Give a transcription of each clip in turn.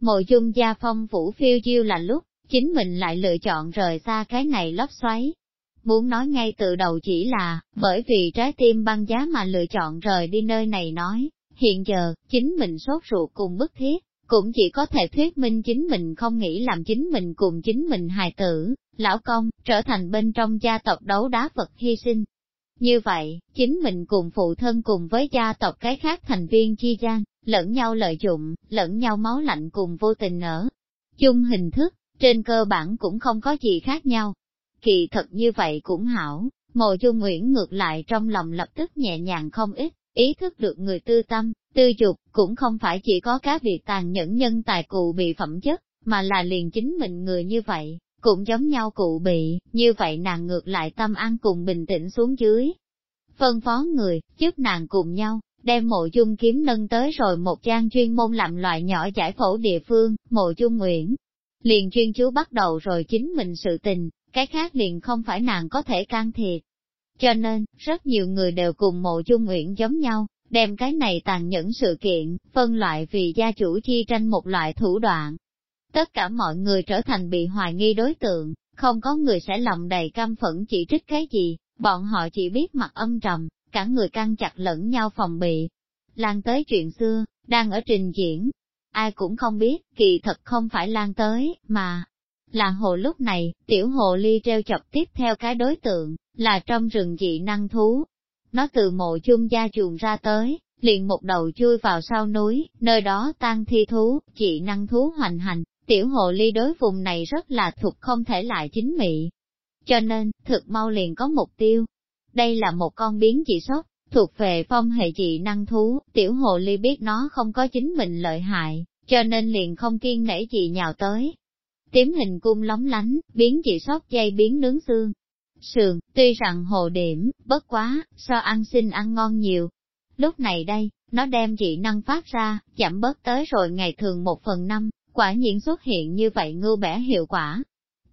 Mộ dung gia phong vũ phiêu diêu là lúc, chính mình lại lựa chọn rời xa cái này lóc xoáy. Muốn nói ngay từ đầu chỉ là, bởi vì trái tim băng giá mà lựa chọn rời đi nơi này nói, hiện giờ, chính mình sốt ruột cùng bức thiết, cũng chỉ có thể thuyết minh chính mình không nghĩ làm chính mình cùng chính mình hài tử, lão công, trở thành bên trong gia tộc đấu đá vật hy sinh. Như vậy, chính mình cùng phụ thân cùng với gia tộc cái khác thành viên chi gian, lẫn nhau lợi dụng, lẫn nhau máu lạnh cùng vô tình ở. Chung hình thức, trên cơ bản cũng không có gì khác nhau. Kỳ thật như vậy cũng hảo, mộ chung Nguyễn ngược lại trong lòng lập tức nhẹ nhàng không ít, ý thức được người tư tâm, tư dục, cũng không phải chỉ có cá biệt tàn nhẫn nhân tài cụ bị phẩm chất, mà là liền chính mình người như vậy, cũng giống nhau cụ bị, như vậy nàng ngược lại tâm an cùng bình tĩnh xuống dưới. Phân phó người, giúp nàng cùng nhau, đem mộ dung kiếm nâng tới rồi một trang chuyên môn làm loại nhỏ giải phẫu địa phương, mộ dung nguyện. Liền chuyên chú bắt đầu rồi chính mình sự tình, cái khác liền không phải nàng có thể can thiệp. Cho nên, rất nhiều người đều cùng mộ dung nguyện giống nhau, đem cái này tàn nhẫn sự kiện, phân loại vì gia chủ chi tranh một loại thủ đoạn. Tất cả mọi người trở thành bị hoài nghi đối tượng, không có người sẽ lòng đầy căm phẫn chỉ trích cái gì, bọn họ chỉ biết mặt âm trầm, cả người căng chặt lẫn nhau phòng bị. Lan tới chuyện xưa, đang ở trình diễn. Ai cũng không biết, kỳ thật không phải lan tới, mà là hồ lúc này, tiểu hồ ly treo chọc tiếp theo cái đối tượng, là trong rừng dị năng thú. Nó từ mộ chung gia chuồng ra tới, liền một đầu chui vào sau núi, nơi đó tan thi thú, dị năng thú hoành hành, tiểu hồ ly đối vùng này rất là thuộc không thể lại chính mị. Cho nên, thực mau liền có mục tiêu, đây là một con biến dị sốc, thuộc về phong hệ dị năng thú, tiểu hồ ly biết nó không có chính mình lợi hại, cho nên liền không kiên nể gì nhào tới. Tím hình cung lóng lánh, biến dị sót dây biến nướng xương. Sườn, tuy rằng hồ điểm, bất quá, so ăn xin ăn ngon nhiều. Lúc này đây, nó đem dị năng phát ra, chậm bớt tới rồi ngày thường một phần năm, quả nhiên xuất hiện như vậy ngưu bẻ hiệu quả,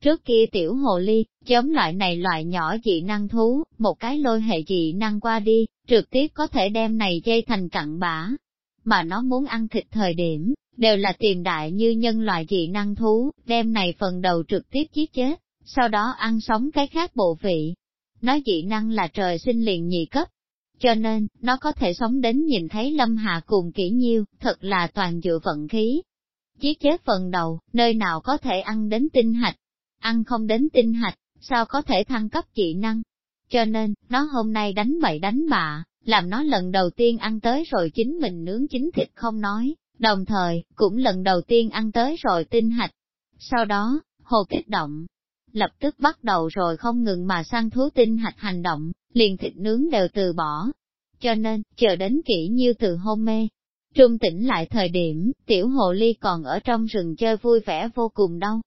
Trước kia tiểu hồ ly, chống loại này loại nhỏ dị năng thú, một cái lôi hệ dị năng qua đi, trực tiếp có thể đem này dây thành cặn bã. Mà nó muốn ăn thịt thời điểm, đều là tìm đại như nhân loại dị năng thú, đem này phần đầu trực tiếp giết chết, sau đó ăn sống cái khác bộ vị. Nó dị năng là trời sinh liền nhị cấp, cho nên, nó có thể sống đến nhìn thấy lâm hạ cùng kỹ nhiêu, thật là toàn dựa vận khí. Giết chết phần đầu, nơi nào có thể ăn đến tinh hạch, ăn không đến tinh hạch, sao có thể thăng cấp dị năng. Cho nên, nó hôm nay đánh bậy đánh bạ, làm nó lần đầu tiên ăn tới rồi chính mình nướng chính thịt không nói, đồng thời, cũng lần đầu tiên ăn tới rồi tinh hạch. Sau đó, hồ kích động, lập tức bắt đầu rồi không ngừng mà săn thú tinh hạch hành động, liền thịt nướng đều từ bỏ. Cho nên, chờ đến kỹ như từ hôn mê, trung tỉnh lại thời điểm, tiểu hồ ly còn ở trong rừng chơi vui vẻ vô cùng đâu,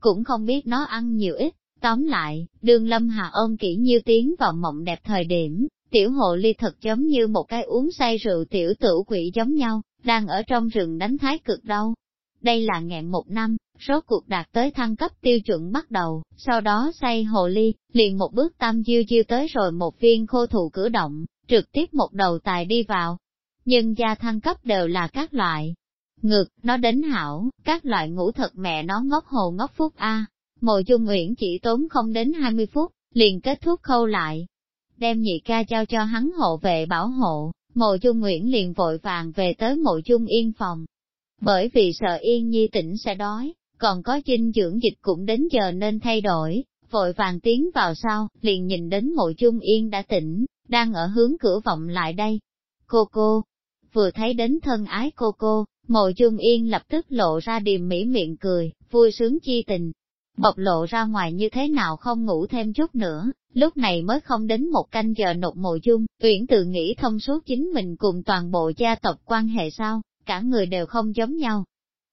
cũng không biết nó ăn nhiều ít. Tóm lại, đường lâm hà ôm kỹ như tiến vào mộng đẹp thời điểm, tiểu hồ ly thật giống như một cái uống say rượu tiểu tử quỷ giống nhau, đang ở trong rừng đánh thái cực đâu. Đây là ngẹn một năm, rốt cuộc đạt tới thăng cấp tiêu chuẩn bắt đầu, sau đó say hồ ly, liền một bước tam diêu diêu tới rồi một viên khô thụ cử động, trực tiếp một đầu tài đi vào. Nhưng gia thăng cấp đều là các loại, Ngực, nó đến hảo, các loại ngủ thật mẹ nó ngốc hồ ngốc phút A. Mộ dung Nguyễn chỉ tốn không đến 20 phút, liền kết thúc khâu lại. Đem nhị ca trao cho hắn hộ vệ bảo hộ, mộ dung Nguyễn liền vội vàng về tới mộ dung yên phòng. Bởi vì sợ yên nhi tỉnh sẽ đói, còn có dinh dưỡng dịch cũng đến giờ nên thay đổi, vội vàng tiến vào sau, liền nhìn đến mộ dung yên đã tỉnh, đang ở hướng cửa vọng lại đây. Cô cô, vừa thấy đến thân ái cô cô, Mộ Dung Yên lập tức lộ ra điềm mỹ miệng cười, vui sướng chi tình. Bộc lộ ra ngoài như thế nào không ngủ thêm chút nữa, lúc này mới không đến một canh giờ nộp mộ dung, uyển tự nghĩ thông suốt chính mình cùng toàn bộ gia tộc quan hệ sao, cả người đều không giống nhau.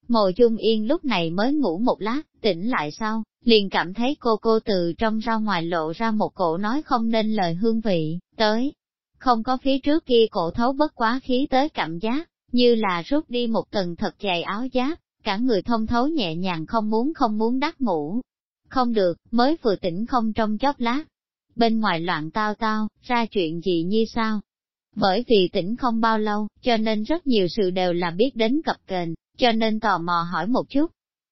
Mộ dung yên lúc này mới ngủ một lát, tỉnh lại sau, liền cảm thấy cô cô từ trong ra ngoài lộ ra một cổ nói không nên lời hương vị, tới. Không có phía trước kia cổ thấu bất quá khí tới cảm giác, như là rút đi một tầng thật dày áo giáp, cả người thông thấu nhẹ nhàng không muốn không muốn đắc ngủ. Không được, mới vừa tỉnh không trong chốc lát. Bên ngoài loạn tao tao, ra chuyện gì như sao? Bởi vì tỉnh không bao lâu, cho nên rất nhiều sự đều là biết đến cập kềnh, cho nên tò mò hỏi một chút.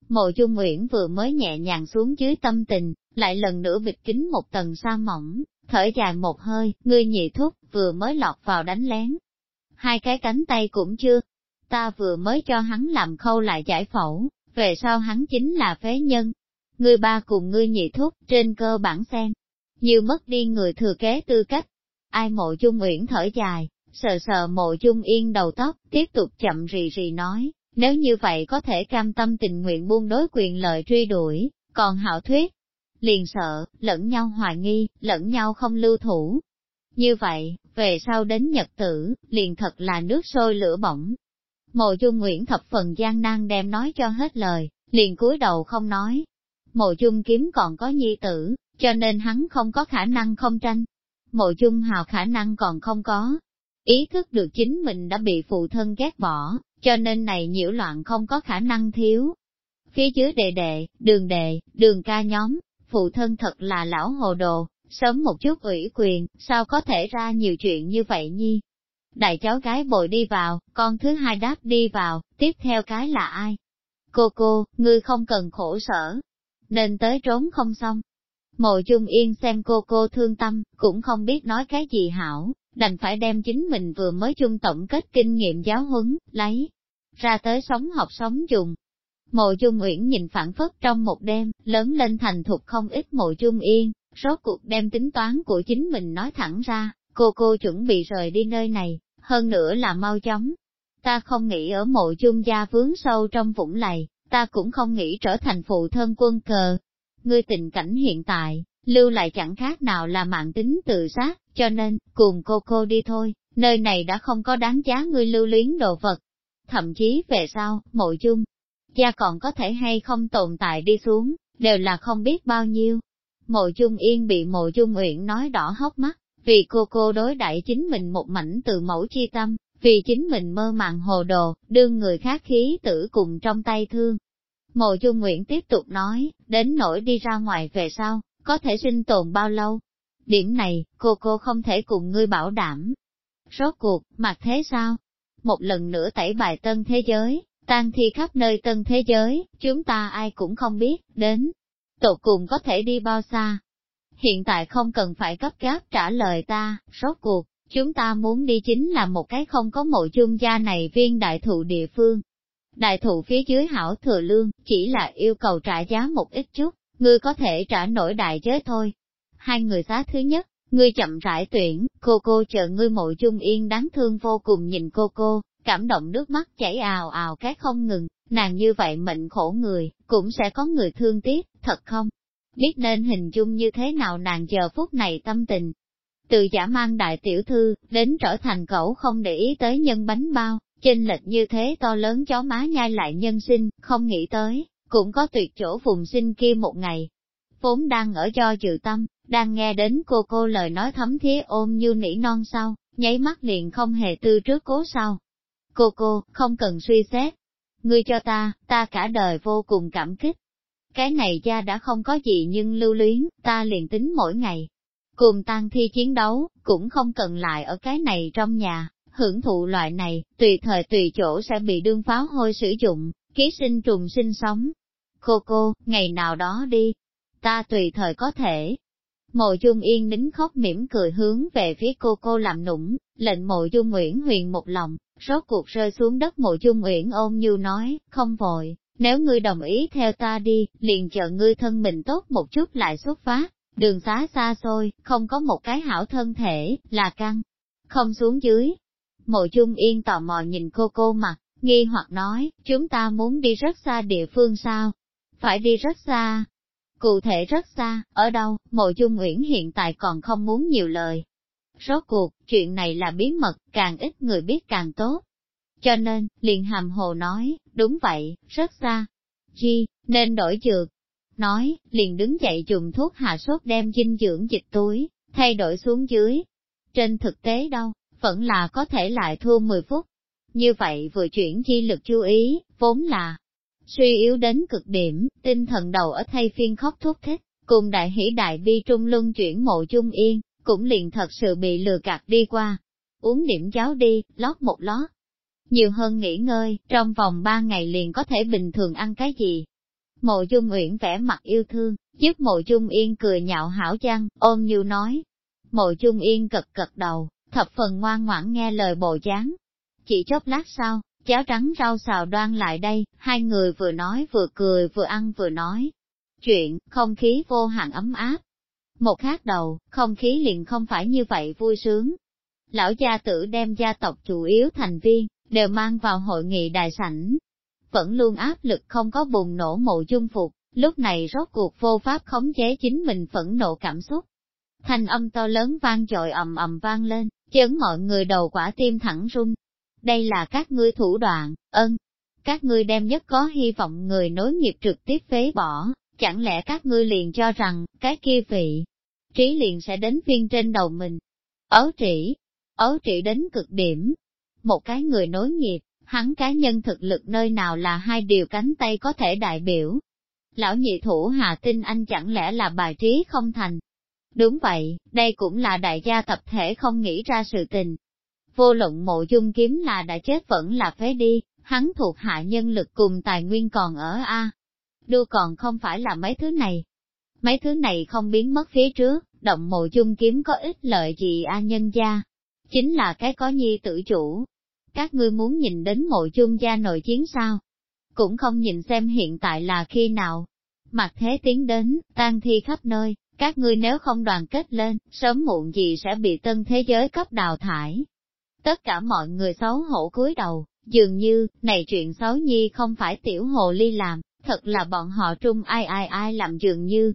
Mộ Trung Nguyễn vừa mới nhẹ nhàng xuống dưới tâm tình, lại lần nữa bịt kính một tầng sa mỏng, thở dài một hơi, ngươi nhị thúc, vừa mới lọt vào đánh lén. Hai cái cánh tay cũng chưa, ta vừa mới cho hắn làm khâu lại giải phẫu, về sau hắn chính là phế nhân. Ngươi ba cùng ngươi nhị thúc, trên cơ bản xem, như mất đi người thừa kế tư cách. Ai mộ dung uyển thở dài, sờ sờ mộ dung Yên đầu tóc, tiếp tục chậm rì rì nói, nếu như vậy có thể cam tâm tình nguyện buông đối quyền lợi truy đuổi, còn hảo thuyết, liền sợ, lẫn nhau hoài nghi, lẫn nhau không lưu thủ. Như vậy, về sau đến nhật tử, liền thật là nước sôi lửa bỏng. Mộ dung Nguyễn thập phần gian nan đem nói cho hết lời, liền cúi đầu không nói. Mộ dung kiếm còn có nhi tử, cho nên hắn không có khả năng không tranh. Mộ dung hào khả năng còn không có. Ý thức được chính mình đã bị phụ thân ghét bỏ, cho nên này nhiễu loạn không có khả năng thiếu. Phía dưới đệ đệ, đường đệ, đường ca nhóm, phụ thân thật là lão hồ đồ, sớm một chút ủy quyền, sao có thể ra nhiều chuyện như vậy nhi. Đại cháu gái bội đi vào, con thứ hai đáp đi vào, tiếp theo cái là ai? Cô cô, ngươi không cần khổ sở, nên tới trốn không xong. Mộ Trung Yên xem cô cô thương tâm, cũng không biết nói cái gì hảo, đành phải đem chính mình vừa mới chung tổng kết kinh nghiệm giáo huấn, lấy ra tới sống học sống dùng. Mộ Trung Uyển nhìn phản phất trong một đêm, lớn lên thành thục không ít mộ Trung Yên, rốt cuộc đem tính toán của chính mình nói thẳng ra, cô cô chuẩn bị rời đi nơi này, hơn nữa là mau chóng. Ta không nghĩ ở mộ Chung gia vướng sâu trong vũng lầy, ta cũng không nghĩ trở thành phụ thân quân cờ. Ngươi tình cảnh hiện tại, lưu lại chẳng khác nào là mạng tính tự sát, cho nên, cùng cô cô đi thôi, nơi này đã không có đáng giá ngươi lưu luyến đồ vật. Thậm chí về sau, mộ chung, gia còn có thể hay không tồn tại đi xuống, đều là không biết bao nhiêu. Mộ chung yên bị mộ chung uyển nói đỏ hốc mắt, vì cô cô đối đãi chính mình một mảnh từ mẫu chi tâm, vì chính mình mơ màng hồ đồ, đương người khác khí tử cùng trong tay thương. Mộ chung Nguyễn tiếp tục nói, đến nỗi đi ra ngoài về sau, có thể sinh tồn bao lâu, Điểm này, cô cô không thể cùng ngươi bảo đảm. Rốt cuộc, mặt thế sao? Một lần nữa tẩy bài tân thế giới, tan thi khắp nơi tân thế giới, chúng ta ai cũng không biết, đến. Tột cùng có thể đi bao xa? Hiện tại không cần phải cấp gáp trả lời ta, rốt cuộc, chúng ta muốn đi chính là một cái không có mộ chung gia này viên đại thụ địa phương. Đại thụ phía dưới hảo thừa lương, chỉ là yêu cầu trả giá một ít chút, ngươi có thể trả nổi đại giới thôi, hai người giá thứ nhất, ngươi chậm rãi tuyển, cô cô chờ ngươi mộ chung yên đáng thương vô cùng nhìn cô cô, cảm động nước mắt chảy ào ào cái không ngừng, nàng như vậy mệnh khổ người, cũng sẽ có người thương tiếc, thật không? Biết nên hình dung như thế nào nàng giờ phút này tâm tình. Từ giả mang đại tiểu thư, đến trở thành cậu không để ý tới nhân bánh bao, chênh lệch như thế to lớn chó má nhai lại nhân sinh, không nghĩ tới, cũng có tuyệt chỗ vùng sinh kia một ngày. Vốn đang ở cho dự tâm, đang nghe đến cô cô lời nói thấm thía ôm như nỉ non sau, nháy mắt liền không hề tư trước cố sau. Cô cô, không cần suy xét. Ngươi cho ta, ta cả đời vô cùng cảm kích. Cái này gia đã không có gì nhưng lưu luyến, ta liền tính mỗi ngày. Cùng tăng thi chiến đấu, cũng không cần lại ở cái này trong nhà, hưởng thụ loại này, tùy thời tùy chỗ sẽ bị đương pháo hôi sử dụng, ký sinh trùng sinh sống. Cô cô, ngày nào đó đi, ta tùy thời có thể, Mộ Dung Yên nín khóc mỉm cười hướng về phía cô cô làm nũng, lệnh Mộ Dung Nguyễn Huyền một lòng, rốt cuộc rơi xuống đất Mộ Dung Nguyễn ôm như nói, không vội, nếu ngươi đồng ý theo ta đi, liền chờ ngươi thân mình tốt một chút lại xuất phát, đường xá xa xôi, không có một cái hảo thân thể, là căng, không xuống dưới. Mộ Dung Yên tò mò nhìn cô cô mặt, nghi hoặc nói, chúng ta muốn đi rất xa địa phương sao? Phải đi rất xa, Cụ thể rất xa, ở đâu, mộ dung uyển hiện tại còn không muốn nhiều lời. Rốt cuộc, chuyện này là bí mật, càng ít người biết càng tốt. Cho nên, liền hàm hồ nói, đúng vậy, rất xa. Chi, nên đổi dược. Nói, liền đứng dậy dùng thuốc hạ sốt đem dinh dưỡng dịch túi, thay đổi xuống dưới. Trên thực tế đâu, vẫn là có thể lại thua 10 phút. Như vậy vừa chuyển chi lực chú ý, vốn là Suy yếu đến cực điểm, tinh thần đầu ở thay phiên khóc thúc thích, cùng đại hỷ đại bi trung luân chuyển mộ chung yên, cũng liền thật sự bị lừa gạt đi qua. Uống điểm cháo đi, lót một lót. nhiều hơn nghỉ ngơi, trong vòng ba ngày liền có thể bình thường ăn cái gì. Mộ Dung Uyển vẻ mặt yêu thương, giúp Mộ Dung Yên cười nhạo hảo chăng, ôm như nói. Mộ Dung Yên cật cật đầu, thập phần ngoan ngoãn nghe lời bộ dáng. Chỉ chốc lát sau, cháo trắng rau xào đoan lại đây, hai người vừa nói vừa cười vừa ăn vừa nói. Chuyện, không khí vô hạn ấm áp. Một khác đầu, không khí liền không phải như vậy vui sướng. Lão gia tử đem gia tộc chủ yếu thành viên, đều mang vào hội nghị đại sảnh. Vẫn luôn áp lực không có bùng nổ mộ dung phục, lúc này rốt cuộc vô pháp khống chế chính mình phẫn nộ cảm xúc. Thanh âm to lớn vang dội ầm ầm vang lên, chấn mọi người đầu quả tim thẳng run. Đây là các ngươi thủ đoạn, ân. Các ngươi đem nhất có hy vọng người nối nghiệp trực tiếp phế bỏ, chẳng lẽ các ngươi liền cho rằng, cái kia vị, trí liền sẽ đến phiên trên đầu mình. Ấu trĩ, ấu trĩ đến cực điểm, một cái người nối nghiệp, hắn cá nhân thực lực nơi nào là hai điều cánh tay có thể đại biểu. Lão nhị thủ Hà Tinh Anh chẳng lẽ là bài trí không thành? Đúng vậy, đây cũng là đại gia tập thể không nghĩ ra sự tình. Vô luận mộ dung kiếm là đã chết vẫn là phế đi, hắn thuộc hạ nhân lực cùng tài nguyên còn ở A. Đua còn không phải là mấy thứ này. Mấy thứ này không biến mất phía trước, động mộ dung kiếm có ích lợi gì A nhân gia. Chính là cái có nhi tự chủ, các ngươi muốn nhìn đến mộ chung gia nội chiến sao? Cũng không nhìn xem hiện tại là khi nào. Mặt thế tiến đến, tan thi khắp nơi, các ngươi nếu không đoàn kết lên, sớm muộn gì sẽ bị tân thế giới cấp đào thải. Tất cả mọi người xấu hổ cúi đầu, dường như, này chuyện xấu nhi không phải tiểu hồ ly làm, thật là bọn họ trung ai ai ai làm dường như.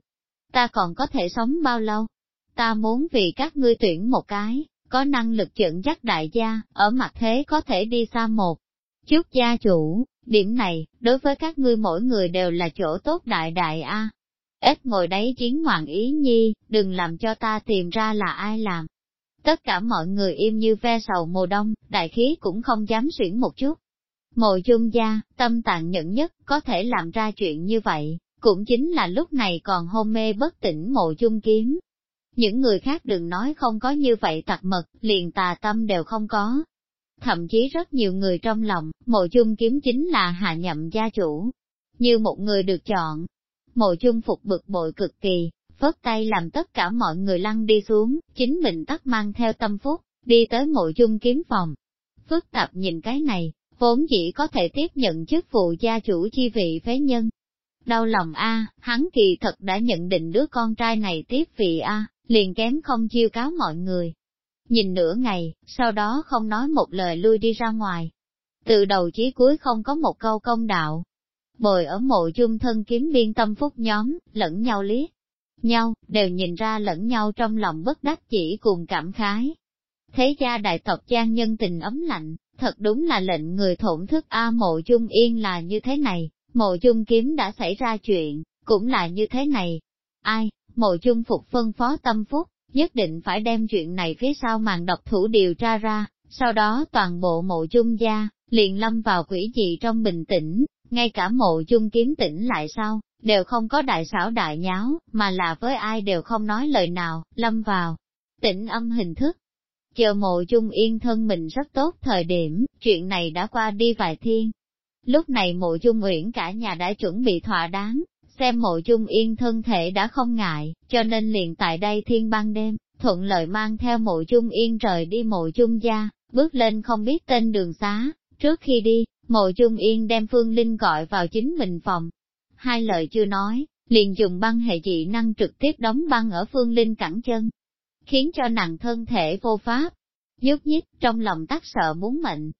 Ta còn có thể sống bao lâu? Ta muốn vì các ngươi tuyển một cái, có năng lực dẫn dắt đại gia, ở mặt thế có thể đi xa một chút gia chủ, điểm này, đối với các ngươi mỗi người đều là chỗ tốt đại đại a. Ít ngồi đấy chiến hoàng ý nhi, đừng làm cho ta tìm ra là ai làm. Tất cả mọi người im như ve sầu mùa đông, đại khí cũng không dám xuyển một chút. Mộ dung gia, tâm tạng nhẫn nhất, có thể làm ra chuyện như vậy, cũng chính là lúc này còn hôn mê bất tỉnh mộ dung kiếm, những người khác đừng nói không có như vậy tặc mật, liền tà tâm đều không có. Thậm chí rất nhiều người trong lòng, mộ chung kiếm chính là hạ nhậm gia chủ. Như một người được chọn, mộ chung phục bực bội cực kỳ, phớt tay làm tất cả mọi người lăn đi xuống, chính mình tắt mang theo tâm phúc, đi tới mộ chung kiếm phòng. Phức tạp nhìn cái này, vốn chỉ có thể tiếp nhận chức vụ gia chủ chi vị phế nhân. Đau lòng a, hắn kỳ thật đã nhận định đứa con trai này tiếp vị a, liền kém không chiêu cáo mọi người. Nhìn nửa ngày, sau đó không nói một lời lui đi ra ngoài. Từ đầu chí cuối không có một câu công đạo. Bồi ở mộ chung thân kiếm biên tâm phúc nhóm, lẫn nhau liếc. Nhau, đều nhìn ra lẫn nhau trong lòng bất đắc chỉ cùng cảm khái. Thế gia đại tộc trang nhân tình ấm lạnh, thật đúng là lệnh người thổn thức A mộ chung yên là như thế này, mộ chung kiếm đã xảy ra chuyện, cũng là như thế này. Ai, mộ chung phục phân phó tâm phúc, nhất định phải đem chuyện này phía sau màn độc thủ điều tra ra, sau đó toàn bộ mộ chung gia, liền lâm vào quỷ dị trong bình tĩnh, ngay cả mộ chung kiếm tỉnh lại sau, đều không có đại xảo đại nháo, mà là với ai đều không nói lời nào, lâm vào, tĩnh âm hình thức. Chờ mộ chung yên thân mình rất tốt thời điểm, chuyện này đã qua đi vài thiên. Lúc này mộ chung uyển cả nhà đã chuẩn bị thỏa đáng, xem mộ dung yên thân thể đã không ngại, cho nên liền tại đây thiên ban đêm, thuận lợi mang theo mộ dung yên rời đi mộ dung gia, bước lên không biết tên đường xá, trước khi đi, mộ dung yên đem Phương Linh gọi vào chính mình phòng. Hai lời chưa nói, liền dùng băng hệ dị năng trực tiếp đóng băng ở Phương Linh cẳng chân, khiến cho nàng thân thể vô pháp, nhúc nhích trong lòng tắc sợ muốn mệnh.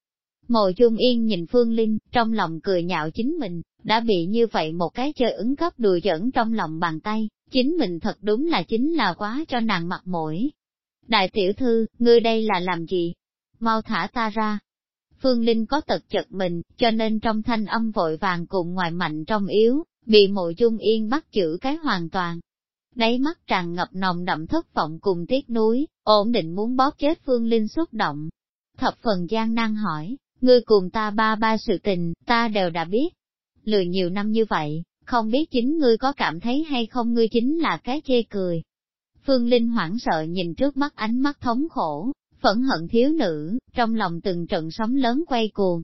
Mộ Dung Yên nhìn Phương Linh, trong lòng cười nhạo chính mình, đã bị như vậy một cái chơi ứng cấp đùa giỡn trong lòng bàn tay, chính mình thật đúng là chính là quá cho nàng mặt mũi. Đại tiểu thư, ngươi đây là làm gì? Mau thả ta ra. Phương Linh có tật chật mình, cho nên trong thanh âm vội vàng cùng ngoài mạnh trong yếu, bị mộ dung yên bắt chữ cái hoàn toàn. Đáy mắt tràn ngập nồng đậm thất vọng cùng tiếc núi, ổn định muốn bóp chết Phương Linh xúc động. Thập phần gian nan hỏi, ngươi cùng ta ba ba sự tình, ta đều đã biết, lười nhiều năm như vậy, không biết chính ngươi có cảm thấy hay không ngươi chính là cái chê cười. Phương Linh hoảng sợ nhìn trước mắt ánh mắt thống khổ, phẫn hận thiếu nữ, trong lòng từng trận sóng lớn quay cuồng.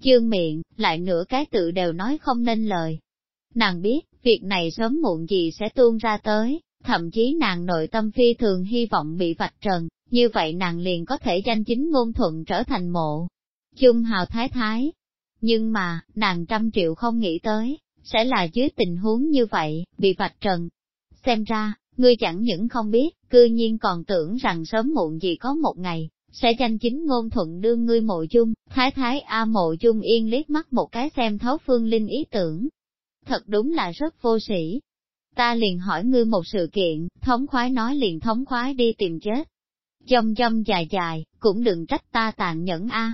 Chương miệng, lại nửa cái tự đều nói không nên lời. Nàng biết, việc này sớm muộn gì sẽ tuôn ra tới, thậm chí nàng nội tâm phi thường hy vọng bị vạch trần, như vậy nàng liền có thể danh chính ngôn thuận trở thành mộ. Chung hào thái thái. Nhưng mà, nàng trăm triệu không nghĩ tới, sẽ là dưới tình huống như vậy, bị vạch trần. Xem ra, ngươi chẳng những không biết, cư nhiên còn tưởng rằng sớm muộn gì có một ngày, sẽ danh chính ngôn thuận đưa ngươi mộ chung, thái thái A mộ chung yên liếc mắt một cái xem thấu phương linh ý tưởng. Thật đúng là rất vô sĩ. Ta liền hỏi ngươi một sự kiện, thống khoái nói liền thống khoái đi tìm chết. Dông dông dài dài, cũng đừng trách ta tàn nhẫn a.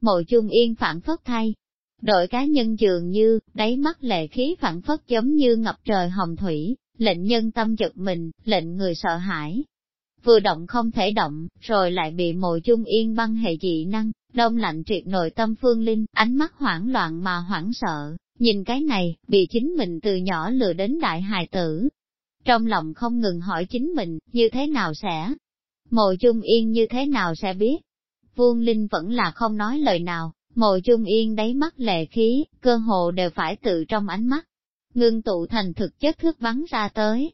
Mộ chung yên phản phất thay. Đội cá nhân dường như, đáy mắt lệ khí phản phất giống như ngập trời hồng thủy, lệnh nhân tâm giật mình, lệnh người sợ hãi. Vừa động không thể động, rồi lại bị mộ chung yên băng hệ dị năng, đông lạnh triệt nội tâm phương linh, ánh mắt hoảng loạn mà hoảng sợ, nhìn cái này, bị chính mình từ nhỏ lừa đến đại hài tử. Trong lòng không ngừng hỏi chính mình, như thế nào sẽ? Mộ chung yên như thế nào sẽ biết? Vương Linh vẫn là không nói lời nào, mộ chung yên đáy mắt lệ khí, cơ hồ đều phải tự trong ánh mắt, ngưng tụ thành thực chất thước bắn ra tới.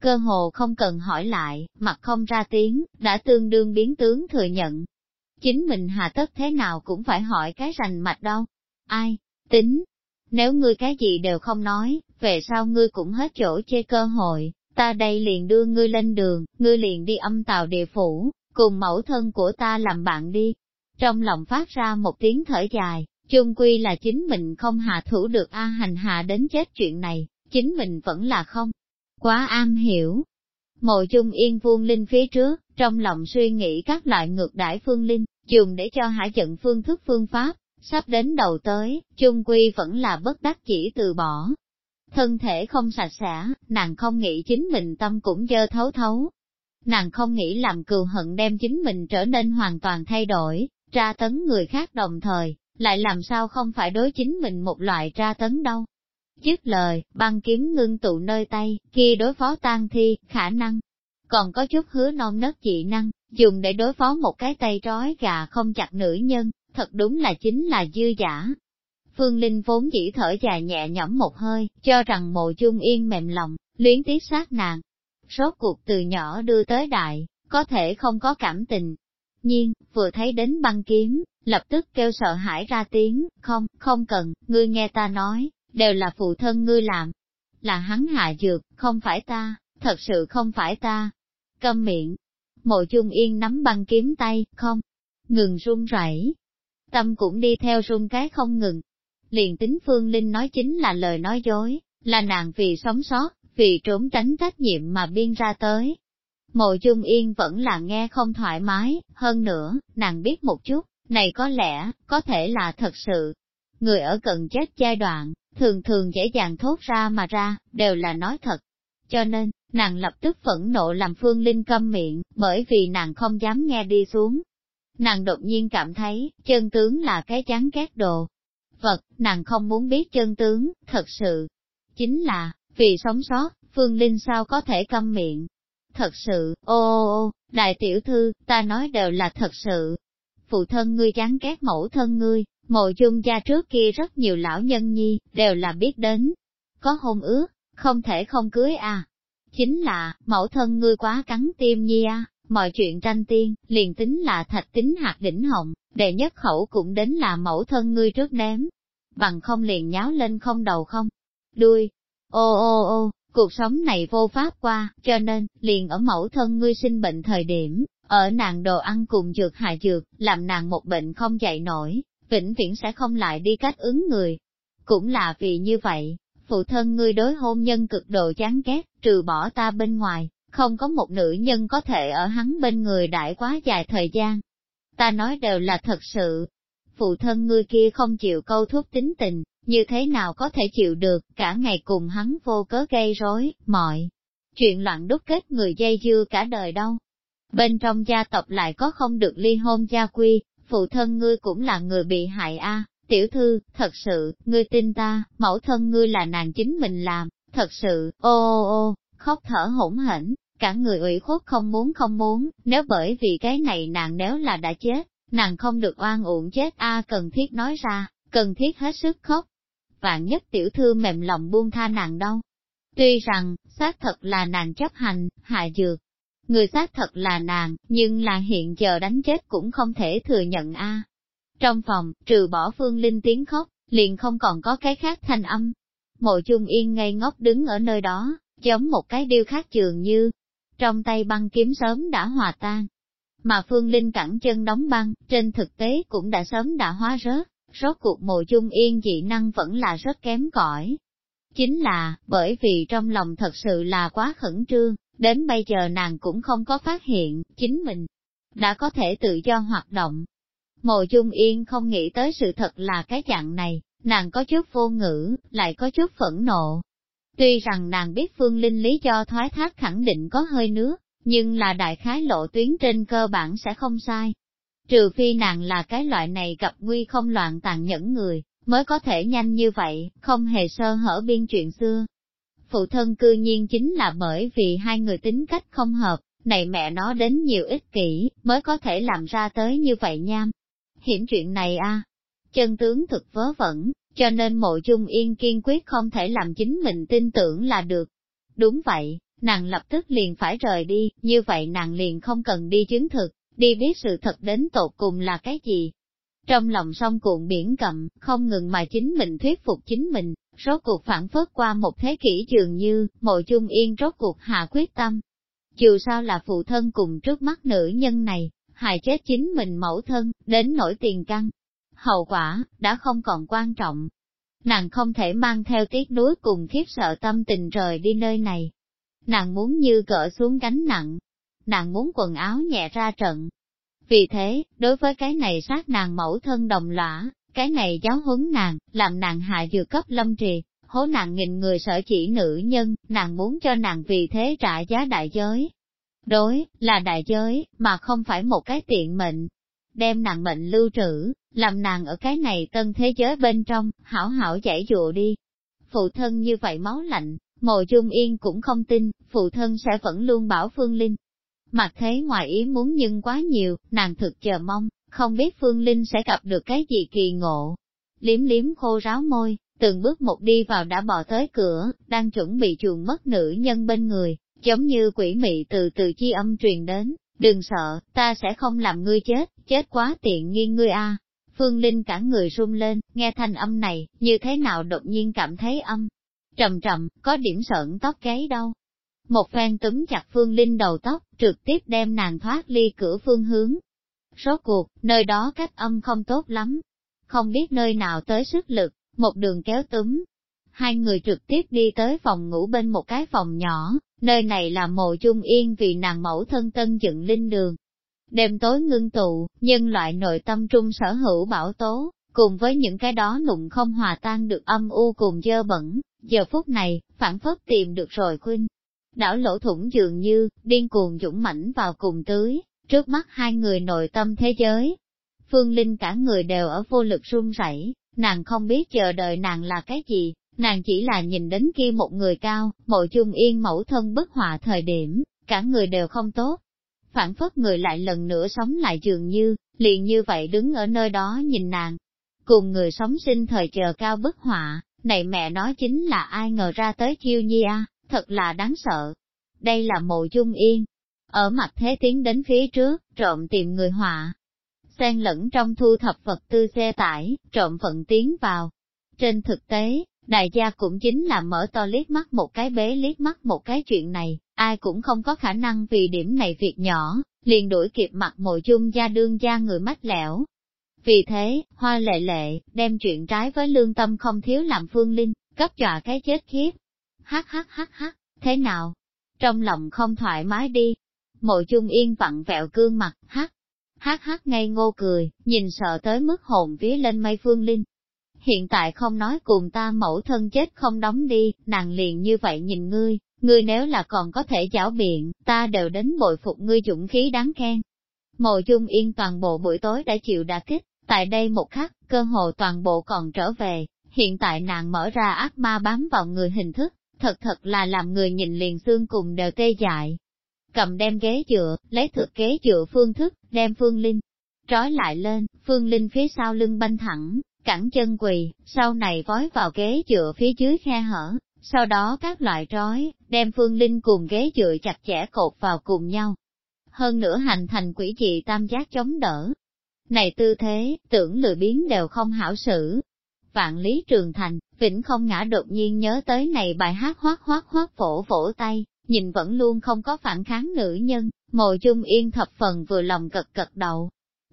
Cơ hồ không cần hỏi lại, mặt không ra tiếng, đã tương đương biến tướng thừa nhận. Chính mình hà tất thế nào cũng phải hỏi cái rành mạch đâu. Ai? Tính. Nếu ngươi cái gì đều không nói, về sau ngươi cũng hết chỗ chê cơ hội, ta đây liền đưa ngươi lên đường, ngươi liền đi âm tàu địa phủ, cùng mẫu thân của ta làm bạn đi. Trong lòng phát ra một tiếng thở dài, chung quy là chính mình không hạ thủ được A hành hạ đến chết chuyện này, chính mình vẫn là không. Quá am hiểu. Mộ chung yên vuông linh phía trước, trong lòng suy nghĩ các loại ngược đãi phương linh, dùng để cho hải trận phương thức phương pháp, sắp đến đầu tới, chung quy vẫn là bất đắc chỉ từ bỏ. Thân thể không sạch sẽ, nàng không nghĩ chính mình tâm cũng dơ thấu thấu. Nàng không nghĩ làm cừu hận đem chính mình trở nên hoàn toàn thay đổi, tra tấn người khác đồng thời, lại làm sao không phải đối chính mình một loại tra tấn đâu. Dứt lời, băng kiếm ngưng tụ nơi tay, kia đối phó tan thi, khả năng. Còn có chút hứa non nớt dị năng, dùng để đối phó một cái tay trói gà không chặt nữ nhân, thật đúng là chính là dư giả. Phương Linh vốn chỉ thở dài nhẹ nhõm một hơi, cho rằng mộ chung yên mềm lòng, luyến tiếc sát nàng. Rốt cuộc từ nhỏ đưa tới đại, có thể không có cảm tình. Nhiên, vừa thấy đến băng kiếm, lập tức kêu sợ hãi ra tiếng, không, không cần, ngươi nghe ta nói, đều là phụ thân ngươi làm. Là hắn hạ dược, không phải ta, thật sự không phải ta. Câm miệng. Mộ chung yên nắm băng kiếm tay, không, ngừng run rẩy, Tâm cũng đi theo run cái không ngừng. Liền tính Phương Linh nói chính là lời nói dối, là nàng vì sống sót, vì trốn tránh trách nhiệm mà biên ra tới. Mộ Trung yên vẫn là nghe không thoải mái, hơn nữa, nàng biết một chút, này có lẽ, có thể là thật sự. Người ở cận chết giai đoạn, thường thường dễ dàng thốt ra mà ra, đều là nói thật. Cho nên, nàng lập tức phẫn nộ làm Phương Linh câm miệng, bởi vì nàng không dám nghe đi xuống. Nàng đột nhiên cảm thấy, chân tướng là cái chán ghét đồ. Vật, nàng không muốn biết chân tướng, thật sự. Chính là, vì sống sót, Phương Linh sao có thể câm miệng. Thật sự, ô ô ô, đại tiểu thư, ta nói đều là thật sự, phụ thân ngươi chán ghét mẫu thân ngươi, mộ dung gia trước kia rất nhiều lão nhân nhi, đều là biết đến. Có hôn ước, không thể không cưới à. Chính là, mẫu thân ngươi quá cắn tim nhi à, mọi chuyện tranh tiên, liền tính là thạch tính hạt đỉnh hồng, đệ nhất khẩu cũng đến là mẫu thân ngươi trước ném. Bằng không liền nháo lên không đầu không, đuôi. Ô ô ô, cuộc sống này vô pháp qua, cho nên, liền ở mẫu thân ngươi sinh bệnh thời điểm, ở nàng đồ ăn cùng dược hại dược, làm nàng một bệnh không dậy nổi, vĩnh viễn sẽ không lại đi cách ứng người. Cũng là vì như vậy, phụ thân ngươi đối hôn nhân cực độ chán ghét, trừ bỏ ta bên ngoài, không có một nữ nhân có thể ở hắn bên người đại quá dài thời gian. Ta nói đều là thật sự. Phụ thân ngươi kia không chịu câu thuốc tính tình, như thế nào có thể chịu được, cả ngày cùng hắn vô cớ gây rối, mọi chuyện loạn đúc kết người dây dưa cả đời đâu. Bên trong gia tộc lại có không được ly hôn gia quy, phụ thân ngươi cũng là người bị hại a. tiểu thư, thật sự, ngươi tin ta, mẫu thân ngươi là nàng chính mình làm, thật sự, ô ô ô, khóc thở hỗn hển, cả người ủy khuất không muốn không muốn, nếu bởi vì cái này nàng nếu là đã chết, nàng không được oan uổng chết a cần thiết nói ra, cần thiết hết sức khóc. Vạn nhất tiểu thư mềm lòng buông tha nàng đâu. Tuy rằng, xác thật là nàng chấp hành, hạ dược. Người xác thật là nàng, nhưng là hiện giờ đánh chết cũng không thể thừa nhận a. Trong phòng, trừ bỏ phương linh tiếng khóc, liền không còn có cái khác thanh âm. Mộ chung yên ngây ngốc đứng ở nơi đó, giống một cái điêu khắc trường như, trong tay băng kiếm sớm đã hòa tan. Mà Phương Linh cẳng chân đóng băng, trên thực tế cũng đã sớm đã hóa rớt, rốt cuộc mộ chung yên dị năng vẫn là rất kém cỏi. Chính là, bởi vì trong lòng thật sự là quá khẩn trương, đến bây giờ nàng cũng không có phát hiện, chính mình đã có thể tự do hoạt động. Mộ chung yên không nghĩ tới sự thật là cái dạng này, nàng có chút vô ngữ, lại có chút phẫn nộ, Tuy rằng nàng biết Phương Linh lý do thoái thác khẳng định có hơi nước, nhưng là đại khái lộ tuyến trên cơ bản sẽ không sai. Trừ phi nàng là cái loại này gặp nguy không loạn tàn nhẫn người, mới có thể nhanh như vậy, không hề sơ hở biên chuyện xưa. Phụ thân cư nhiên chính là bởi vì hai người tính cách không hợp, này mẹ nó đến nhiều ích kỷ, mới có thể làm ra tới như vậy nham. Hiểm chuyện này a chân tướng thực vớ vẩn, cho nên mộ chung yên kiên quyết không thể làm chính mình tin tưởng là được. Đúng vậy, nàng lập tức liền phải rời đi, như vậy nàng liền không cần đi chứng thực, đi biết sự thật đến tột cùng là cái gì. Trong lòng sông cuộn biển cầm, không ngừng mà chính mình thuyết phục chính mình, rốt cuộc phản phất qua một thế kỷ dường như, mộ chung yên rốt cuộc hạ quyết tâm. Dù sao là phụ thân cùng trước mắt nữ nhân này, hại chết chính mình mẫu thân, đến nổi tiền căng, hậu quả, đã không còn quan trọng. Nàng không thể mang theo tiếc nuối cùng khiếp sợ tâm tình rời đi nơi này. Nàng muốn như gỡ xuống gánh nặng. Nàng muốn quần áo nhẹ ra trận. Vì thế, đối với cái này sát nàng mẫu thân đồng lõa, cái này giáo huấn nàng, làm nàng hạ dược cấp lâm trì, hố nàng nghìn người sở chỉ nữ nhân, nàng muốn cho nàng vì thế trả giá đại giới. Đối, là đại giới, mà không phải một cái tiện mệnh. Đem nàng mệnh lưu trữ, làm nàng ở cái này tân thế giới bên trong, hảo hảo giải dụa đi. Phụ thân như vậy máu lạnh, mộ dung yên cũng không tin, phụ thân sẽ vẫn luôn bảo Phương Linh. Mặt thế ngoài ý muốn nhưng quá nhiều, nàng thực chờ mong, không biết Phương Linh sẽ gặp được cái gì kỳ ngộ. Liếm liếm khô ráo môi, từng bước một đi vào đã bò tới cửa, đang chuẩn bị chuồn mất nữ nhân bên người, giống như quỷ mị từ từ chi âm truyền đến, đừng sợ, ta sẽ không làm ngươi chết, chết quá tiện nghi ngươi a. Phương Linh cả người run lên, nghe thanh âm này, như thế nào đột nhiên cảm thấy âm. Trầm trầm, có điểm sợn tóc gáy đâu. Một phen túm chặt Phương Linh đầu tóc, trực tiếp đem nàng thoát ly cửa phương hướng. rốt cuộc, nơi đó cách âm không tốt lắm. Không biết nơi nào tới sức lực, một đường kéo túm. Hai người trực tiếp đi tới phòng ngủ bên một cái phòng nhỏ, nơi này là mộ chung yên vì nàng mẫu thân tân dựng linh đường, Đêm tối ngưng tụ, nhân loại nội tâm trung sở hữu bảo tố, cùng với những cái đó nụng không hòa tan được âm u cùng dơ bẩn, giờ phút này, phản phất tìm được rồi khuynh. Đảo lỗ thủng dường như, điên cuồng dũng mãnh vào cùng tưới, trước mắt hai người nội tâm thế giới. Phương Linh cả người đều ở vô lực run rẩy, nàng không biết chờ đợi nàng là cái gì, nàng chỉ là nhìn đến kia một người cao, mộ chung yên mẫu thân bất họa thời điểm, cả người đều không tốt, phản phất người lại lần nữa sống lại dường như, liền như vậy đứng ở nơi đó nhìn nàng. Cùng người sống sinh thời chờ cao bức họa, này mẹ nói chính là ai ngờ ra tới chiêu nhi a, thật là đáng sợ. Đây là mộ dung yên. Ở mặt thế tiến đến phía trước, trộm tìm người họa. Xen lẫn trong thu thập vật tư xe tải, trộm vận tiến vào. Trên thực tế, đại gia cũng chính là mở to liếc mắt một cái bế liếc mắt một cái chuyện này, ai cũng không có khả năng vì điểm này việc nhỏ, liền đuổi kịp mặt mộ chung gia đương gia người mách lẻo. Vì thế, hoa lệ lệ, đem chuyện trái với lương tâm không thiếu làm phương linh, cấp dọa cái chết khiếp. Hắc hắc hắc hắc, thế nào? Trong lòng không thoải mái đi. Mộ chung yên vặn vẹo cương mặt, hắc. Hắc hắc ngây ngô cười, nhìn sợ tới mức hồn vía lên mây phương linh. Hiện tại không nói cùng ta mẫu thân chết không đóng đi, nàng liền như vậy nhìn ngươi, ngươi nếu là còn có thể giảo biện, ta đều đến bội phục ngươi dũng khí đáng khen. Mộ Dung Yên toàn bộ buổi tối đã chịu đả kích, tại đây một khắc, cơ hồ toàn bộ còn trở về, hiện tại nàng mở ra ác ma bám vào người hình thức, thật thật là làm người nhìn liền xương cùng đều tê dại. cầm đem ghế dựa, lấy thực ghế dựa phương thức, đem Phương Linh trói lại lên, Phương Linh phía sau lưng banh thẳng, cẳng chân quỳ, sau này vói vào ghế dựa phía dưới khe hở, sau đó các loại trói, đem Phương Linh cùng ghế dựa chặt chẽ cột vào cùng nhau. Hơn nữa hành thành quỷ dị tam giác chống đỡ. Này tư thế, tưởng lười biến đều không hảo xử. Vạn lý trường thành, vĩnh không ngã đột nhiên nhớ tới này bài hát hoác hoác hoác phổ vỗ tay, nhìn vẫn luôn không có phản kháng nữ nhân, mồ chung yên thập phần vừa lòng cật cật đầu.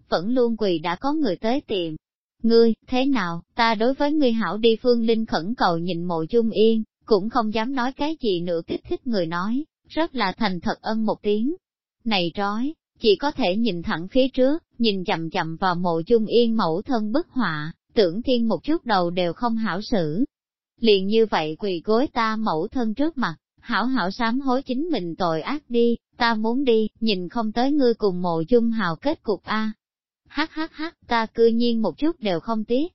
Vẫn luôn quỳ đã có người tới tìm. Ngươi, thế nào, ta đối với ngươi hảo đi phương linh khẩn cầu nhìn mộ chung yên, cũng không dám nói cái gì nữa kích thích người nói, rất là thành thật ân một tiếng. Này trói, chỉ có thể nhìn thẳng phía trước, nhìn chậm chậm vào mộ chung yên mẫu thân bức họa, tưởng thiên một chút đầu đều không hảo xử. Liền như vậy quỳ gối ta mẫu thân trước mặt, hảo hảo sám hối chính mình tội ác đi, ta muốn đi, nhìn không tới ngươi cùng mộ chung hào kết cục A. Hắc hắc hắc, ta cư nhiên một chút đều không tiếc.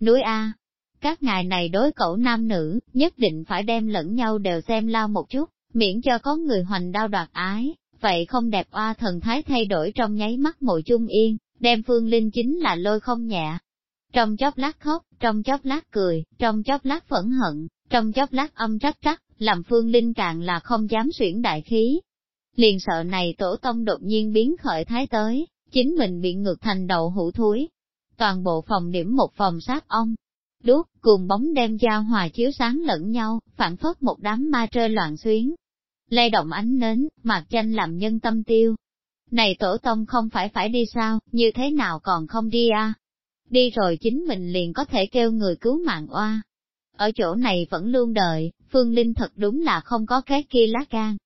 Núi A, các ngài này đối cậu nam nữ, nhất định phải đem lẫn nhau đều xem lao một chút, miễn cho có người hoành đau đoạt ái, vậy không đẹp oa thần thái thay đổi trong nháy mắt mộ chung yên, đem phương linh chính là lôi không nhẹ. Trong chốc lát khóc, trong chốc lát cười, trong chốc lát phẫn hận, trong chốc lát âm trách trách, làm phương linh càng là không dám xuyển đại khí. Liền sợ này tổ tông đột nhiên biến khởi thái tới, chính mình bị ngược thành đầu hũ thúi. Toàn bộ phòng điểm một phòng sát ong, đuốc, cùng bóng đêm giao hòa chiếu sáng lẫn nhau, phản phất một đám ma trơ loạn xuyến. Lay động ánh nến, mạc tranh làm nhân tâm tiêu. Này tổ tông không phải phải đi sao, như thế nào còn không đi à? Đi rồi chính mình liền có thể kêu người cứu mạng oa. Ở chỗ này vẫn luôn đợi, Phương Linh thật đúng là không có cái kia lá gan.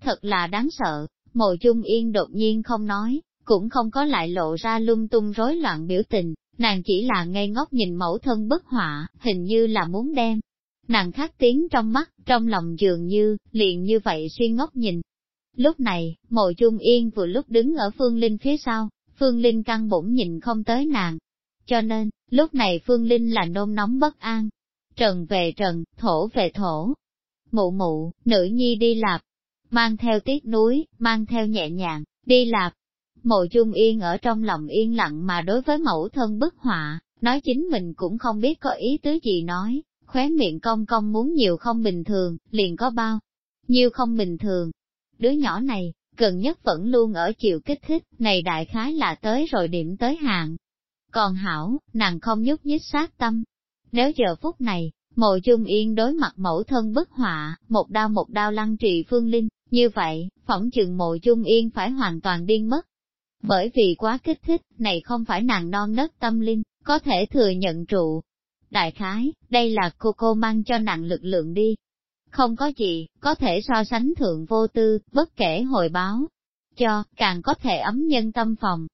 Thật là đáng sợ, mộ Dung yên đột nhiên không nói, cũng không có lại lộ ra lung tung rối loạn biểu tình, nàng chỉ là ngây ngốc nhìn mẫu thân bất họa, hình như là muốn đem. Nàng khắc tiếng trong mắt, trong lòng dường như, liền như vậy suy ngốc nhìn. Lúc này, mộ Dung yên vừa lúc đứng ở Phương Linh phía sau, Phương Linh căng bụng nhìn không tới nàng. Cho nên, lúc này Phương Linh là nôn nóng bất an. Trần về trần, thổ về thổ. Mụ mụ, nữ nhi đi lạp, mang theo tiết núi, mang theo nhẹ nhàng, đi lạp, Mộ Dung Yên ở trong lòng yên lặng mà đối với mẫu thân bức họa, nói chính mình cũng không biết có ý tứ gì nói, khóe miệng cong cong muốn nhiều không bình thường, liền có bao nhiêu không bình thường. Đứa nhỏ này, gần nhất vẫn luôn ở chịu kích thích, này đại khái là tới rồi điểm tới hạn. Còn hảo, nàng không nhúc nhích sát tâm. Nếu giờ phút này, mộ trung yên đối mặt mẫu thân bức họa, một đao một đao lăng trì phương linh, như vậy, phỏng chừng mộ trung yên phải hoàn toàn điên mất. Bởi vì quá kích thích, này không phải nàng non nớt tâm linh, có thể thừa nhận trụ. Đại khái, đây là cô cô mang cho nàng lực lượng đi. Không có gì, có thể so sánh thượng vô tư, bất kể hồi báo. Cho, càng có thể ấm nhân tâm phòng.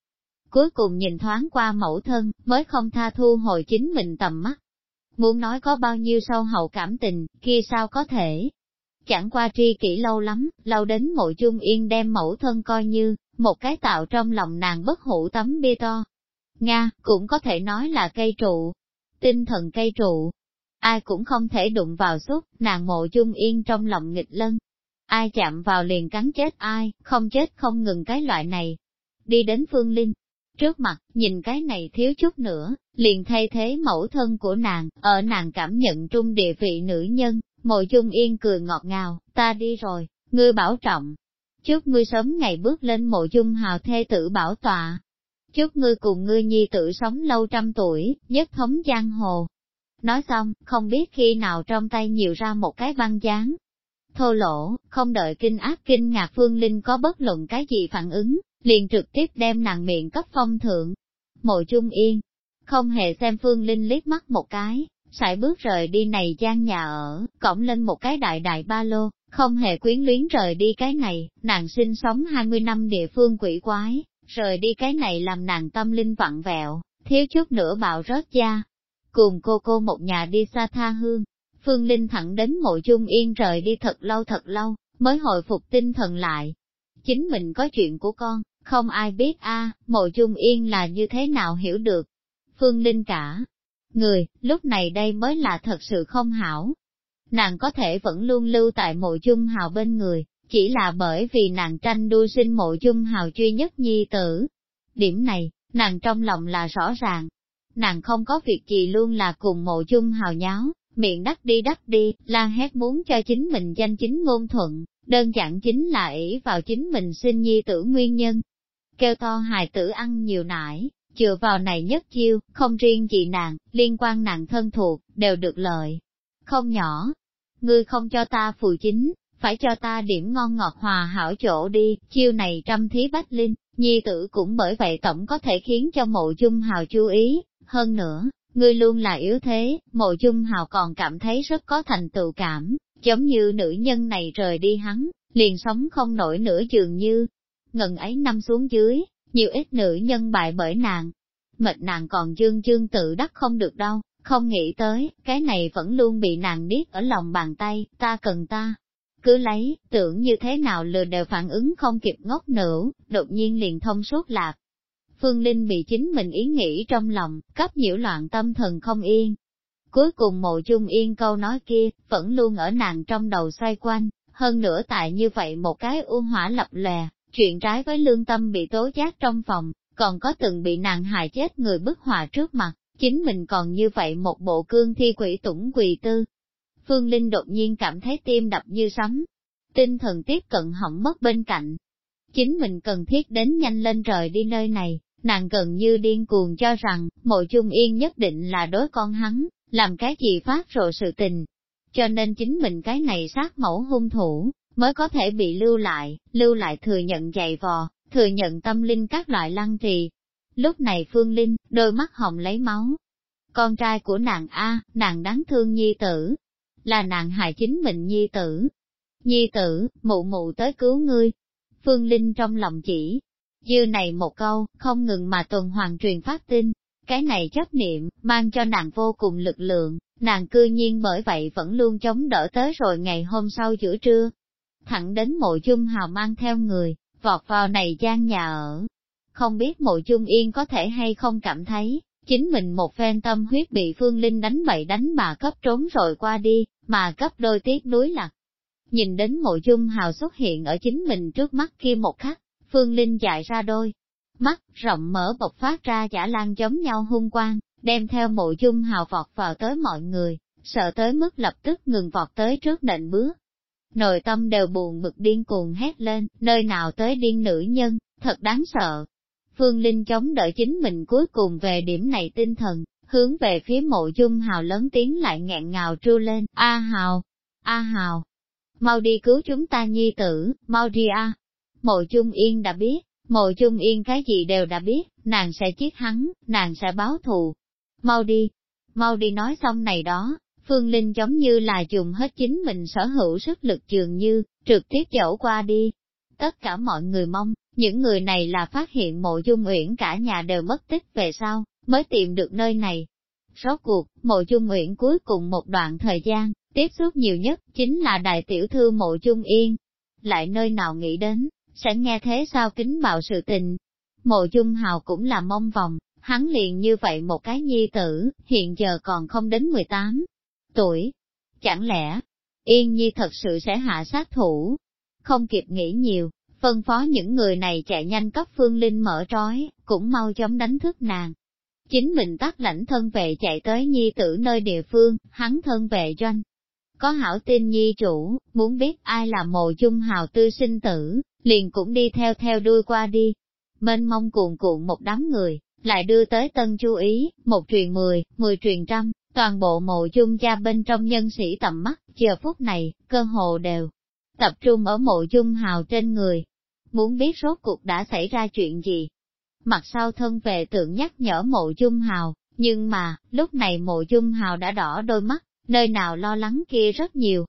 Cuối cùng nhìn thoáng qua mẫu thân, mới không tha thu hồi chính mình tầm mắt. Muốn nói có bao nhiêu sâu hậu cảm tình, kia sao có thể. Chẳng qua tri kỷ lâu lắm, lâu đến mộ chung yên đem mẫu thân coi như, một cái tạo trong lòng nàng bất hủ tấm bia to. Nga, cũng có thể nói là cây trụ, tinh thần cây trụ. Ai cũng không thể đụng vào xúc, nàng mộ chung yên trong lòng nghịch lân. Ai chạm vào liền cắn chết ai, không chết không ngừng cái loại này. Đi đến phương linh, trước mặt, nhìn cái này thiếu chút nữa, liền thay thế mẫu thân của nàng, ở nàng cảm nhận trung địa vị nữ nhân, mộ chung yên cười ngọt ngào, ta đi rồi, ngươi bảo trọng, Chúc ngươi sớm ngày bước lên mộ dung hào thê tử bảo tọa. Chúc ngươi cùng ngươi nhi tử sống lâu trăm tuổi, nhất thống giang hồ. Nói xong, không biết khi nào trong tay nhiều ra một cái băng dáng. Thô lỗ, không đợi kinh ác kinh ngạc phương linh có bất luận cái gì phản ứng, liền trực tiếp đem nàng miệng cấp phong thượng. Mộ trung yên, không hề xem phương linh liếc mắt một cái, sải bước rời đi này gian nhà ở, cổng lên một cái đại đại ba lô, không hề quyến luyến rời đi cái này, nàng sinh sống 20 năm địa phương quỷ quái, rời đi cái này làm nàng tâm linh vặn vẹo, thiếu chút nữa bạo rớt da. Cùng cô cô một nhà đi xa tha hương, Phương Linh thẳng đến mộ chung yên rời đi thật lâu thật lâu, mới hồi phục tinh thần lại. Chính mình có chuyện của con, không ai biết a mộ dung yên là như thế nào hiểu được. Phương Linh cả, người, lúc này đây mới là thật sự không hảo, nàng có thể vẫn luôn lưu tại mộ dung hào bên người, chỉ là bởi vì nàng tranh đua sinh mộ dung hào duy nhất nhi tử. Điểm này, nàng trong lòng là rõ ràng. Nàng không có việc gì luôn là cùng mộ dung hào nháo, miệng đắc đi đắc đi, la hét muốn cho chính mình danh chính ngôn thuận, đơn giản chính là ỷ vào chính mình sinh nhi tử nguyên nhân. Kêu to hài tử ăn nhiều nải, chừa vào này nhất chiêu, không riêng gì nàng, liên quan nàng thân thuộc, đều được lợi. Không nhỏ, ngươi không cho ta phù chính, phải cho ta điểm ngon ngọt hòa hảo chỗ đi, chiêu này trăm thí bách linh, nhi tử cũng bởi vậy tổng có thể khiến cho mộ dung hào chú ý, hơn nữa, ngươi luôn là yếu thế, mộ dung hào còn cảm thấy rất có thành tựu cảm, giống như nữ nhân này rời đi hắn, liền sống không nổi nữa dường như, ngần ấy năm xuống dưới, nhiều ít nữ nhân bại bởi nàng. Mệt nàng còn dương dương tự đắc không được đâu, không nghĩ tới, cái này vẫn luôn bị nàng điếc ở lòng bàn tay, ta cần ta. Cứ lấy, tưởng như thế nào lừa đều phản ứng không kịp ngốc nữ, đột nhiên liền thông suốt lạc. Phương Linh bị chính mình ý nghĩ trong lòng, cấp nhiễu loạn tâm thần không yên. Cuối cùng mộ chung yên câu nói kia, vẫn luôn ở nàng trong đầu xoay quanh, hơn nữa tại như vậy một cái u hỏa lập lè, chuyện trái với lương tâm bị tố giác trong phòng, còn có từng bị nàng hại chết người bức họa trước mặt, chính mình còn như vậy một bộ cương thi quỷ tủng quỳ tư. Phương Linh đột nhiên cảm thấy tim đập như sấm, tinh thần tiếp cận hỏng mất bên cạnh. Chính mình cần thiết đến nhanh lên rời đi nơi này, nàng gần như điên cuồng cho rằng, mộ chung yên nhất định là đối con hắn, làm cái gì phát rộ sự tình. Cho nên chính mình cái này sát mẫu hung thủ, mới có thể bị lưu lại, lưu lại thừa nhận dày vò, thừa nhận tâm linh các loại lăng trì. Lúc này Phương Linh, đôi mắt hồng lấy máu. Con trai của nàng A, nàng đáng thương nhi tử, là nàng hại chính mình nhi tử. Nhi tử, mụ mụ tới cứu ngươi. Phương Linh trong lòng chỉ, dư này một câu, không ngừng mà tuần hoàn truyền phát tin. Cái này chấp niệm, mang cho nàng vô cùng lực lượng, nàng cư nhiên bởi vậy vẫn luôn chống đỡ tới rồi ngày hôm sau giữa trưa, thẳng đến mộ dung hào mang theo người, vọt vào này gian nhà ở. Không biết mộ dung yên có thể hay không cảm thấy, chính mình một phen tâm huyết bị Phương Linh đánh bậy đánh bà cấp trốn rồi qua đi, mà cấp đôi tiếc núi lạc. Nhìn đến mộ dung hào xuất hiện ở chính mình trước mắt kia một khắc, Phương Linh dại ra đôi. Mắt rộng mở bộc phát ra giả lan giống nhau hung quang, đem theo mộ dung hào vọt vào tới mọi người, sợ tới mức lập tức ngừng vọt tới trước nền bước nội tâm đều buồn bực điên cuồng hét lên, nơi nào tới điên nữ nhân, thật đáng sợ. Phương Linh chống đợi chính mình cuối cùng về điểm này tinh thần, hướng về phía mộ dung hào lớn tiếng lại nghẹn ngào tru lên, A hào, A hào, mau đi cứu chúng ta nhi tử, mau đi a. Mộ dung yên đã biết, mộ dung yên cái gì đều đã biết, nàng sẽ giết hắn, nàng sẽ báo thù. Mau đi, mau đi nói xong này đó, Phương Linh giống như là dùng hết chính mình sở hữu sức lực dường như, trực tiếp dẫu qua đi. Tất cả mọi người mong, những người này là phát hiện mộ dung uyển cả nhà đều mất tích về sau, mới tìm được nơi này. Rốt cuộc, mộ dung uyển cuối cùng một đoạn thời gian, tiếp xúc nhiều nhất chính là đại tiểu thư mộ dung yên. Lại nơi nào nghĩ đến, sẽ nghe thế sao kính bạo sự tình. Mộ dung hào cũng là mong vòng, hắn liền như vậy một cái nhi tử, hiện giờ còn không đến 18, tuổi. Chẳng lẽ, Yên Nhi thật sự sẽ hạ sát thủ? Không kịp nghĩ nhiều, phân phó những người này chạy nhanh cấp Phương Linh mở trói, cũng mau chóng đánh thức nàng. Chính mình tắt lãnh thân về chạy tới Nhi tử nơi địa phương, hắn thân về doanh. Có hảo tin Nhi chủ, muốn biết ai là mồ chung hào tư sinh tử, liền cũng đi theo theo đuôi qua đi. Mênh mong cuồn cuộn một đám người, lại đưa tới tân chú ý, một truyền mười, mười truyền trăm, Toàn bộ mộ dung gia bên trong nhân sĩ tầm mắt, giờ phút này, cơ hồ đều tập trung ở mộ dung hào trên người. Muốn biết rốt cuộc đã xảy ra chuyện gì? Mặt sau thân về tượng nhắc nhở mộ dung hào, nhưng mà, lúc này mộ dung hào đã đỏ đôi mắt, nơi nào lo lắng kia rất nhiều.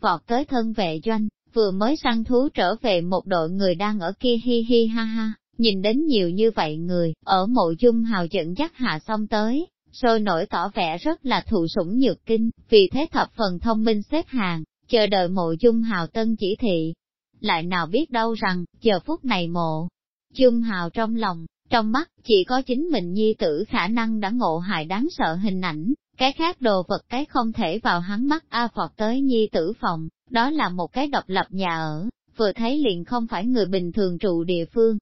Vọt tới thân vệ doanh, vừa mới săn thú trở về một đội người đang ở kia hi hi ha ha, nhìn đến nhiều như vậy người, ở mộ dung hào dẫn dắt hạ xong tới, sôi nổi tỏ vẻ rất là thụ sủng nhược kinh, vì thế thập phần thông minh xếp hàng, chờ đợi mộ dung hào tân chỉ thị. Lại nào biết đâu rằng, giờ phút này mộ, dung hào trong lòng, trong mắt, chỉ có chính mình nhi tử khả năng đã ngộ hại đáng sợ hình ảnh, cái khác đồ vật cái không thể vào hắn mắt A Phọt tới nhi tử phòng, đó là một cái độc lập nhà ở, vừa thấy liền không phải người bình thường trụ địa phương.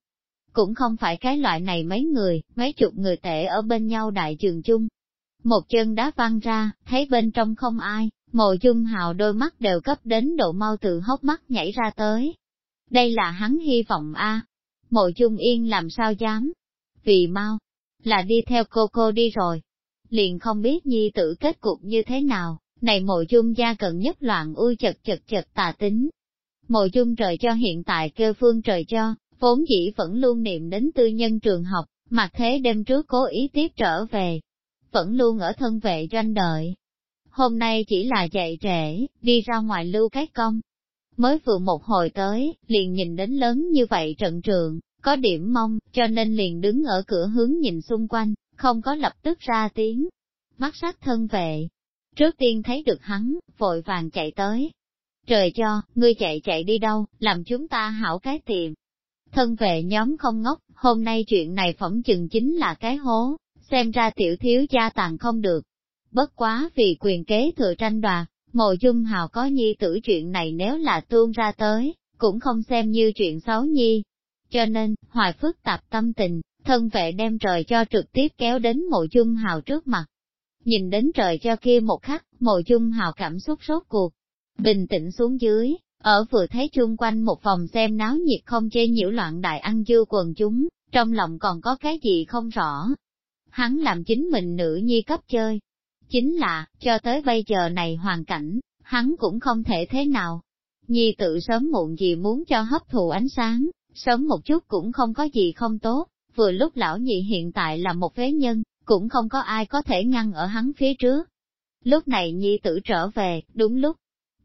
Cũng không phải cái loại này mấy người, mấy chục người tệ ở bên nhau đại trường chung. Một chân đá văng ra, thấy bên trong không ai, mộ dung hào đôi mắt đều cấp đến độ mau từ hốc mắt nhảy ra tới. Đây là hắn hy vọng a Mộ dung yên làm sao dám? Vì mau, là đi theo cô cô đi rồi. Liền không biết nhi tử kết cục như thế nào, này mộ dung gia cần nhất loạn ui chật chật chật tà tính. Mộ dung trời cho hiện tại kêu phương trời cho, vốn dĩ vẫn luôn niệm đến tư nhân trường học, mà thế đêm trước cố ý tiếp trở về. Vẫn luôn ở thân vệ doanh đợi. Hôm nay chỉ là chạy trễ, đi ra ngoài lưu cái công. Mới vừa một hồi tới, liền nhìn đến lớn như vậy trận trường, có điểm mong, cho nên liền đứng ở cửa hướng nhìn xung quanh, không có lập tức ra tiếng. Mắt sắc thân vệ, Trước tiên thấy được hắn, vội vàng chạy tới. Trời cho, ngươi chạy chạy đi đâu, làm chúng ta hảo cái tìm. Thân vệ nhóm không ngốc, hôm nay chuyện này phỏng chừng chính là cái hố, xem ra tiểu thiếu gia tàn không được. Bất quá vì quyền kế thừa tranh đoạt, mộ dung hào có nhi tử chuyện này nếu là tuôn ra tới, cũng không xem như chuyện xấu nhi. Cho nên, hoài phức tạp tâm tình, thân vệ đem trời cho trực tiếp kéo đến mộ dung hào trước mặt, Nhìn đến trời cho kia một khắc, mộ dung hào cảm xúc sốt cuộc. Bình tĩnh xuống dưới, ở vừa thấy chung quanh một vòng xem náo nhiệt không chê nhiễu loạn đại ăn dư quần chúng, trong lòng còn có cái gì không rõ. Hắn làm chính mình nữ nhi cấp chơi. Chính là, cho tới bây giờ này hoàn cảnh, hắn cũng không thể thế nào. Nhi tự sớm muộn gì muốn cho hấp thụ ánh sáng, sớm một chút cũng không có gì không tốt, vừa lúc lão nhị hiện tại là một phế nhân, cũng không có ai có thể ngăn ở hắn phía trước. Lúc này nhi tử trở về, đúng lúc,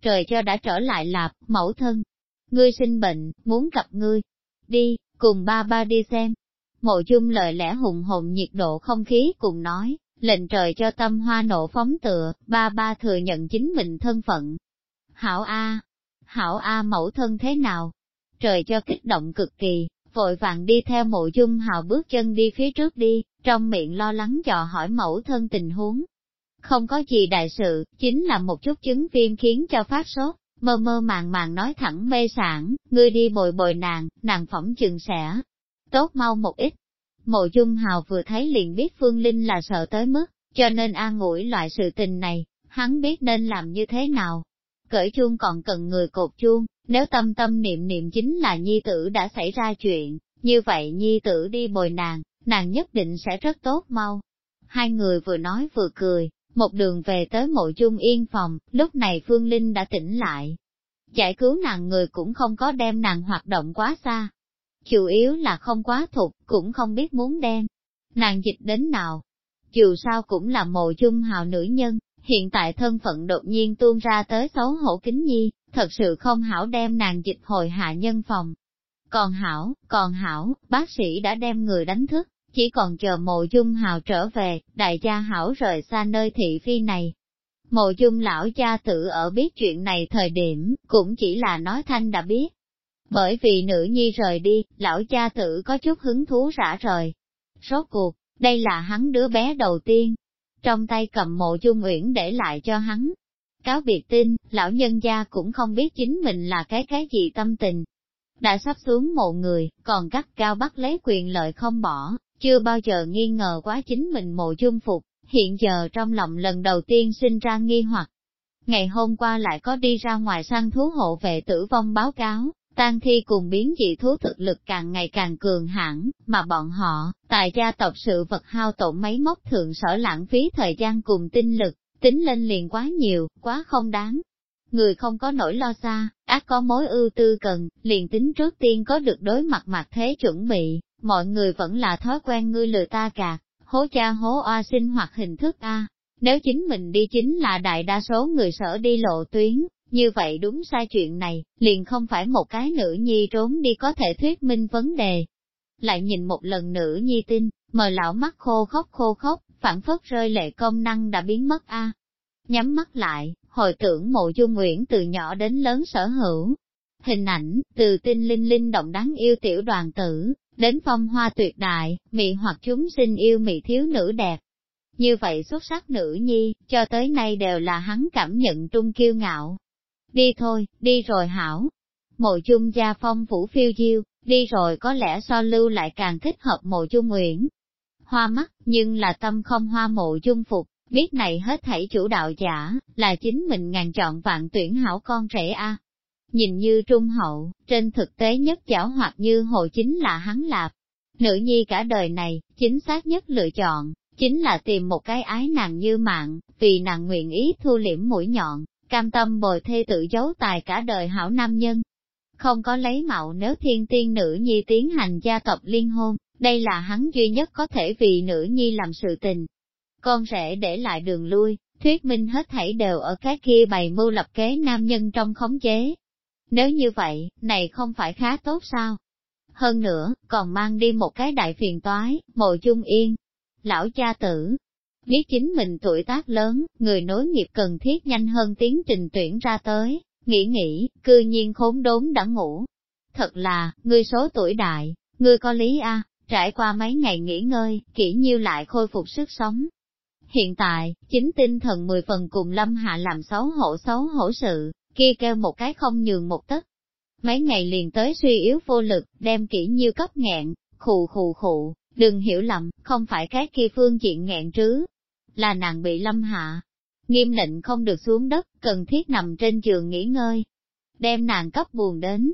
trời cho đã trở lại lạp, mẫu thân. Ngươi sinh bệnh, muốn gặp ngươi. Đi, cùng ba ba đi xem. Mộ chung lời lẽ hùng hồn nhiệt độ không khí cùng nói, lệnh trời cho tâm hoa nộ phóng tựa, ba ba thừa nhận chính mình thân phận. Hảo A, Hảo A mẫu thân thế nào? Trời cho kích động cực kỳ, vội vàng đi theo mộ dung hào bước chân đi phía trước đi, trong miệng lo lắng dò hỏi mẫu thân tình huống. Không có gì đại sự, chính là một chút chứng viêm khiến cho phát sốt, mơ mơ màng màng nói thẳng mê sản, ngươi đi bồi bồi nàng, nàng phỏng chừng sẽ tốt mau một ít. Mộ dung hào vừa thấy liền biết Phương Linh là sợ tới mức, cho nên an ủi loại sự tình này, hắn biết nên làm như thế nào. Cởi chuông còn cần người cột chuông, nếu tâm tâm niệm niệm chính là nhi tử đã xảy ra chuyện, như vậy nhi tử đi bồi nàng, nàng nhất định sẽ rất tốt mau. Hai người vừa nói vừa cười, một đường về tới mộ chung yên phòng, lúc này Phương Linh đã tỉnh lại. Giải cứu nàng người cũng không có đem nàng hoạt động quá xa. Chủ yếu là không quá thục, cũng không biết muốn đem. Nàng dịch đến nào. Dù sao cũng là mộ chung hào nữ nhân, hiện tại thân phận đột nhiên tuôn ra tới xấu hổ kính nhi, thật sự không hảo đem nàng dịch hồi hạ nhân phòng. Còn hảo, còn hảo, bác sĩ đã đem người đánh thức, chỉ còn chờ mộ dung hào trở về, đại gia hảo rời xa nơi thị phi này. Mộ dung lão cha tử ở biết chuyện này thời điểm, cũng chỉ là nói thanh đã biết. Bởi vì nữ nhi rời đi, lão cha tử có chút hứng thú rã rời. Rốt cuộc, đây là hắn đứa bé đầu tiên. Trong tay cầm mộ dung uyển để lại cho hắn. Cáo biệt tin, lão nhân gia cũng không biết chính mình là cái cái gì tâm tình. Đã sắp xuống mộ người, còn cắt cao bắt lấy quyền lợi không bỏ, chưa bao giờ nghi ngờ quá chính mình mộ chung phục, hiện giờ trong lòng lần đầu tiên sinh ra nghi hoặc. Ngày hôm qua lại có đi ra ngoài săn thú hộ vệ tử vong báo cáo, tang thi cùng biến dị thú thực lực càng ngày càng cường hãn, mà bọn họ, tại gia tộc sự vật hao tổn máy móc thượng sở lãng phí thời gian cùng tinh lực, tính lên liền quá nhiều, quá không đáng. Người không có nỗi lo xa, ác có mối ưu tư cần, liền tính trước tiên có được đối mặt mặt thế chuẩn bị, mọi người vẫn là thói quen ngươi lừa ta cả, hố cha hố oa sinh hoạt hình thức A. Nếu chính mình đi chính là đại đa số người sở đi lộ tuyến, như vậy đúng sai chuyện này, liền không phải một cái nữ nhi trốn đi có thể thuyết minh vấn đề. Lại nhìn một lần nữ nhi tin, mờ lão mắt khô khóc khô khóc, phản phất rơi lệ công năng đã biến mất a. Nhắm mắt lại, hồi tưởng mộ dung nguyễn từ nhỏ đến lớn sở hữu. Hình ảnh, từ tinh linh linh động đáng yêu tiểu đoàn tử, đến phong hoa tuyệt đại, mị hoặc chúng sinh yêu mị thiếu nữ đẹp. Như vậy xuất sắc nữ nhi, cho tới nay đều là hắn cảm nhận trung kiêu ngạo. Đi thôi, đi rồi hảo. mộ chung gia phong phủ phiêu diêu, đi rồi có lẽ so lưu lại càng thích hợp mộ chung nguyện. Hoa mắt, nhưng là tâm không hoa mộ chung phục, biết này hết thảy chủ đạo giả, là chính mình ngàn chọn vạn tuyển hảo con rể a. Nhìn như trung hậu, trên thực tế nhất chảo hoặc như hồ chính là hắn lạp. Nữ nhi cả đời này, chính xác nhất lựa chọn, chính là tìm một cái ái nàng như mạng, vì nàng nguyện ý thu liễm mũi nhọn, cam tâm bồi thê tự giấu tài cả đời hảo nam nhân. Không có lấy mạo nếu thiên tiên nữ nhi tiến hành gia tộc liên hôn, đây là hắn duy nhất có thể vì nữ nhi làm sự tình. Con rể để lại đường lui, thuyết minh hết thảy đều ở cái kia bày mưu lập kế nam nhân trong khống chế. Nếu như vậy, này không phải khá tốt sao? Hơn nữa, còn mang đi một cái đại phiền toái, mộ chung yên. Lão cha tử, biết chính mình tuổi tác lớn, người nối nghiệp cần thiết nhanh hơn tiến trình tuyển ra tới, nghĩ nghĩ, cư nhiên khốn đốn đã ngủ. Thật là, ngươi số tuổi đại, ngươi có lý a trải qua mấy ngày nghỉ ngơi, kỹ nhiêu lại khôi phục sức sống. Hiện tại, chính tinh thần mười phần cùng Lâm Hạ làm xấu hổ xấu hổ sự, kia kêu một cái không nhường một tấc. Mấy ngày liền tới suy yếu vô lực, đem kỹ nhiêu cấp nghẹn, khù khù khụ, đừng hiểu lầm, không phải cái kia phương diện nghẹn trứ, là nàng bị lâm hạ. Nghiêm lệnh không được xuống đất, cần thiết nằm trên giường nghỉ ngơi. Đem nàng cấp buồn đến.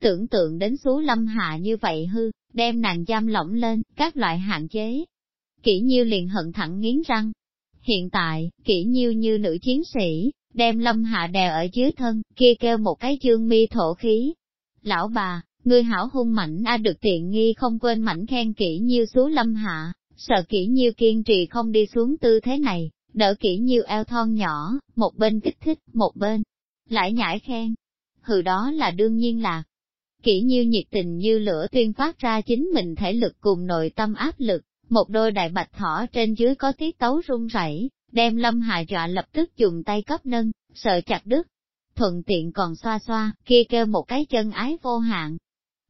Tưởng tượng đến số lâm hạ như vậy hư, đem nàng giam lỏng lên, các loại hạn chế. Kỷ nhiêu liền hận thẳng nghiến răng. Hiện tại, kỷ nhiêu như nữ chiến sĩ, đem lâm hạ đè ở dưới thân, kia kêu một cái dương mi thổ khí. Lão bà, ngươi hảo hung mảnh a được tiện nghi không quên mảnh khen kỹ nhiêu xuống lâm hạ, sợ kỹ nhiêu kiên trì không đi xuống tư thế này, đỡ kỹ nhiêu eo thon nhỏ, một bên kích thích, một bên lại nhảy khen. Hừ đó là đương nhiên là, kỹ nhiêu nhiệt tình như lửa tuyên phát ra chính mình thể lực cùng nội tâm áp lực, một đôi đại bạch thỏ trên dưới có tiết tấu run rẩy, đem lâm hà dọa lập tức dùng tay cấp nâng, sợ chặt đứt. Thuận tiện còn xoa xoa, kia kêu một cái chân ái vô hạn,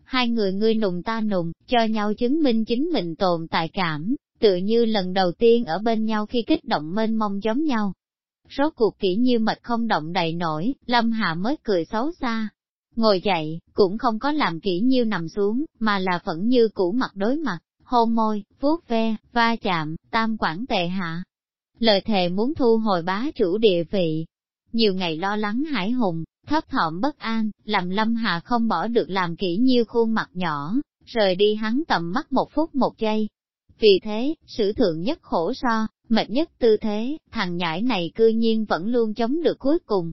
hai người ngươi nùng ta nùng, cho nhau chứng minh chính mình tồn tại cảm, tự như lần đầu tiên ở bên nhau khi kích động mênh mông giống nhau. Rốt cuộc kỹ như mật không động đầy nổi, Lâm Hạ mới cười xấu xa. Ngồi dậy, cũng không có làm kỹ như nằm xuống, mà là vẫn như cũ mặt đối mặt, hôn môi, vuốt ve, va chạm, tam quản tệ hạ. Lời thề muốn thu hồi bá chủ địa vị. Nhiều ngày lo lắng hải hùng, thấp thỏm bất an, làm lâm hà không bỏ được làm kỹ nhiêu khuôn mặt nhỏ, rời đi hắn tầm mắt một phút một giây. Vì thế, sử thượng nhất khổ so, mệt nhất tư thế, thằng nhãi này cư nhiên vẫn luôn chống được cuối cùng.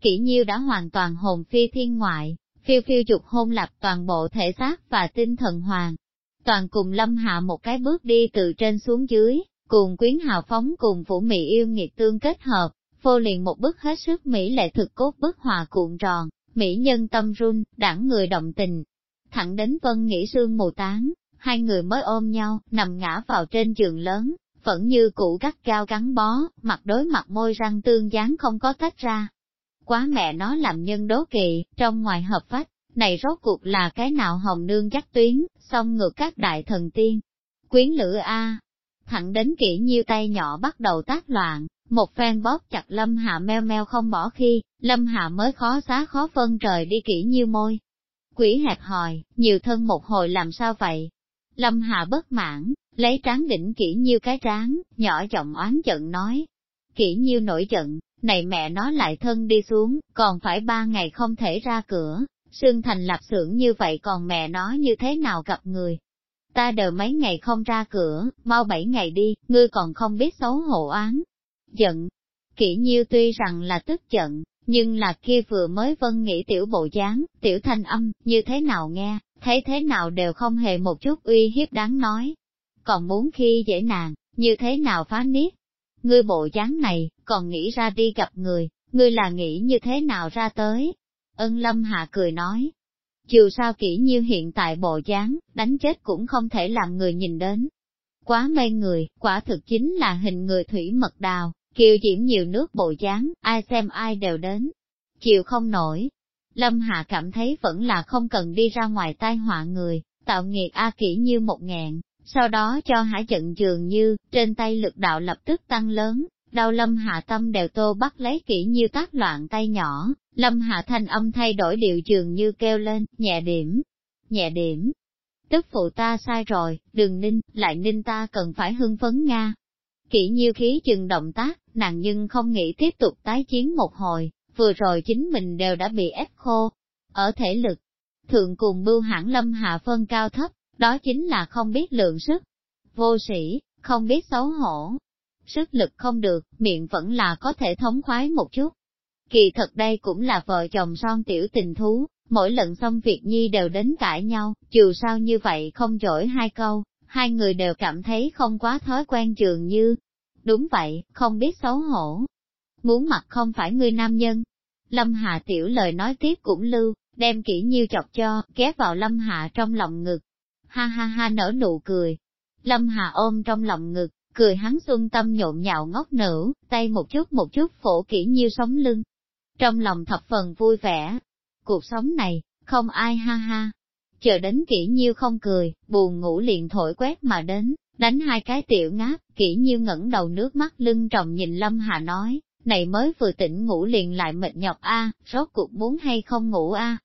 Kỷ nhiêu đã hoàn toàn hồn phi thiên ngoại, phiêu phiêu dục hôn lập toàn bộ thể xác và tinh thần hoàng. Toàn cùng lâm hạ một cái bước đi từ trên xuống dưới, cùng quyến hào phóng cùng vũ mị yêu nghiệt tương kết hợp, phô liền một bức hết sức mỹ lệ thực cốt bức hòa cuộn tròn, mỹ nhân tâm run, đảng người động tình. Thẳng đến vân nghĩ sương mù tán, hai người mới ôm nhau, nằm ngã vào trên giường lớn, vẫn như cũ gắt cao gắn bó, mặt đối mặt môi răng tương dáng không có tách ra. Quá mẹ nó làm nhân đố kỵ, trong ngoài hợp phách, này rốt cuộc là cái nào hồng nương dắt tuyến, xong ngược các đại thần tiên. Quyến lữ A, thẳng đến kỹ nhiêu tay nhỏ bắt đầu tác loạn, một phen bóp chặt Lâm Hạ meo meo không bỏ khi, Lâm Hạ mới khó xá khó phân trời đi kỹ nhiêu môi. Quỷ hẹp hòi, nhiều thân một hồi làm sao vậy? Lâm Hạ bất mãn, lấy tráng đỉnh kỹ nhiêu cái tráng, nhỏ giọng oán giận nói. Kỹ nhiêu nổi giận, này mẹ nó lại thân đi xuống, còn phải ba ngày không thể ra cửa, Sương thành lập xưởng như vậy còn mẹ nó như thế nào gặp người. Ta đều mấy ngày không ra cửa, mau bảy ngày đi, ngươi còn không biết xấu hổ án, giận. kỹ nhiêu tuy rằng là tức giận, nhưng là kia vừa mới vân nghĩ tiểu bộ dáng, tiểu thanh âm, như thế nào nghe, thấy thế nào đều không hề một chút uy hiếp đáng nói. Còn muốn khi dễ nàng, như thế nào phá niết. Ngươi bộ dáng này, còn nghĩ ra đi gặp người, ngươi là nghĩ như thế nào ra tới. Ân lâm hạ cười nói. Dù sao kỹ như hiện tại bộ dáng, đánh chết cũng không thể làm người nhìn đến. Quá mê người, quả thực chính là hình người thủy mật đào, Kiều diễm nhiều nước bộ dáng, ai xem ai đều đến. Chịu không nổi. Lâm Hạ cảm thấy vẫn là không cần đi ra ngoài tai họa người, tạo nghiệt A kỹ như một ngàn, sau đó cho hải trận dường như, trên tay lực đạo lập tức tăng lớn, Đau lâm hạ tâm đều tô bắt lấy kỹ như tác loạn tay nhỏ, lâm hạ thanh âm thay đổi điệu trường như kêu lên, nhẹ điểm, nhẹ điểm. Tức phụ ta sai rồi, đừng ninh, lại ninh ta cần phải hưng phấn Nga. Kỹ nhiêu khí chừng động tác, nàng nhưng không nghĩ tiếp tục tái chiến một hồi, vừa rồi chính mình đều đã bị ép khô. Ở thể lực, thượng cùng bưu hãng lâm hạ phân cao thấp, đó chính là không biết lượng sức. Vô sĩ, không biết xấu hổ. Sức lực không được, miệng vẫn là có thể thống khoái một chút. Kỳ thật đây cũng là vợ chồng son tiểu tình thú, mỗi lần xong việc nhi đều đến cãi nhau, dù sao như vậy không dỗi hai câu, hai người đều cảm thấy không quá thói quen trường như. Đúng vậy, không biết xấu hổ. Muốn mặt không phải người nam nhân. Lâm Hạ tiểu lời nói tiếp cũng lưu, đem kỹ nhiêu chọc cho, ghé vào Lâm Hạ trong lòng ngực. Ha ha ha nở nụ cười. Lâm Hạ ôm trong lòng ngực, cười hắn xuân tâm nhộn nhạo ngốc nở, tay một chút một chút phổ kỹ nhiêu sống lưng. Trong lòng thập phần vui vẻ. Cuộc sống này, không ai ha ha. Chờ đến kỹ nhiêu không cười, buồn ngủ liền thổi quét mà đến, đánh hai cái tiểu ngáp, kỹ nhiêu ngẩng đầu nước mắt lưng tròng nhìn Lâm Hà nói, này mới vừa tỉnh ngủ liền lại mệt nhọc a, rốt cuộc muốn hay không ngủ a.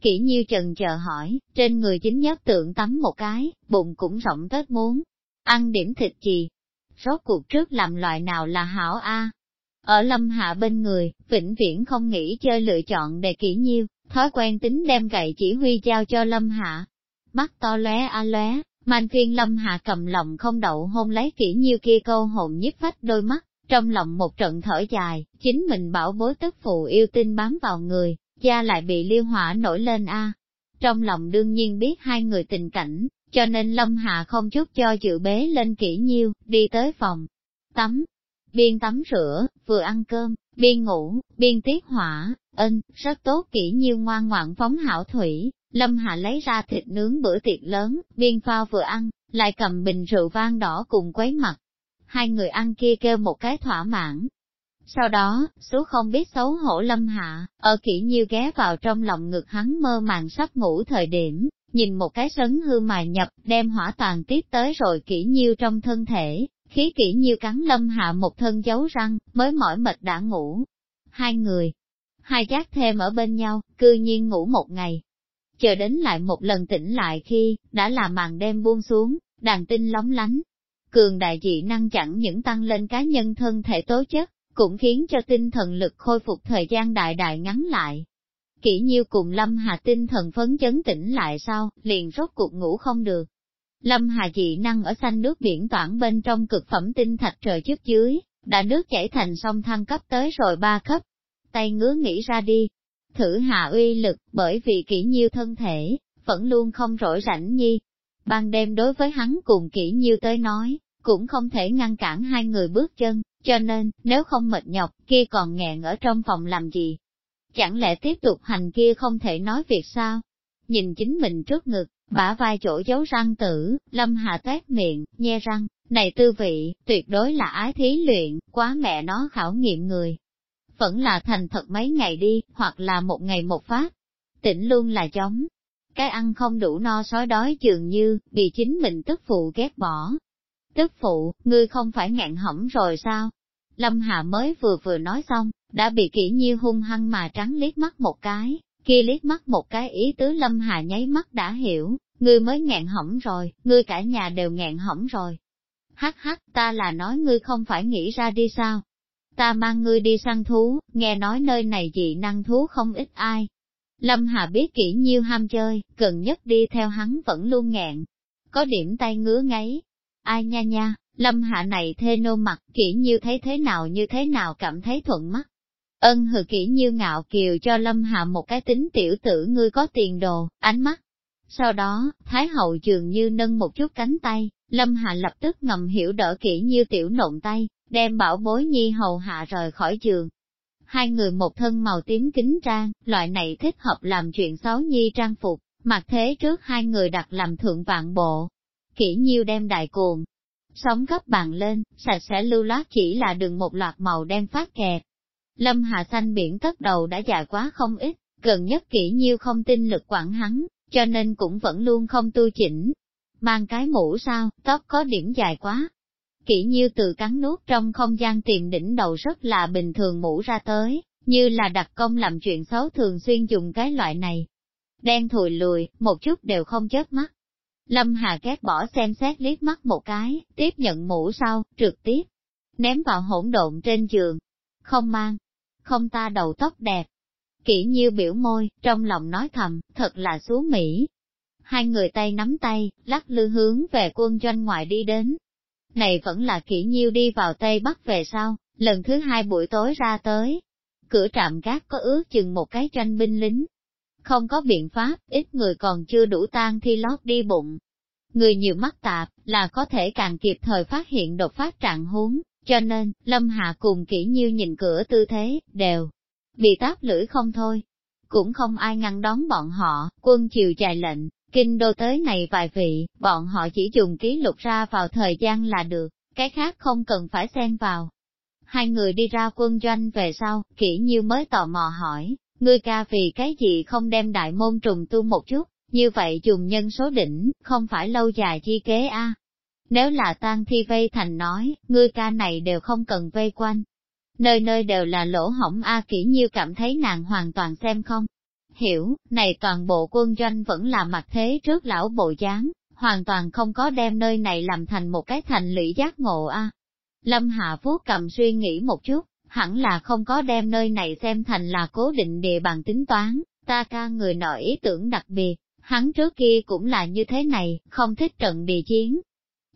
Kỹ nhiêu trần chờ hỏi, trên người chính nhất tượng tắm một cái, bụng cũng rộng tết muốn. Ăn điểm thịt gì? Rốt cuộc trước làm loại nào là hảo a? Ở lâm hạ bên người, vĩnh viễn không nghĩ chơi lựa chọn đề kỹ nhiêu, thói quen tính đem gậy chỉ huy giao cho lâm hạ. Mắt to lóe a lóe, man thiên lâm hạ cầm lòng không đậu hôn lấy kỹ nhiêu kia câu hồn nhiếp phách đôi mắt, trong lòng một trận thở dài, chính mình bảo bối tức phụ yêu tinh bám vào người, da lại bị liêu hỏa nổi lên a. Trong lòng đương nhiên biết hai người tình cảnh, cho nên Lâm Hạ không chút cho dự bế lên kỹ nhiêu, đi tới phòng, tắm, biên tắm rửa, vừa ăn cơm, biên ngủ, biên tiết hỏa, ân, rất tốt kỹ nhiêu ngoan ngoãn phóng hảo thủy, Lâm Hạ lấy ra thịt nướng bữa tiệc lớn, biên phao vừa ăn, lại cầm bình rượu vang đỏ cùng quấy mặt. Hai người ăn kia kêu một cái thỏa mãn, sau đó, số không biết xấu hổ lâm hạ, ở kỹ nhiêu ghé vào trong lòng ngực hắn mơ màng sắp ngủ thời điểm, nhìn một cái sấn hư mài nhập, đem hỏa tàn tiếp tới rồi kỹ nhiêu trong thân thể, khí kỹ nhiêu cắn lâm hạ một thân dấu răng, mới mỏi mệt đã ngủ. Hai người, hai giác thêm ở bên nhau, cư nhiên ngủ một ngày. Chờ đến lại một lần tỉnh lại khi, đã là màn đêm buông xuống, đàn tinh lóng lánh. Cường đại dị năng chẳng những tăng lên cá nhân thân thể tố chất, cũng khiến cho tinh thần lực khôi phục thời gian đại đại ngắn lại. Kỷ nhiêu cùng Lâm Hà tinh thần phấn chấn tỉnh lại sau, liền rốt cuộc ngủ không được. Lâm Hà dị năng ở xanh nước biển toản bên trong cực phẩm tinh thạch trời trước dưới, đã nước chảy thành sông thăng cấp tới rồi ba cấp. Tay ngứa nghĩ ra đi, thử hạ uy lực bởi vì kỹ nhiêu thân thể, vẫn luôn không rỗi rảnh nhi. Ban đêm đối với hắn cùng kỹ nhiêu tới nói, cũng không thể ngăn cản hai người bước chân, cho nên, nếu không mệt nhọc, kia còn nghẹn ở trong phòng làm gì? Chẳng lẽ tiếp tục hành kia không thể nói việc sao? Nhìn chính mình trước ngực, bả vai chỗ giấu răng tử, lâm hạ tét miệng, nhe răng, này tư vị, tuyệt đối là ái thí luyện, quá mẹ nó khảo nghiệm người. Vẫn là thành thật mấy ngày đi, hoặc là một ngày một phát. Tỉnh luôn là giống. Cái ăn không đủ no sói đói dường như, bị chính mình tức phụ ghét bỏ, Tức phụ, ngươi không phải ngạn hỏng rồi sao? Lâm Hạ mới vừa vừa nói xong, đã bị kỹ nhiêu hung hăng mà trắng liếc mắt một cái, kia liếc mắt một cái ý tứ Lâm Hà nháy mắt đã hiểu, ngươi mới ngẹn hỏng rồi, ngươi cả nhà đều ngẹn hỏng rồi. Hắc hắc, ta là nói ngươi không phải nghĩ ra đi sao? Ta mang ngươi đi săn thú, nghe nói nơi này dị năng thú không ít ai. Lâm Hà biết kỹ nhiêu ham chơi, cần nhất đi theo hắn vẫn luôn ngẹn. Có điểm tay ngứa ngáy, Ai nha nha, lâm hạ này thê nô mặt kỹ như thấy thế nào như thế nào cảm thấy thuận mắt. Ân hừ kỹ như ngạo kiều cho lâm hạ một cái tính tiểu tử ngươi có tiền đồ, ánh mắt. Sau đó, Thái hậu dường như nâng một chút cánh tay, lâm hạ lập tức ngầm hiểu đỡ kỹ như tiểu nộn tay, đem bảo bối nhi hầu hạ rời khỏi giường. Hai người một thân màu tím kính trang, loại này thích hợp làm chuyện xấu nhi trang phục, mặc thế trước hai người đặt làm thượng vạn bộ, kỹ nhiêu đem đại cuồng. Sóng gấp bàn lên, sạch sẽ lưu loát chỉ là đường một loạt màu đen phát kẹt. Lâm Hà Xanh biển cất đầu đã dài quá không ít, gần nhất kỹ nhiêu không tin lực quản hắn, cho nên cũng vẫn luôn không tu chỉnh. Mang cái mũ sao, tóc có điểm dài quá. kỹ nhiêu từ cắn nuốt trong không gian tìm đỉnh đầu rất là bình thường mũ ra tới, như là đặc công làm chuyện xấu thường xuyên dùng cái loại này. Đen thùi lùi, một chút đều không chớp mắt. Lâm Hà ghét bỏ xem xét liếc mắt một cái, tiếp nhận mũ sau, trực tiếp, ném vào hỗn độn trên giường. Không mang, không ta đầu tóc đẹp. Kỹ nhiêu biểu môi, trong lòng nói thầm, thật là xú Mỹ. Hai người tay nắm tay, lắc lư hướng về quân doanh ngoại đi đến. Này vẫn là kỹ nhiêu đi vào Tây Bắc về sau, lần thứ hai buổi tối ra tới. Cửa trạm gác có ước chừng một cái tranh binh lính. Không có biện pháp, ít người còn chưa đủ tan thi lót đi bụng. Người nhiều mắt tạp, là có thể càng kịp thời phát hiện đột phát trạng huống, cho nên, Lâm Hạ cùng kỹ nhiêu nhìn cửa tư thế, đều bị táp lưỡi không thôi. Cũng không ai ngăn đón bọn họ, quân chiều dài lệnh, kinh đô tới này vài vị, bọn họ chỉ dùng ký lục ra vào thời gian là được, cái khác không cần phải xen vào. Hai người đi ra quân doanh về sau, kỹ nhiêu mới tò mò hỏi, ngươi ca vì cái gì không đem đại môn trùng tu một chút, như vậy dùng nhân số đỉnh, không phải lâu dài chi kế a nếu là tan thi vây thành nói, ngươi ca này đều không cần vây quanh. Nơi nơi đều là lỗ hỏng A kỹ nhiêu cảm thấy nàng hoàn toàn xem không. Hiểu, này toàn bộ quân doanh vẫn là mặt thế trước lão bộ dáng, hoàn toàn không có đem nơi này làm thành một cái thành lũy giác ngộ A. Lâm Hạ Phú cầm suy nghĩ một chút, hẳn là không có đem nơi này xem thành là cố định địa bàn tính toán, ta ca người nọ ý tưởng đặc biệt, hắn trước kia cũng là như thế này, không thích trận địa chiến,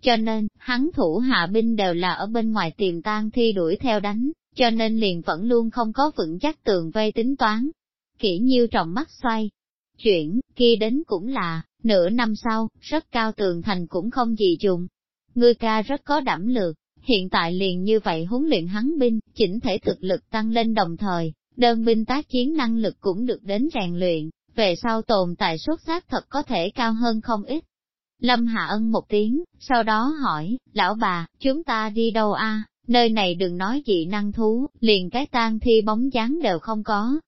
cho nên, hắn thủ hạ binh đều là ở bên ngoài tìm tang thi đuổi theo đánh, cho nên liền vẫn luôn không có vững chắc tường vây tính toán. Kỷ nhiêu trọng mắt xoay, chuyển, kia đến cũng là, nửa năm sau, rất cao tường thành cũng không gì dùng. Ngươi ca rất có đảm lược, hiện tại liền như vậy huấn luyện hắn binh, chỉnh thể thực lực tăng lên đồng thời, đơn binh tác chiến năng lực cũng được đến rèn luyện, về sau tồn tại xuất sắc thật có thể cao hơn không ít. Lâm Hạ Ân một tiếng, sau đó hỏi, lão bà, chúng ta đi đâu a? nơi này đừng nói dị năng thú, liền cái tang thi bóng dáng đều không có.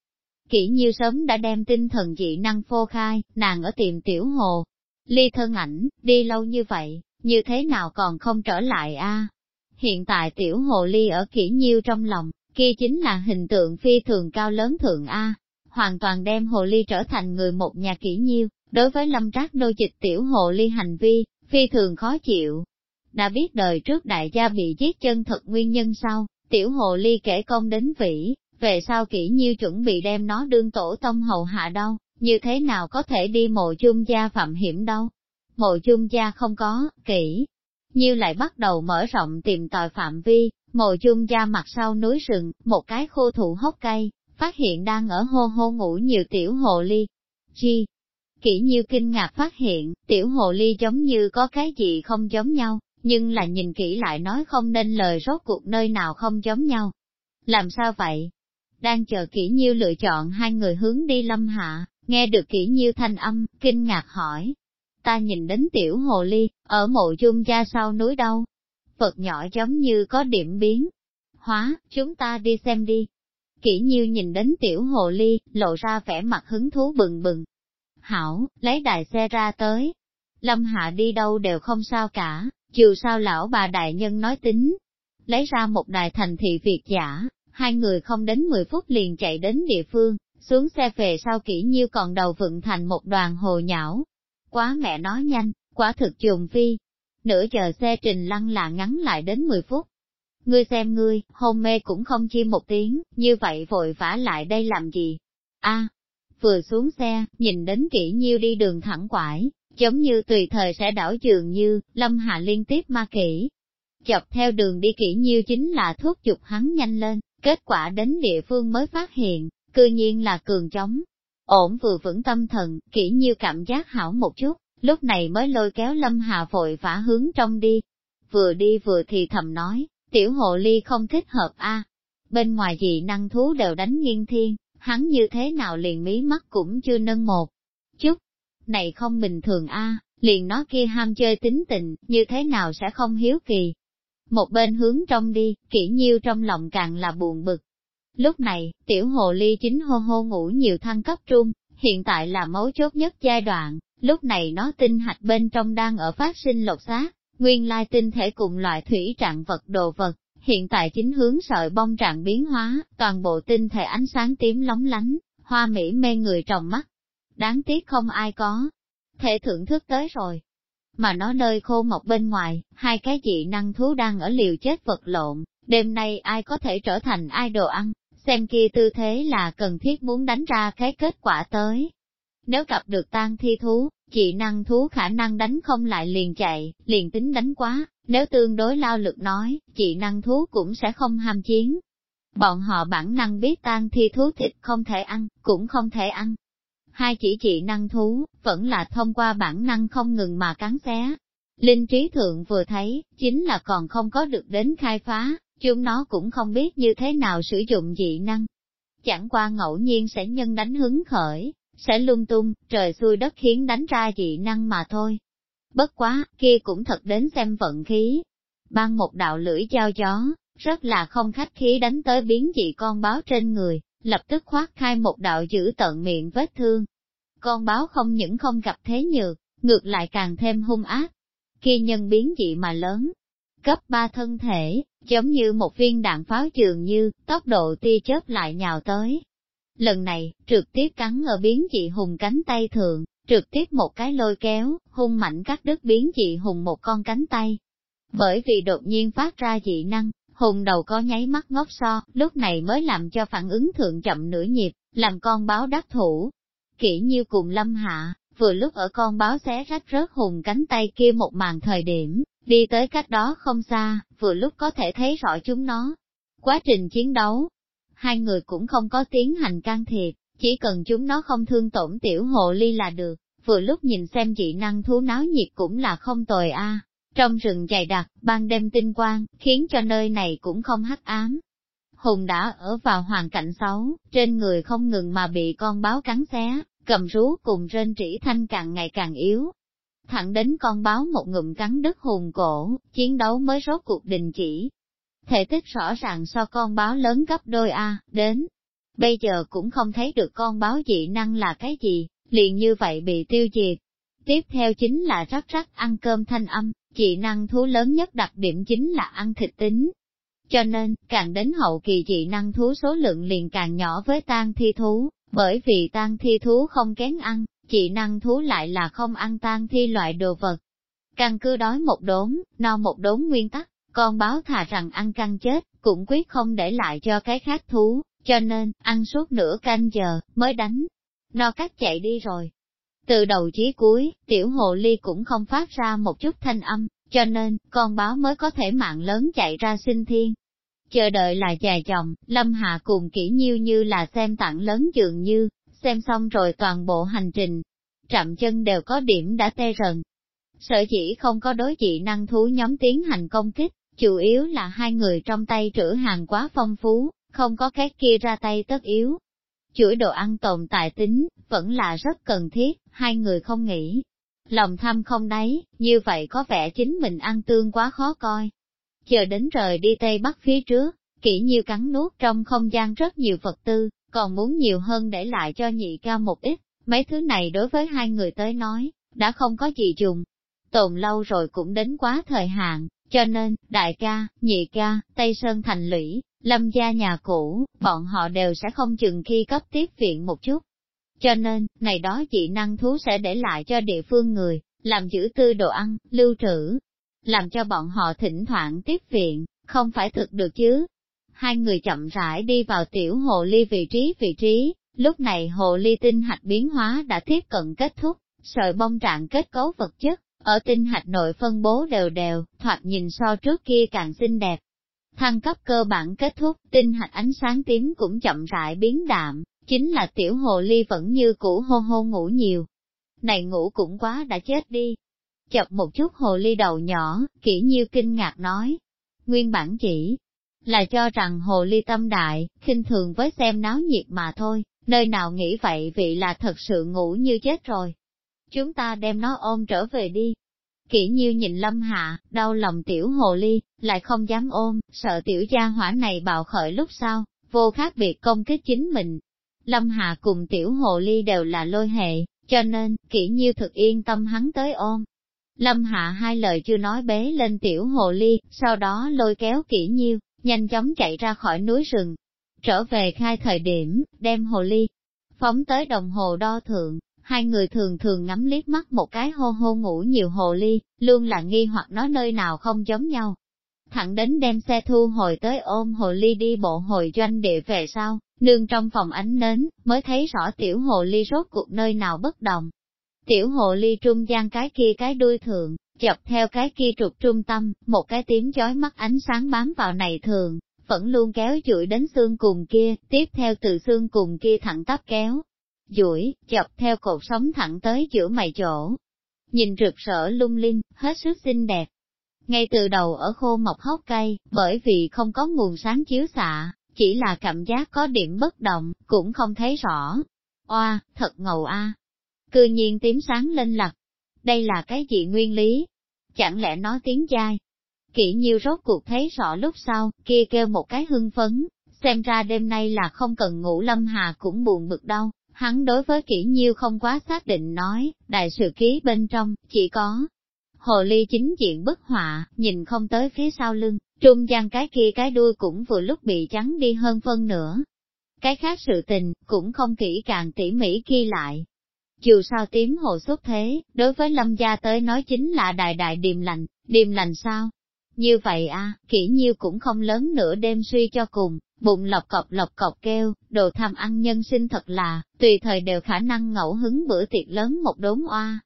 Kỷ Nhiêu sớm đã đem tinh thần dị năng phô khai, nàng ở tiệm tiểu hồ. Ly thân ảnh, đi lâu như vậy, như thế nào còn không trở lại a? Hiện tại tiểu hồ ly ở Kỷ nhiêu trong lòng, kia chính là hình tượng phi thường cao lớn thượng A, hoàn toàn đem hồ ly trở thành người một nhà Kỷ nhiêu, Đối với lâm trác nô dịch tiểu hồ ly hành vi, phi thường khó chịu. Đã biết đời trước đại gia bị giết chân thật nguyên nhân sau, tiểu hồ ly kể công đến vĩ, về sau kỹ nhiêu chuẩn bị đem nó đương tổ tông hầu hạ đâu, như thế nào có thể đi mộ chung gia phạm hiểm đâu. Mộ chung gia không có, kỹ. Nhiêu lại bắt đầu mở rộng tìm tòi phạm vi, mộ chung gia mặt sau núi rừng, một cái khô thụ hốc cây, phát hiện đang ở hô hô ngủ nhiều tiểu hồ ly. Chi, Kỷ nhiêu kinh ngạc phát hiện, tiểu hồ ly giống như có cái gì không giống nhau, nhưng là nhìn kỹ lại nói không nên lời rốt cuộc nơi nào không giống nhau. Làm sao vậy? Đang chờ kỹ nhiêu lựa chọn hai người hướng đi lâm hạ, nghe được kỹ nhiêu thanh âm, kinh ngạc hỏi. Ta nhìn đến tiểu hồ ly, ở mộ chung gia sau núi đâu? Vật nhỏ giống như có điểm biến. Hóa, chúng ta đi xem đi. Kỷ nhiêu nhìn đến tiểu hồ ly, lộ ra vẻ mặt hứng thú bừng bừng, hảo, lấy đại xe ra tới. Lâm Hạ đi đâu đều không sao cả, dù sao lão bà đại nhân nói tính. Lấy ra một đài thành thị việt giả, hai người không đến 10 phút liền chạy đến địa phương, xuống xe về sau kỹ nhiêu còn đầu vựng thành một đoàn hồ nhão. Quá mẹ nói nhanh, quá thực trùng phi. Nửa giờ xe trình lăng là ngắn lại đến 10 phút. Ngươi xem ngươi, hôn mê cũng không chi một tiếng, như vậy vội vã lại đây làm gì? a vừa xuống xe, nhìn đến kỹ nhiêu đi đường thẳng quải, giống như tùy thời sẽ đảo trường như, lâm hạ liên tiếp ma kỹ. Chọc theo đường đi kỹ nhiêu chính là thuốc chụp hắn nhanh lên, kết quả đến địa phương mới phát hiện, cư nhiên là cường chống. Ổn vừa vững tâm thần, kỹ nhiêu cảm giác hảo một chút, lúc này mới lôi kéo lâm hạ vội vã hướng trong đi. Vừa đi vừa thì thầm nói, tiểu hộ ly không thích hợp a Bên ngoài dị năng thú đều đánh nghiêng thiên, hắn như thế nào liền mí mắt cũng chưa nâng một chút. Này không bình thường a, liền nó kia ham chơi tính tình, như thế nào sẽ không hiếu kỳ. Một bên hướng trong đi, kỹ nhiêu trong lòng càng là buồn bực. Lúc này, tiểu hồ ly chính hô hô ngủ nhiều thăng cấp trung, hiện tại là mấu chốt nhất giai đoạn, lúc này nó tinh hạch bên trong đang ở phát sinh lột xác, Nguyên lai tinh thể cùng loại thủy trạng vật đồ vật, hiện tại chính hướng sợi bông trạng biến hóa, toàn bộ tinh thể ánh sáng tím lóng lánh, hoa mỹ mê người trong mắt. Đáng tiếc không ai có, thể thưởng thức tới rồi. Mà nó nơi khô mọc bên ngoài, hai cái dị năng thú đang ở liều chết vật lộn, đêm nay ai có thể trở thành ai đồ ăn, xem kia tư thế là cần thiết muốn đánh ra cái kết quả tới. Nếu gặp được tan thi thú, dị năng thú khả năng đánh không lại liền chạy, liền tính đánh quá, nếu tương đối lao lực nói, chị năng thú cũng sẽ không ham chiến. Bọn họ bản năng biết tan thi thú thịt không thể ăn, cũng không thể ăn. Hai chỉ chị năng thú, vẫn là thông qua bản năng không ngừng mà cắn xé. Linh trí thượng vừa thấy, chính là còn không có được đến khai phá, chúng nó cũng không biết như thế nào sử dụng dị năng. Chẳng qua ngẫu nhiên sẽ nhân đánh hứng khởi, sẽ lung tung, trời xuôi đất khiến đánh ra dị năng mà thôi. Bất quá, kia cũng thật đến xem vận khí. Ban một đạo lưỡi dao gió, rất là không khách khí đánh tới biến dị con báo trên người, lập tức khoát khai một đạo giữ tận miệng vết thương. Con báo không những không gặp thế nhược, ngược lại càng thêm hung ác. Khi nhân biến dị mà lớn, cấp ba thân thể, giống như một viên đạn pháo trường như, tốc độ tia chớp lại nhào tới. Lần này, trực tiếp cắn ở biến dị hùng cánh tay thượng, trực tiếp một cái lôi kéo, hung mạnh cắt đứt biến dị hùng một con cánh tay. Bởi vì đột nhiên phát ra dị năng, hùng đầu có nháy mắt ngốc so, lúc này mới làm cho phản ứng thượng chậm nửa nhịp, làm con báo đắc thủ. Kỹ nhiêu cùng lâm hạ, vừa lúc ở con báo xé rách rớt hùng cánh tay kia một màn thời điểm, đi tới cách đó không xa, vừa lúc có thể thấy rõ chúng nó. Quá trình chiến đấu, hai người cũng không có tiến hành can thiệp, chỉ cần chúng nó không thương tổn tiểu hồ ly là được, vừa lúc nhìn xem dị năng thú náo nhiệt cũng là không tồi a. Trong rừng dày đặc, ban đêm tinh quang, khiến cho nơi này cũng không hắc ám. Hùng đã ở vào hoàn cảnh xấu, trên người không ngừng mà bị con báo cắn xé, cầm rú cùng rên rỉ thanh càng ngày càng yếu. Thẳng đến con báo một ngụm cắn đứt hùng cổ, chiến đấu mới rốt cuộc đình chỉ. Thể tích rõ ràng so con báo lớn gấp đôi A, đến. Bây giờ cũng không thấy được con báo dị năng là cái gì, liền như vậy bị tiêu diệt. Tiếp theo chính là rắc rắc ăn cơm thanh âm, dị năng thú lớn nhất đặc điểm chính là ăn thịt tính. Cho nên, càng đến hậu kỳ dị năng thú số lượng liền càng nhỏ với tan thi thú, bởi vì tan thi thú không kén ăn, dị năng thú lại là không ăn tan thi loại đồ vật. Căn cứ đói một đốn, no một đốn nguyên tắc, con báo thà rằng ăn căng chết, cũng quyết không để lại cho cái khác thú, cho nên, ăn suốt nửa canh giờ, mới đánh, no cắt chạy đi rồi. Từ đầu chí cuối, tiểu hồ ly cũng không phát ra một chút thanh âm, cho nên, con báo mới có thể mạng lớn chạy ra sinh thiên. Chờ đợi là dài chồng, Lâm Hạ cùng kỹ nhiêu như là xem tặng lớn dường như, xem xong rồi toàn bộ hành trình. Trạm chân đều có điểm đã tê rần. Sở chỉ không có đối dị năng thú nhóm tiến hành công kích, chủ yếu là hai người trong tay trữ hàng quá phong phú, không có cái kia ra tay tất yếu, chuỗi đồ ăn tồn tại tính, vẫn là rất cần thiết, hai người không nghĩ. Lòng tham không đáy, như vậy có vẻ chính mình ăn tương quá khó coi. Chờ đến rời đi Tây Bắc phía trước, kỹ nhiêu cắn nuốt trong không gian rất nhiều vật tư, còn muốn nhiều hơn để lại cho nhị ca một ít, mấy thứ này đối với hai người tới nói, đã không có gì dùng. Tồn lâu rồi cũng đến quá thời hạn, cho nên, đại ca, nhị ca, Tây Sơn thành lũy, lâm gia nhà cũ, bọn họ đều sẽ không chừng khi cấp tiếp viện một chút. Cho nên, này đó dị năng thú sẽ để lại cho địa phương người, làm giữ tư đồ ăn, lưu trữ, làm cho bọn họ thỉnh thoảng tiếp viện, không phải thực được chứ. Hai người chậm rãi đi vào tiểu hồ ly vị trí vị trí, lúc này hồ ly tinh hạch biến hóa đã tiếp cận kết thúc, sợi bông trạng kết cấu vật chất, ở tinh hạch nội phân bố đều đều, thoạt nhìn so trước kia càng xinh đẹp. Thăng cấp cơ bản kết thúc, tinh hạch ánh sáng tím cũng chậm rãi biến đạm, chính là tiểu hồ ly vẫn như cũ hô hô ngủ nhiều. Này ngủ cũng quá đã chết đi. Chập một chút hồ ly đầu nhỏ, kỹ nhiêu kinh ngạc nói. Nguyên bản chỉ là cho rằng hồ ly tâm đại, khinh thường với xem náo nhiệt mà thôi, nơi nào nghĩ vậy vị là thật sự ngủ như chết rồi. Chúng ta đem nó ôm trở về đi. Kỷ nhiêu nhìn lâm hạ, đau lòng tiểu hồ ly, lại không dám ôm, sợ tiểu gia hỏa này bạo khởi lúc sau, vô khác biệt công kích chính mình. Lâm hạ cùng tiểu hồ ly đều là lôi hệ, cho nên, kỷ nhiêu thực yên tâm hắn tới ôm. Lâm Hạ hai lời chưa nói bế lên tiểu hồ ly, sau đó lôi kéo kỷ nhiêu, nhanh chóng chạy ra khỏi núi rừng. Trở về khai thời điểm, đem hồ ly, phóng tới đồng hồ đo thượng, hai người thường thường ngắm liếc mắt một cái hô hô ngủ nhiều hồ ly, luôn là nghi hoặc nó nơi nào không giống nhau. Thẳng đến đem xe thu hồi tới ôm hồ ly đi bộ hồi doanh địa về sau, nương trong phòng ánh nến, mới thấy rõ tiểu hồ ly rốt cuộc nơi nào bất đồng. Tiểu hồ ly trung gian cái kia cái đuôi thượng, chọc theo cái kia trục trung tâm, một cái tím chói mắt ánh sáng bám vào này thường, vẫn luôn kéo chuỗi đến xương cùng kia, tiếp theo từ xương cùng kia thẳng tắp kéo, duỗi, chọc theo cột sống thẳng tới giữa mày chỗ. Nhìn rực rỡ lung linh, hết sức xinh đẹp. Ngay từ đầu ở khô mọc hốc cây, bởi vì không có nguồn sáng chiếu xạ, chỉ là cảm giác có điểm bất động, cũng không thấy rõ. Oa, thật ngầu a. Cư nhiên tím sáng lên lặt. Đây là cái gì nguyên lý? Chẳng lẽ nó tiếng dai? Kỷ nhiêu rốt cuộc thấy rõ lúc sau, kia kêu một cái hưng phấn, xem ra đêm nay là không cần ngủ lâm hà cũng buồn bực đâu. Hắn đối với kỹ nhiêu không quá xác định nói, đại sự ký bên trong, chỉ có hồ ly chính diện bức họa, nhìn không tới phía sau lưng, trung gian cái kia cái đuôi cũng vừa lúc bị trắng đi hơn phân nữa. Cái khác sự tình, cũng không kỹ càng tỉ mỉ ghi lại. Dù sao tím hồ xuất thế, đối với lâm gia tới nói chính là đại đại điềm lành, điềm lành sao? Như vậy à, kỹ nhiêu cũng không lớn nữa đêm suy cho cùng, bụng lọc cọc lọc cọc kêu, đồ tham ăn nhân sinh thật là, tùy thời đều khả năng ngẫu hứng bữa tiệc lớn một đốn oa.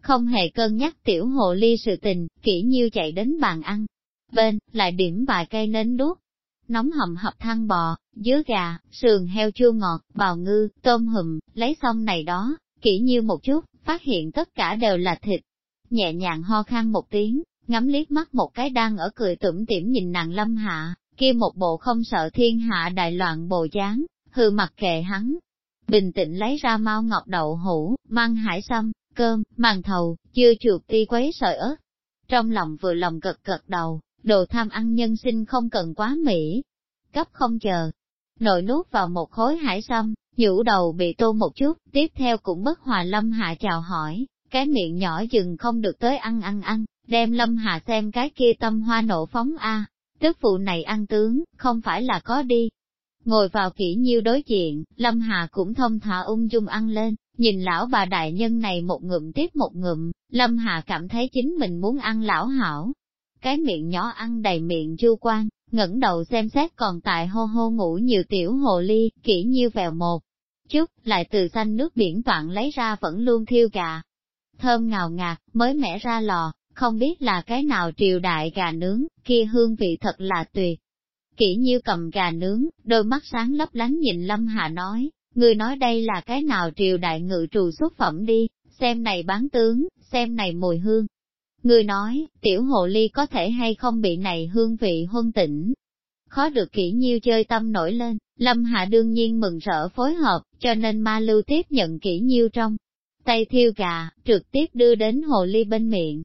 Không hề cân nhắc tiểu hồ ly sự tình, kỹ nhiêu chạy đến bàn ăn. Bên, lại điểm vài cây nến đuốc. Nóng hầm hập than bò, dứa gà, sườn heo chua ngọt, bào ngư, tôm hùm, lấy xong này đó, kỹ nhiêu một chút, phát hiện tất cả đều là thịt. Nhẹ nhàng ho khan một tiếng, ngắm liếc mắt một cái đang ở cười tủm tỉm nhìn nàng lâm hạ, kia một bộ không sợ thiên hạ đại loạn bồ dáng, hư mặt kệ hắn. Bình tĩnh lấy ra mau ngọc đậu hũ, mang hải sâm, cơm, màn thầu, chưa chuột ti quấy sợi ớt. Trong lòng vừa lòng gật gật đầu, đồ tham ăn nhân sinh không cần quá mỹ. Cấp không chờ. Nội nuốt vào một khối hải sâm, nhũ đầu bị tô một chút, tiếp theo cũng bất hòa lâm hạ chào hỏi, cái miệng nhỏ dừng không được tới ăn ăn ăn, đem lâm hạ xem cái kia tâm hoa nổ phóng a Tức phụ này ăn tướng, không phải là có đi. Ngồi vào kỹ nhiêu đối diện, Lâm Hà cũng thông thả ung dung ăn lên, nhìn lão bà đại nhân này một ngụm tiếp một ngụm, Lâm Hà cảm thấy chính mình muốn ăn lão hảo. Cái miệng nhỏ ăn đầy miệng chu quan, ngẩng đầu xem xét còn tại hô hô ngủ nhiều tiểu hồ ly, kỹ nhiêu vèo một chút, lại từ xanh nước biển toạn lấy ra vẫn luôn thiêu gà. Thơm ngào ngạt, mới mẻ ra lò, không biết là cái nào triều đại gà nướng, kia hương vị thật là tuyệt. Kỷ nhiêu cầm gà nướng, đôi mắt sáng lấp lánh nhìn Lâm Hà nói, người nói đây là cái nào triều đại ngự trù xuất phẩm đi, xem này bán tướng, xem này mùi hương. Người nói, tiểu hồ ly có thể hay không bị này hương vị huân tỉnh. Khó được kỹ nhiêu chơi tâm nổi lên, Lâm Hạ đương nhiên mừng rỡ phối hợp, cho nên ma lưu tiếp nhận kỹ nhiêu trong. Tay thiêu gà, trực tiếp đưa đến hồ ly bên miệng,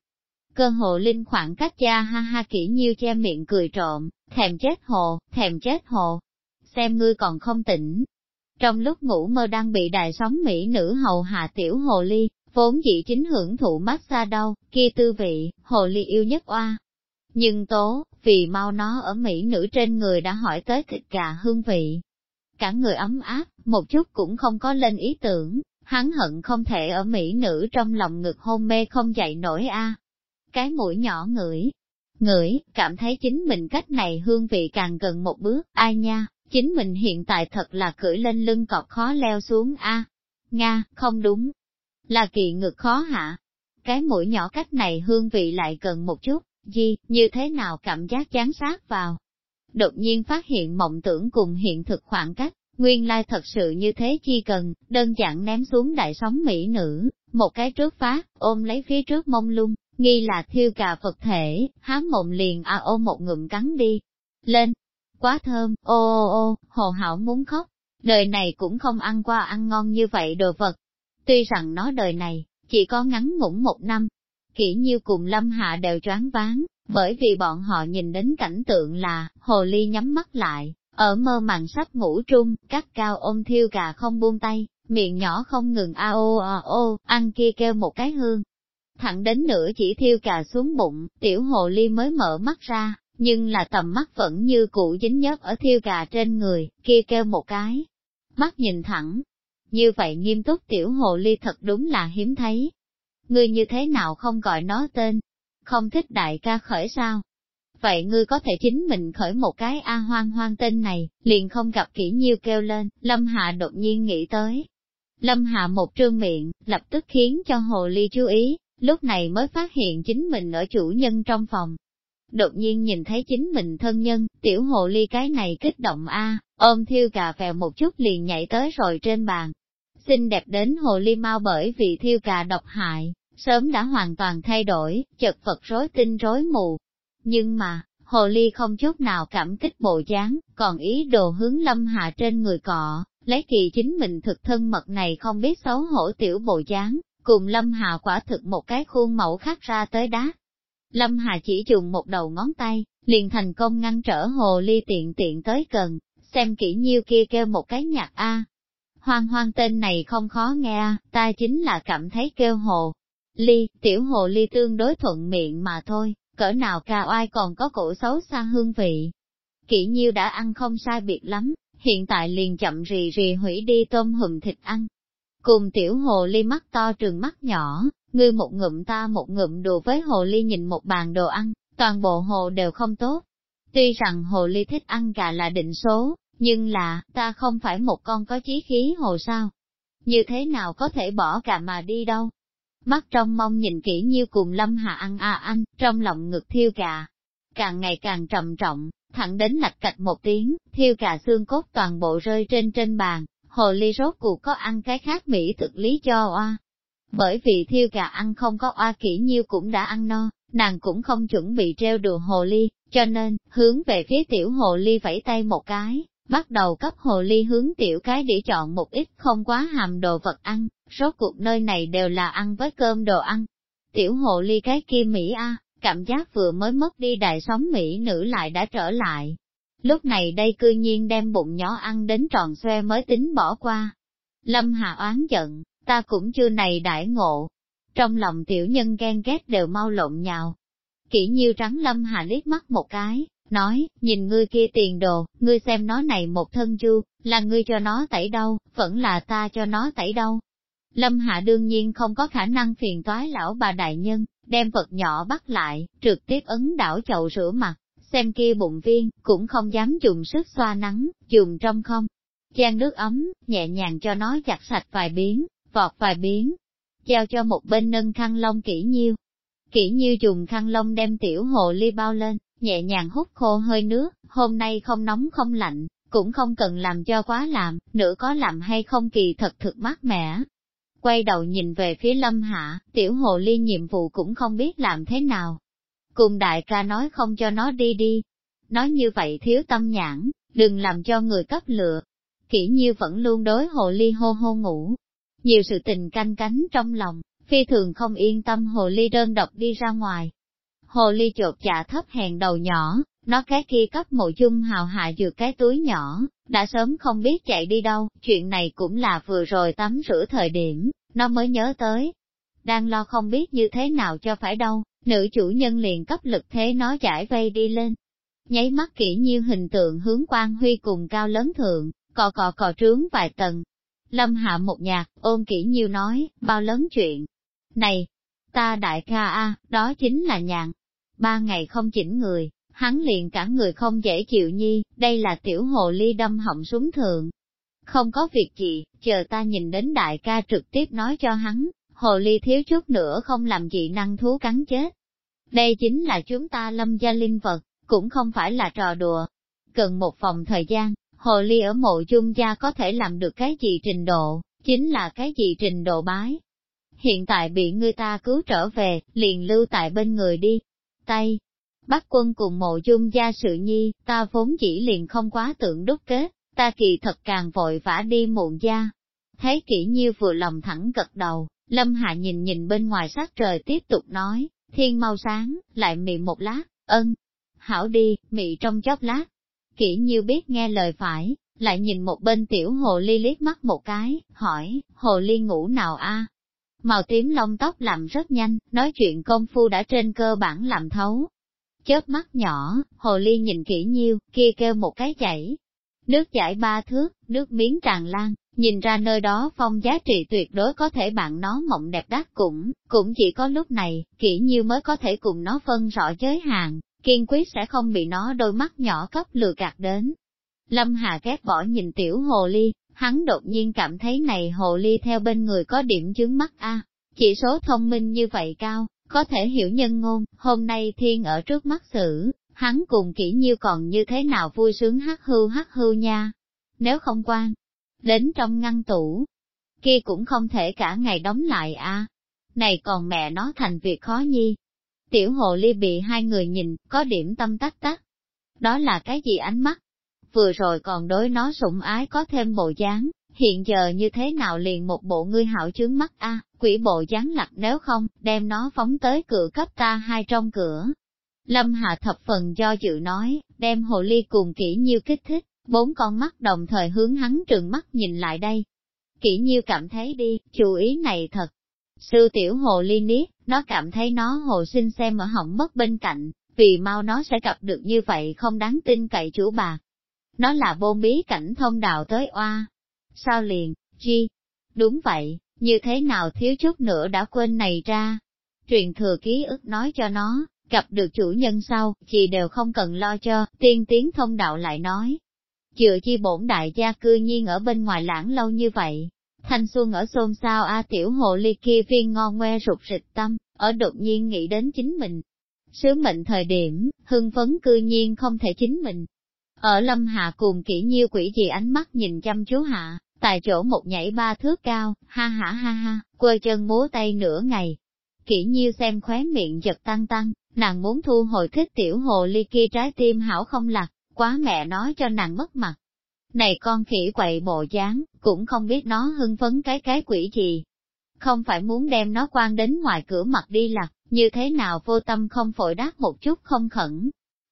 Cơ hồ linh khoảng cách cha ha ha kỹ nhiêu che miệng cười trộm, thèm chết hồ, thèm chết hồ. Xem ngươi còn không tỉnh. Trong lúc ngủ mơ đang bị đại sóng mỹ nữ hầu hạ tiểu hồ ly, vốn dĩ chính hưởng thụ massage đâu, kia tư vị, hồ ly yêu nhất oa. Nhưng tố, vì mau nó ở mỹ nữ trên người đã hỏi tới thịt gà hương vị. Cả người ấm áp, một chút cũng không có lên ý tưởng, hắn hận không thể ở mỹ nữ trong lòng ngực hôn mê không dậy nổi a cái mũi nhỏ ngửi, ngửi, cảm thấy chính mình cách này hương vị càng gần một bước, ai nha, chính mình hiện tại thật là cưỡi lên lưng cọp khó leo xuống a. Nga, không đúng, là kỳ ngực khó hả? Cái mũi nhỏ cách này hương vị lại gần một chút, gì, như thế nào cảm giác chán sát vào. Đột nhiên phát hiện mộng tưởng cùng hiện thực khoảng cách, nguyên lai thật sự như thế chi cần, đơn giản ném xuống đại sóng mỹ nữ, một cái trước phát, ôm lấy phía trước mông lung, nghi là thiêu cà Phật thể, há mộng liền à ô một ngụm cắn đi. Lên, quá thơm, ô ô ô, hồ hảo muốn khóc, đời này cũng không ăn qua ăn ngon như vậy đồ vật. Tuy rằng nó đời này, chỉ có ngắn ngủn một năm, kỹ nhiêu cùng lâm hạ đều choáng váng, bởi vì bọn họ nhìn đến cảnh tượng là, hồ ly nhắm mắt lại, ở mơ màng sắp ngủ trung, cắt cao ôm thiêu cà không buông tay, miệng nhỏ không ngừng a o a o, ăn kia kêu một cái hương, thẳng đến nửa chỉ thiêu cà xuống bụng, tiểu hồ ly mới mở mắt ra, nhưng là tầm mắt vẫn như cũ dính nhớp ở thiêu cà trên người, kia kêu một cái. Mắt nhìn thẳng, như vậy nghiêm túc tiểu hồ ly thật đúng là hiếm thấy. Ngươi như thế nào không gọi nó tên? Không thích đại ca khởi sao? Vậy ngươi có thể chính mình khởi một cái A hoang hoang tên này, liền không gặp kỹ nhiêu kêu lên, Lâm Hạ đột nhiên nghĩ tới. Lâm Hạ một trương miệng, lập tức khiến cho hồ ly chú ý, lúc này mới phát hiện chính mình ở chủ nhân trong phòng. Đột nhiên nhìn thấy chính mình thân nhân, tiểu hồ ly cái này kích động a ôm thiêu cà vèo một chút liền nhảy tới rồi trên bàn. Xinh đẹp đến hồ ly mau bởi vì thiêu cà độc hại, sớm đã hoàn toàn thay đổi, chật vật rối tinh rối mù. Nhưng mà, hồ ly không chút nào cảm kích bộ dáng, còn ý đồ hướng lâm hạ trên người cọ, lấy kỳ chính mình thực thân mật này không biết xấu hổ tiểu bộ dáng, cùng lâm hà quả thực một cái khuôn mẫu khác ra tới đá. Lâm Hà chỉ dùng một đầu ngón tay, liền thành công ngăn trở hồ ly tiện tiện tới gần, xem kỹ nhiêu kia kêu một cái nhạc A. Hoang hoang tên này không khó nghe, ta chính là cảm thấy kêu hồ. Ly, tiểu hồ ly tương đối thuận miệng mà thôi, cỡ nào ca oai còn có cổ xấu xa hương vị. Kỷ nhiêu đã ăn không sai biệt lắm, hiện tại liền chậm rì rì hủy đi tôm hùm thịt ăn. Cùng tiểu hồ ly mắt to trường mắt nhỏ, ngươi một ngụm ta một ngụm đồ với hồ ly nhìn một bàn đồ ăn, toàn bộ hồ đều không tốt. Tuy rằng hồ ly thích ăn gà là định số, nhưng là, ta không phải một con có chí khí hồ sao. Như thế nào có thể bỏ cả mà đi đâu? Mắt trong mong nhìn kỹ như cùng lâm hà ăn a anh, trong lòng ngực thiêu gà. Càng ngày càng trầm trọng, thẳng đến lạch cạch một tiếng, thiêu gà xương cốt toàn bộ rơi trên trên bàn, hồ ly rốt cuộc có ăn cái khác mỹ thực lý cho oa. Bởi vì thiêu gà ăn không có oa kỹ nhiêu cũng đã ăn no, nàng cũng không chuẩn bị treo đùa hồ ly, cho nên, hướng về phía tiểu hồ ly vẫy tay một cái, bắt đầu cấp hồ ly hướng tiểu cái để chọn một ít không quá hàm đồ vật ăn, rốt cuộc nơi này đều là ăn với cơm đồ ăn. Tiểu hồ ly cái kia Mỹ A, cảm giác vừa mới mất đi đại sóng Mỹ nữ lại đã trở lại. Lúc này đây cư nhiên đem bụng nhỏ ăn đến tròn xoe mới tính bỏ qua. Lâm Hà oán giận, ta cũng chưa này đại ngộ. Trong lòng tiểu nhân ghen ghét đều mau lộn nhào. Kỹ như trắng Lâm Hà liếc mắt một cái, nói, nhìn ngươi kia tiền đồ, ngươi xem nó này một thân chu, là ngươi cho nó tẩy đâu, vẫn là ta cho nó tẩy đâu. Lâm Hạ đương nhiên không có khả năng phiền toái lão bà đại nhân, đem vật nhỏ bắt lại, trực tiếp ấn đảo chậu rửa mặt, xem kia bụng viên, cũng không dám dùng sức xoa nắng, dùng trong không. Chan nước ấm, nhẹ nhàng cho nó giặt sạch vài biến, vọt vài biến, giao cho một bên nâng khăn lông kỹ nhiêu. Kỹ nhiêu dùng khăn lông đem tiểu hồ ly bao lên, nhẹ nhàng hút khô hơi nước, hôm nay không nóng không lạnh, cũng không cần làm cho quá làm, nữa có làm hay không kỳ thật thực mát mẻ. Quay đầu nhìn về phía lâm hạ, tiểu hồ ly nhiệm vụ cũng không biết làm thế nào. Cùng đại ca nói không cho nó đi đi. Nói như vậy thiếu tâm nhãn, đừng làm cho người cấp lựa. Kỷ như vẫn luôn đối hồ ly hô hô ngủ. Nhiều sự tình canh cánh trong lòng, phi thường không yên tâm hồ ly đơn độc đi ra ngoài, Hồ ly chột dạ thấp hèn đầu nhỏ, nó cái kia cấp mộ dung hào hạ dược cái túi nhỏ, đã sớm không biết chạy đi đâu, chuyện này cũng là vừa rồi tắm rửa thời điểm, nó mới nhớ tới. Đang lo không biết như thế nào cho phải đâu, nữ chủ nhân liền cấp lực thế nó giải vây đi lên. Nháy mắt kỹ nhiêu hình tượng hướng quan huy cùng cao lớn thượng, cò cò cò trướng vài tầng. Lâm hạ một nhạc, ôm kỹ nhiêu nói, bao lớn chuyện. Này, ta đại ca a, đó chính là nhàn, ba ngày không chỉnh người, hắn liền cả người không dễ chịu nhi, đây là tiểu hồ ly đâm họng súng thượng. Không có việc gì, chờ ta nhìn đến đại ca trực tiếp nói cho hắn, hồ ly thiếu chút nữa không làm gì năng thú cắn chết. Đây chính là chúng ta lâm gia linh vật, cũng không phải là trò đùa. Cần một phòng thời gian, hồ ly ở mộ chung gia có thể làm được cái gì trình độ, chính là cái gì trình độ bái. Hiện tại bị người ta cứu trở về, liền lưu tại bên người đi, tay. Bắt quân cùng mộ dung gia sự nhi, ta vốn chỉ liền không quá tưởng đúc kết, ta kỳ thật càng vội vã đi muộn gia. Thấy kỹ nhiêu vừa lòng thẳng gật đầu, lâm hạ nhìn nhìn bên ngoài sát trời tiếp tục nói, thiên mau sáng, lại mị một lát, ân. Hảo đi, mị trong chốc lát. Kỹ nhiêu biết nghe lời phải, lại nhìn một bên tiểu hồ ly liếc mắt một cái, hỏi, hồ ly ngủ nào a? màu tím lông tóc làm rất nhanh, nói chuyện công phu đã trên cơ bản làm thấu. Chớp mắt nhỏ, hồ ly nhìn kỹ nhiêu, kia kêu một cái chảy. Nước chảy ba thước, nước miếng tràn lan, nhìn ra nơi đó phong giá trị tuyệt đối có thể bạn nó mộng đẹp đắt cũng, cũng chỉ có lúc này, kỹ nhiêu mới có thể cùng nó phân rõ giới hạn, kiên quyết sẽ không bị nó đôi mắt nhỏ cấp lừa gạt đến. Lâm Hà ghét bỏ nhìn tiểu hồ ly, hắn đột nhiên cảm thấy này hồ ly theo bên người có điểm chướng mắt a chỉ số thông minh như vậy cao, có thể hiểu nhân ngôn, hôm nay thiên ở trước mắt xử, hắn cùng kỹ nhiêu còn như thế nào vui sướng hát hưu hát hưu nha. Nếu không quan, đến trong ngăn tủ, kia cũng không thể cả ngày đóng lại a Này còn mẹ nó thành việc khó nhi. Tiểu hồ ly bị hai người nhìn, có điểm tâm tắc tắc. Đó là cái gì ánh mắt? Vừa rồi còn đối nó sủng ái có thêm bộ dáng, hiện giờ như thế nào liền một bộ ngươi hảo chướng mắt a quỷ bộ dáng lặt nếu không, đem nó phóng tới cửa cấp ta hai trong cửa. Lâm Hạ thập phần do dự nói, đem hồ ly cùng kỹ nhiêu kích thích, bốn con mắt đồng thời hướng hắn trừng mắt nhìn lại đây. Kỹ nhiêu cảm thấy đi, chú ý này thật. Sư tiểu hồ ly niết, nó cảm thấy nó hồ sinh xem ở hỏng mất bên cạnh, vì mau nó sẽ gặp được như vậy không đáng tin cậy chủ bà. Nó là bôn bí cảnh thông đạo tới oa. Sao liền, chi? Đúng vậy, như thế nào thiếu chút nữa đã quên này ra. Truyền thừa ký ức nói cho nó, gặp được chủ nhân sau, chị đều không cần lo cho, tiên tiến thông đạo lại nói. Chừa chi bổn đại gia cư nhiên ở bên ngoài lãng lâu như vậy. Thanh xuân ở xôn xao A tiểu hồ ly kia viên ngon ngoe rụt rịch tâm, ở đột nhiên nghĩ đến chính mình. Sứ mệnh thời điểm, hưng phấn cư nhiên không thể chính mình. Ở lâm hạ cùng kỹ nhiêu quỷ gì ánh mắt nhìn chăm chú hạ, tại chỗ một nhảy ba thước cao, ha ha ha ha, quơ chân múa tay nửa ngày. Kỹ nhiêu xem khóe miệng giật tăng tăng, nàng muốn thu hồi thích tiểu hồ ly kia trái tim hảo không lạc, quá mẹ nói cho nàng mất mặt. Này con khỉ quậy bộ dáng, cũng không biết nó hưng phấn cái cái quỷ gì. Không phải muốn đem nó quan đến ngoài cửa mặt đi lạc, như thế nào vô tâm không phổi đáp một chút không khẩn.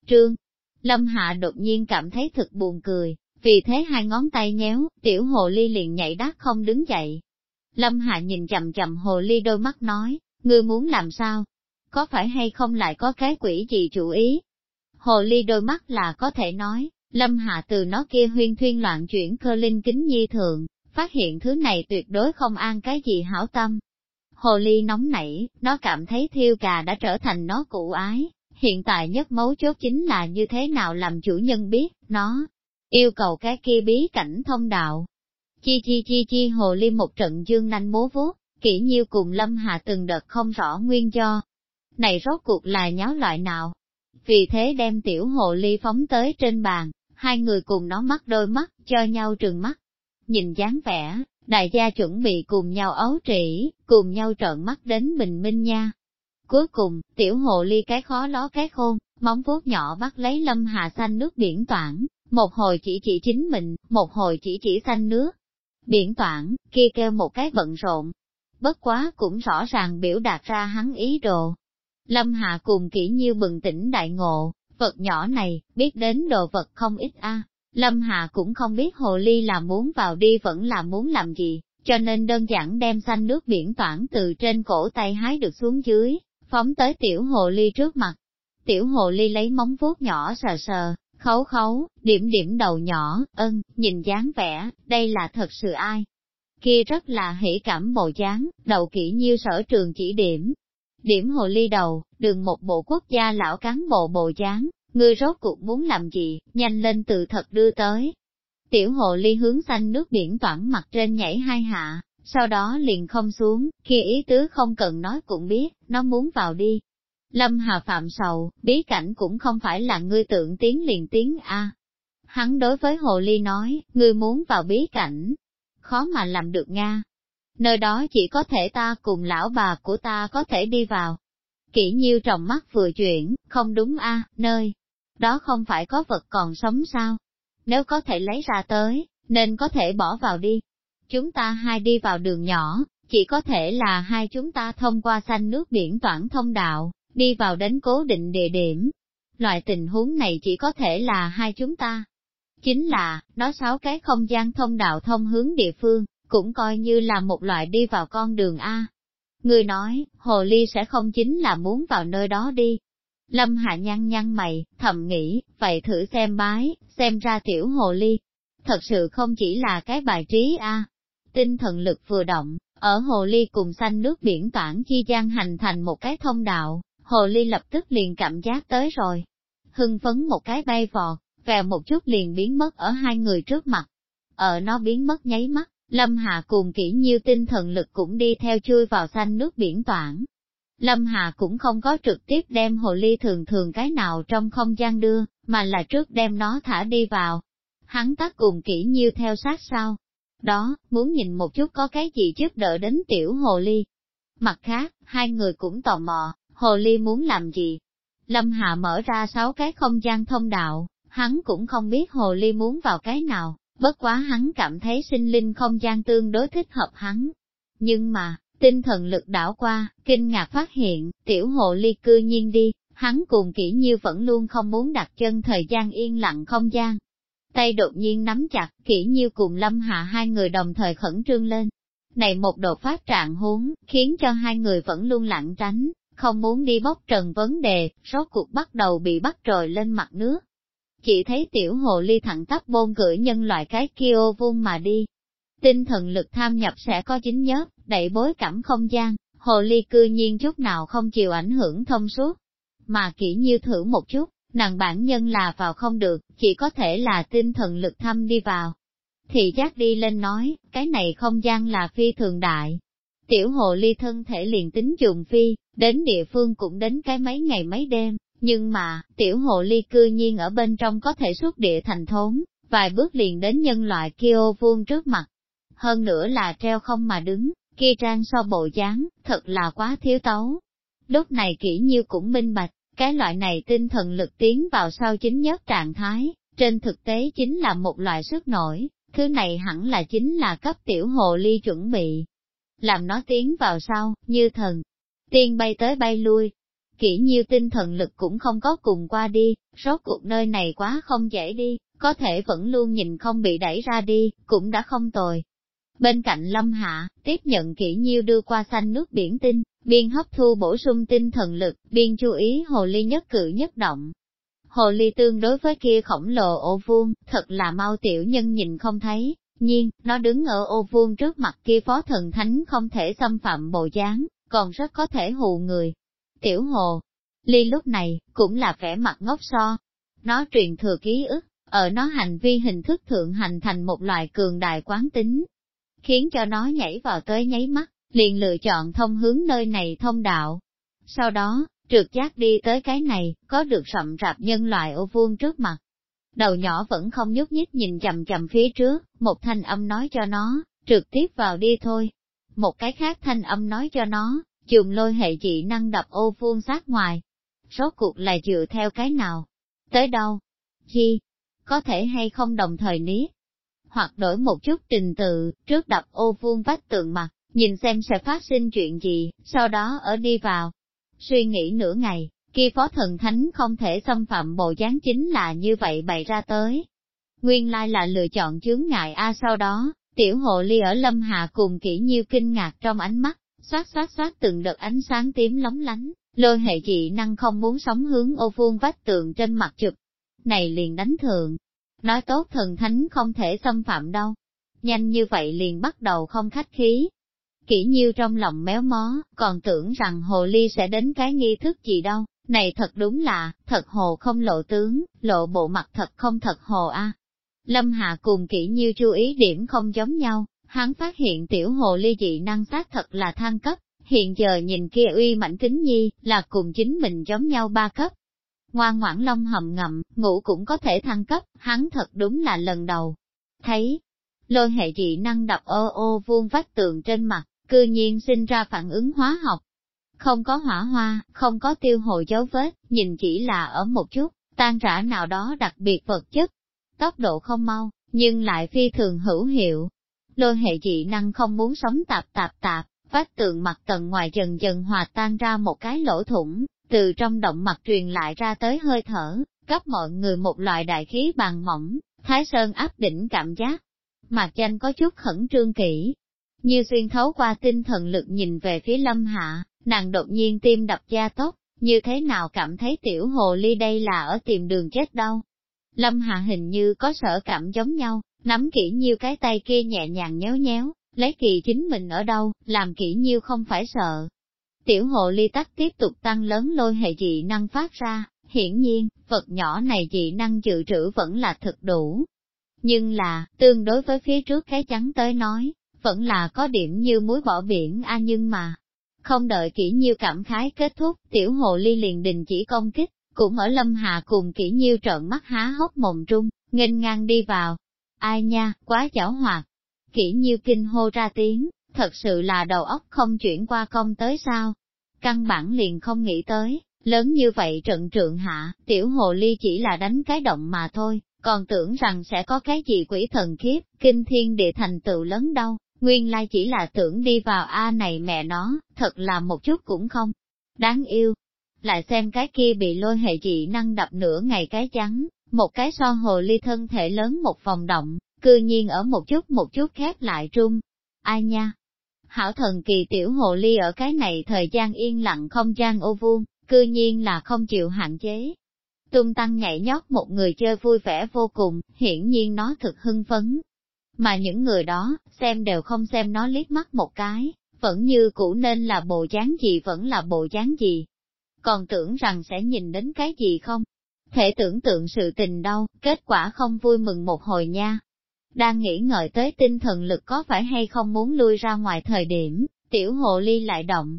Trương, Lâm Hạ đột nhiên cảm thấy thật buồn cười, vì thế hai ngón tay nhéo, tiểu hồ ly liền nhảy đát không đứng dậy. Lâm Hạ nhìn chầm chầm hồ ly đôi mắt nói, ngươi muốn làm sao? Có phải hay không lại có cái quỷ gì chủ ý? Hồ ly đôi mắt là có thể nói, Lâm Hạ từ nó kia huyên thuyên loạn chuyển cơ linh kính nhi thường, phát hiện thứ này tuyệt đối không an cái gì hảo tâm. Hồ ly nóng nảy, nó cảm thấy thiêu cà đã trở thành nó cụ ái, hiện tại nhất mấu chốt chính là như thế nào làm chủ nhân biết, nó yêu cầu cái kia bí cảnh thông đạo. Chi chi chi chi hồ ly một trận dương nanh múa vuốt, kỹ nhiêu cùng lâm hạ từng đợt không rõ nguyên do. Này rốt cuộc là nháo loại nào? Vì thế đem tiểu hồ ly phóng tới trên bàn, hai người cùng nó mắt đôi mắt, cho nhau trừng mắt. Nhìn dáng vẻ, đại gia chuẩn bị cùng nhau ấu trĩ, cùng nhau trợn mắt đến bình minh nha. Cuối cùng, tiểu hồ ly cái khó ló cái khôn, móng vuốt nhỏ bắt lấy lâm hà xanh nước biển toảng, một hồi chỉ chỉ chính mình, một hồi chỉ chỉ xanh nước. Biển toảng, kia kêu một cái bận rộn. Bất quá cũng rõ ràng biểu đạt ra hắn ý đồ. Lâm Hạ cùng kỹ nhiêu bừng tỉnh đại ngộ, vật nhỏ này, biết đến đồ vật không ít a. Lâm Hạ cũng không biết hồ ly là muốn vào đi vẫn là muốn làm gì, cho nên đơn giản đem xanh nước biển toản từ trên cổ tay hái được xuống dưới, phóng tới tiểu hồ ly trước mặt. Tiểu hồ ly lấy móng vuốt nhỏ sờ sờ, khấu khấu, điểm điểm đầu nhỏ, ân, nhìn dáng vẻ, đây là thật sự ai. Kia rất là hỷ cảm bộ dáng, đầu kỹ nhiêu sở trường chỉ điểm. Điểm hồ ly đầu, đường một bộ quốc gia lão cán bộ bộ dáng, ngươi rốt cuộc muốn làm gì, nhanh lên từ thật đưa tới. Tiểu hồ ly hướng xanh nước biển toảng mặt trên nhảy hai hạ, sau đó liền không xuống, kia ý tứ không cần nói cũng biết, nó muốn vào đi, Lâm Hà phạm sầu, bí cảnh cũng không phải là ngươi tượng tiếng liền tiếng a. Hắn đối với Hồ Ly nói, ngươi muốn vào bí cảnh, khó mà làm được Nga. Nơi đó chỉ có thể ta cùng lão bà của ta có thể đi vào. Kỷ nhiêu trọng mắt vừa chuyển, không đúng a, nơi. Đó không phải có vật còn sống sao? Nếu có thể lấy ra tới, nên có thể bỏ vào đi. Chúng ta hai đi vào đường nhỏ, chỉ có thể là hai chúng ta thông qua xanh nước biển toản thông đạo, đi vào đến cố định địa điểm. Loại tình huống này chỉ có thể là hai chúng ta. Chính là, nó sáu cái không gian thông đạo thông hướng địa phương, cũng coi như là một loại đi vào con đường A. người nói, hồ ly sẽ không chính là muốn vào nơi đó đi. Lâm Hạ nhăn nhăn mày, thầm nghĩ, vậy thử xem bái, xem ra tiểu hồ ly. Thật sự không chỉ là cái bài trí a Tinh thần lực vừa động, ở hồ ly cùng xanh nước biển toản chi gian hành thành một cái thông đạo, hồ ly lập tức liền cảm giác tới rồi. Hưng phấn một cái bay vọt, vèo một chút liền biến mất ở hai người trước mặt. Ở nó biến mất nháy mắt, Lâm Hà cùng kỹ nhiêu tinh thần lực cũng đi theo chui vào xanh nước biển toảng. Lâm Hà cũng không có trực tiếp đem hồ ly thường thường cái nào trong không gian đưa, mà là trước đem nó thả đi vào. Hắn tắt cùng kỹ nhiêu theo sát sau. Đó, muốn nhìn một chút có cái gì giúp đỡ đến tiểu hồ ly. Mặt khác, hai người cũng tò mò, hồ ly muốn làm gì? Lâm Hà mở ra sáu cái không gian thông đạo, hắn cũng không biết hồ ly muốn vào cái nào, bất quá hắn cảm thấy sinh linh không gian tương đối thích hợp hắn. Nhưng mà, tinh thần lực đảo qua, kinh ngạc phát hiện, tiểu hồ ly cư nhiên đi, hắn cùng kỹ như vẫn luôn không muốn đặt chân thời gian yên lặng không gian. Tay đột nhiên nắm chặt, kỹ như cùng lâm hạ hai người đồng thời khẩn trương lên. Này một đột phát trạng huống, khiến cho hai người vẫn luôn lặng tránh, không muốn đi bóc trần vấn đề, rốt cuộc bắt đầu bị bắt trồi lên mặt nước chỉ thấy tiểu hồ ly thẳng tắp bôn cưỡi nhân loại cái kia ô vuông mà đi. Tinh thần lực tham nhập sẽ có chính nhớ đẩy bối cảm không gian, hồ ly cư nhiên chút nào không chịu ảnh hưởng thông suốt. Mà kỹ như thử một chút, nàng bản nhân là vào không được, chỉ có thể là tinh thần lực thăm đi vào. Thì giác đi lên nói, cái này không gian là phi thường đại. Tiểu hồ ly thân thể liền tính dùng phi, đến địa phương cũng đến cái mấy ngày mấy đêm, nhưng mà, tiểu hồ ly cư nhiên ở bên trong có thể xuất địa thành thốn, vài bước liền đến nhân loại kia ô vuông trước mặt. Hơn nữa là treo không mà đứng, kia trang so bộ dáng, thật là quá thiếu tấu. Lúc này kỹ nhiêu cũng minh bạch, cái loại này tinh thần lực tiến vào sau chính nhất trạng thái, trên thực tế chính là một loại sức nổi, thứ này hẳn là chính là cấp tiểu hồ ly chuẩn bị. Làm nó tiến vào sau, như thần, tiên bay tới bay lui, kỹ nhiêu tinh thần lực cũng không có cùng qua đi, rốt cuộc nơi này quá không dễ đi, có thể vẫn luôn nhìn không bị đẩy ra đi, cũng đã không tồi. Bên cạnh Lâm Hạ, tiếp nhận kỹ nhiêu đưa qua xanh nước biển tinh, biên hấp thu bổ sung tinh thần lực, biên chú ý hồ ly nhất cử nhất động. Hồ ly tương đối với kia khổng lồ ô vuông, thật là mau tiểu nhân nhìn không thấy, nhiên, nó đứng ở ô vuông trước mặt kia phó thần thánh không thể xâm phạm bộ dáng, còn rất có thể hù người. Tiểu hồ, ly lúc này, cũng là vẻ mặt ngốc so. Nó truyền thừa ký ức, ở nó hành vi hình thức thượng hành thành một loại cường đại quán tính, khiến cho nó nhảy vào tới nháy mắt, liền lựa chọn thông hướng nơi này thông đạo. Sau đó, trượt giác đi tới cái này, có được rậm rạp nhân loại ô vuông trước mặt. Đầu nhỏ vẫn không nhúc nhích nhìn chầm chầm phía trước, một thanh âm nói cho nó, trực tiếp vào đi thôi. Một cái khác thanh âm nói cho nó, dùng lôi hệ dị năng đập ô vuông sát ngoài. Rốt cuộc là dựa theo cái nào? Tới đâu? Chi? Có thể hay không đồng thời ní Hoặc đổi một chút trình tự, trước đập ô vuông vách tượng mặt, nhìn xem sẽ phát sinh chuyện gì, sau đó ở đi vào. Suy nghĩ nửa ngày, kia phó thần thánh không thể xâm phạm bộ dáng chính là như vậy bày ra tới. Nguyên lai là lựa chọn chướng ngại A sau đó, tiểu hộ ly ở lâm hạ cùng kỹ nhiêu kinh ngạc trong ánh mắt, xoát xoát xoát từng đợt ánh sáng tím lóng lánh, lôi hệ dị năng không muốn sống hướng ô vuông vách tường trên mặt chụp. Này liền đánh thượng, nói tốt thần thánh không thể xâm phạm đâu. Nhanh như vậy liền bắt đầu không khách khí. Kỹ nhiêu trong lòng méo mó, còn tưởng rằng hồ ly sẽ đến cái nghi thức gì đâu, này thật đúng là, thật hồ không lộ tướng, lộ bộ mặt thật không thật hồ a. Lâm Hạ cùng kỹ nhiêu chú ý điểm không giống nhau, hắn phát hiện tiểu hồ ly dị năng sát thật là thăng cấp, hiện giờ nhìn kia uy mảnh kính nhi, là cùng chính mình giống nhau ba cấp. Ngoan ngoãn long hầm ngậm, ngủ cũng có thể thăng cấp, hắn thật đúng là lần đầu. Thấy, lôi hệ dị năng đập ô ô vuông vách tường trên mặt, cư nhiên sinh ra phản ứng hóa học. Không có hỏa hoa, không có tiêu hồi dấu vết, nhìn chỉ là ở một chút, tan rã nào đó đặc biệt vật chất. Tốc độ không mau, nhưng lại phi thường hữu hiệu, lôi hệ dị năng không muốn sống tạp tạp tạp, vách tường mặt tầng ngoài dần dần hòa tan ra một cái lỗ thủng, từ trong động mặt truyền lại ra tới hơi thở, cấp mọi người một loại đại khí bằng mỏng, thái sơn áp đỉnh cảm giác. Mạc danh có chút khẩn trương kỹ, như xuyên thấu qua tinh thần lực nhìn về phía lâm hạ, nàng đột nhiên tim đập da tốc, như thế nào cảm thấy tiểu hồ ly đây là ở tìm đường chết đâu. Lâm hạ hình như có sở cảm giống nhau, nắm kỹ nhiêu cái tay kia nhẹ nhàng nhéo nhéo, lấy kỳ chính mình ở đâu, làm kỹ nhiêu không phải sợ. Tiểu hồ ly tắc tiếp tục tăng lớn lôi hệ dị năng phát ra, hiển nhiên, vật nhỏ này dị năng dự trữ vẫn là thực đủ. Nhưng là, tương đối với phía trước cái trắng tới nói, vẫn là có điểm như muối bỏ biển a nhưng mà, không đợi kỹ nhiêu cảm khái kết thúc, tiểu hồ ly liền đình chỉ công kích, cũng ở lâm hà cùng kỹ nhiêu trợn mắt há hốc mồm trung, nghênh ngang đi vào. Ai nha, quá chảo hoạt. Kỷ nhiêu kinh hô ra tiếng, thật sự là đầu óc không chuyển qua công tới sao. Căn bản liền không nghĩ tới, lớn như vậy trận trượng hạ, tiểu hồ ly chỉ là đánh cái động mà thôi, còn tưởng rằng sẽ có cái gì quỷ thần kiếp, kinh thiên địa thành tựu lớn đâu, nguyên lai chỉ là tưởng đi vào A này mẹ nó, thật là một chút cũng không. Đáng yêu. Lại xem cái kia bị lôi hệ dị năng đập nửa ngày cái trắng, một cái so hồ ly thân thể lớn một phòng động, cư nhiên ở một chút một chút khép lại trung. Ai nha? Hảo thần kỳ tiểu hồ ly ở cái này thời gian yên lặng không gian ô vuông, cư nhiên là không chịu hạn chế. Tung tăng nhảy nhót một người chơi vui vẻ vô cùng, hiển nhiên nó thực hưng phấn, mà những người đó, xem đều không xem nó liếc mắt một cái, vẫn như cũ nên là bộ dáng gì vẫn là bộ dáng gì. Còn tưởng rằng sẽ nhìn đến cái gì không? Thể tưởng tượng sự tình đâu, kết quả không vui mừng một hồi nha. Đang nghĩ ngợi tới tinh thần lực có phải hay không muốn lui ra ngoài thời điểm, tiểu hồ ly lại động.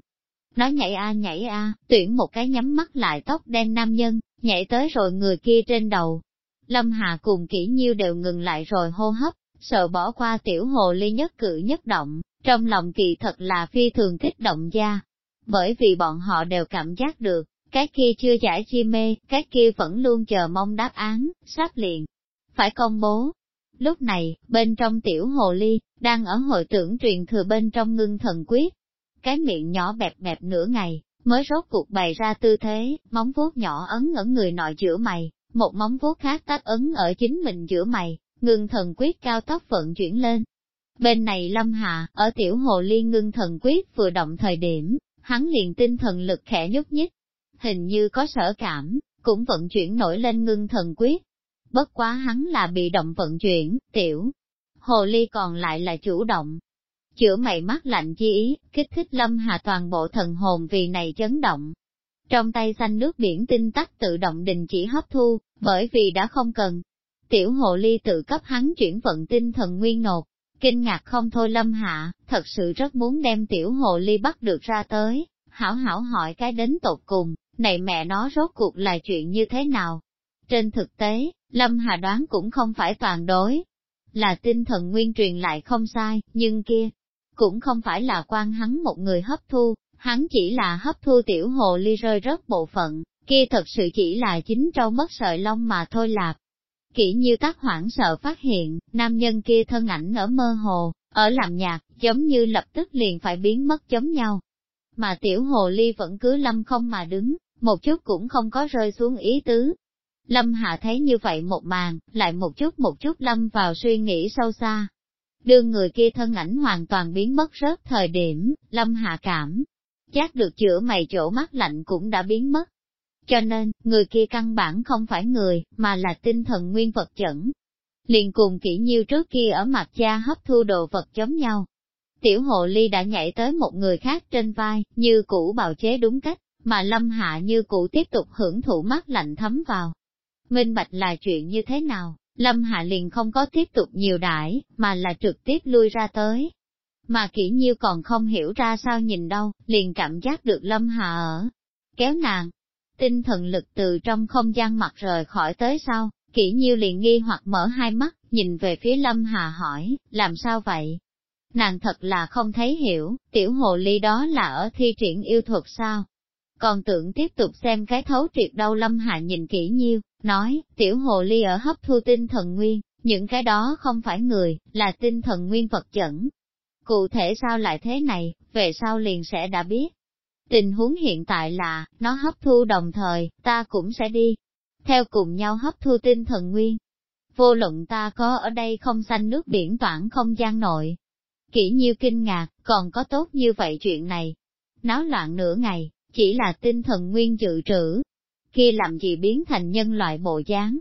Nó nhảy a nhảy a, tuyển một cái nhắm mắt lại tóc đen nam nhân, nhảy tới rồi người kia trên đầu. Lâm Hà cùng kỹ nhiêu đều ngừng lại rồi hô hấp, sợ bỏ qua tiểu hồ ly nhất cử nhất động, trong lòng kỳ thật là phi thường kích động gia. Bởi vì bọn họ đều cảm giác được, cái kia chưa giải chi mê, cái kia vẫn luôn chờ mong đáp án, sắp liền. Phải công bố. Lúc này, bên trong tiểu hồ ly, đang ở hội tưởng truyền thừa bên trong ngưng thần quyết. Cái miệng nhỏ bẹp bẹp nửa ngày, mới rốt cuộc bày ra tư thế, móng vuốt nhỏ ấn ở người nọ giữa mày, một móng vuốt khác tác ấn ở chính mình giữa mày, ngưng thần quyết cao tốc vận chuyển lên. Bên này Lâm Hạ, ở tiểu hồ liên ngưng thần quyết vừa động thời điểm, hắn liền tinh thần lực khẽ nhúc nhích. Hình như có sở cảm, cũng vận chuyển nổi lên ngưng thần quyết. Bất quá hắn là bị động vận chuyển, tiểu. Hồ ly còn lại là chủ động. Chữa mày mắt lạnh chi ý, kích thích Lâm Hà toàn bộ thần hồn vì này chấn động. Trong tay xanh nước biển tinh tắc tự động đình chỉ hấp thu, bởi vì đã không cần, Tiểu hồ ly tự cấp hắn chuyển vận tinh thần nguyên nột, kinh ngạc không thôi lâm hạ, thật sự rất muốn đem tiểu hồ ly bắt được ra tới, hảo hảo hỏi cái đến tột cùng, này mẹ nó rốt cuộc là chuyện như thế nào? Trên thực tế, Lâm Hà đoán cũng không phải toàn đối, là tinh thần nguyên truyền lại không sai, nhưng kia, cũng không phải là quan hắn một người hấp thu, hắn chỉ là hấp thu tiểu hồ ly rơi rớt bộ phận, kia thật sự chỉ là chính trâu mất sợi lông mà thôi lạp. Kỹ như tác hoảng sợ phát hiện, nam nhân kia thân ảnh ở mơ hồ, ở làm nhạc, giống như lập tức liền phải biến mất giống nhau. Mà tiểu hồ ly vẫn cứ lâm không mà đứng, một chút cũng không có rơi xuống ý tứ. Lâm Hạ thấy như vậy một màn, lại một chút một chút lâm vào suy nghĩ sâu xa. Đương người kia thân ảnh hoàn toàn biến mất rớt thời điểm, Lâm Hạ cảm, chắc được chữa mày chỗ mắt lạnh cũng đã biến mất. Cho nên, người kia căn bản không phải người, mà là tinh thần nguyên vật chẩn. Liền cùng kỹ nhiêu trước kia ở mặt cha hấp thu đồ vật giống nhau. Tiểu hồ ly đã nhảy tới một người khác trên vai, như cũ bào chế đúng cách, mà lâm hạ như cũ tiếp tục hưởng thụ mắt lạnh thấm vào. Minh bạch là chuyện như thế nào, lâm hạ liền không có tiếp tục nhiều đãi, mà là trực tiếp lui ra tới. Mà kỹ nhiêu còn không hiểu ra sao nhìn đâu, liền cảm giác được lâm hạ ở, kéo nàng, tinh thần lực từ trong không gian mặt rời khỏi tới sau, kỹ nhiêu liền nghi hoặc mở hai mắt, nhìn về phía Lâm Hà hỏi, làm sao vậy? Nàng thật là không thấy hiểu, tiểu hồ ly đó là ở thi triển yêu thuật sao? Còn tưởng tiếp tục xem cái thấu triệt đâu Lâm hạ nhìn kỹ nhiêu, nói, tiểu hồ ly ở hấp thu tinh thần nguyên, những cái đó không phải người, là tinh thần nguyên vật chẩn. Cụ thể sao lại thế này, về sau liền sẽ đã biết. Tình huống hiện tại là, nó hấp thu đồng thời, ta cũng sẽ đi. Theo cùng nhau hấp thu tinh thần nguyên. Vô luận ta có ở đây không xanh nước biển toảng không gian nội. Kỷ nhiêu kinh ngạc, còn có tốt như vậy chuyện này. Náo loạn nửa ngày, chỉ là tinh thần nguyên dự trữ. Kia làm gì biến thành nhân loại bộ dáng.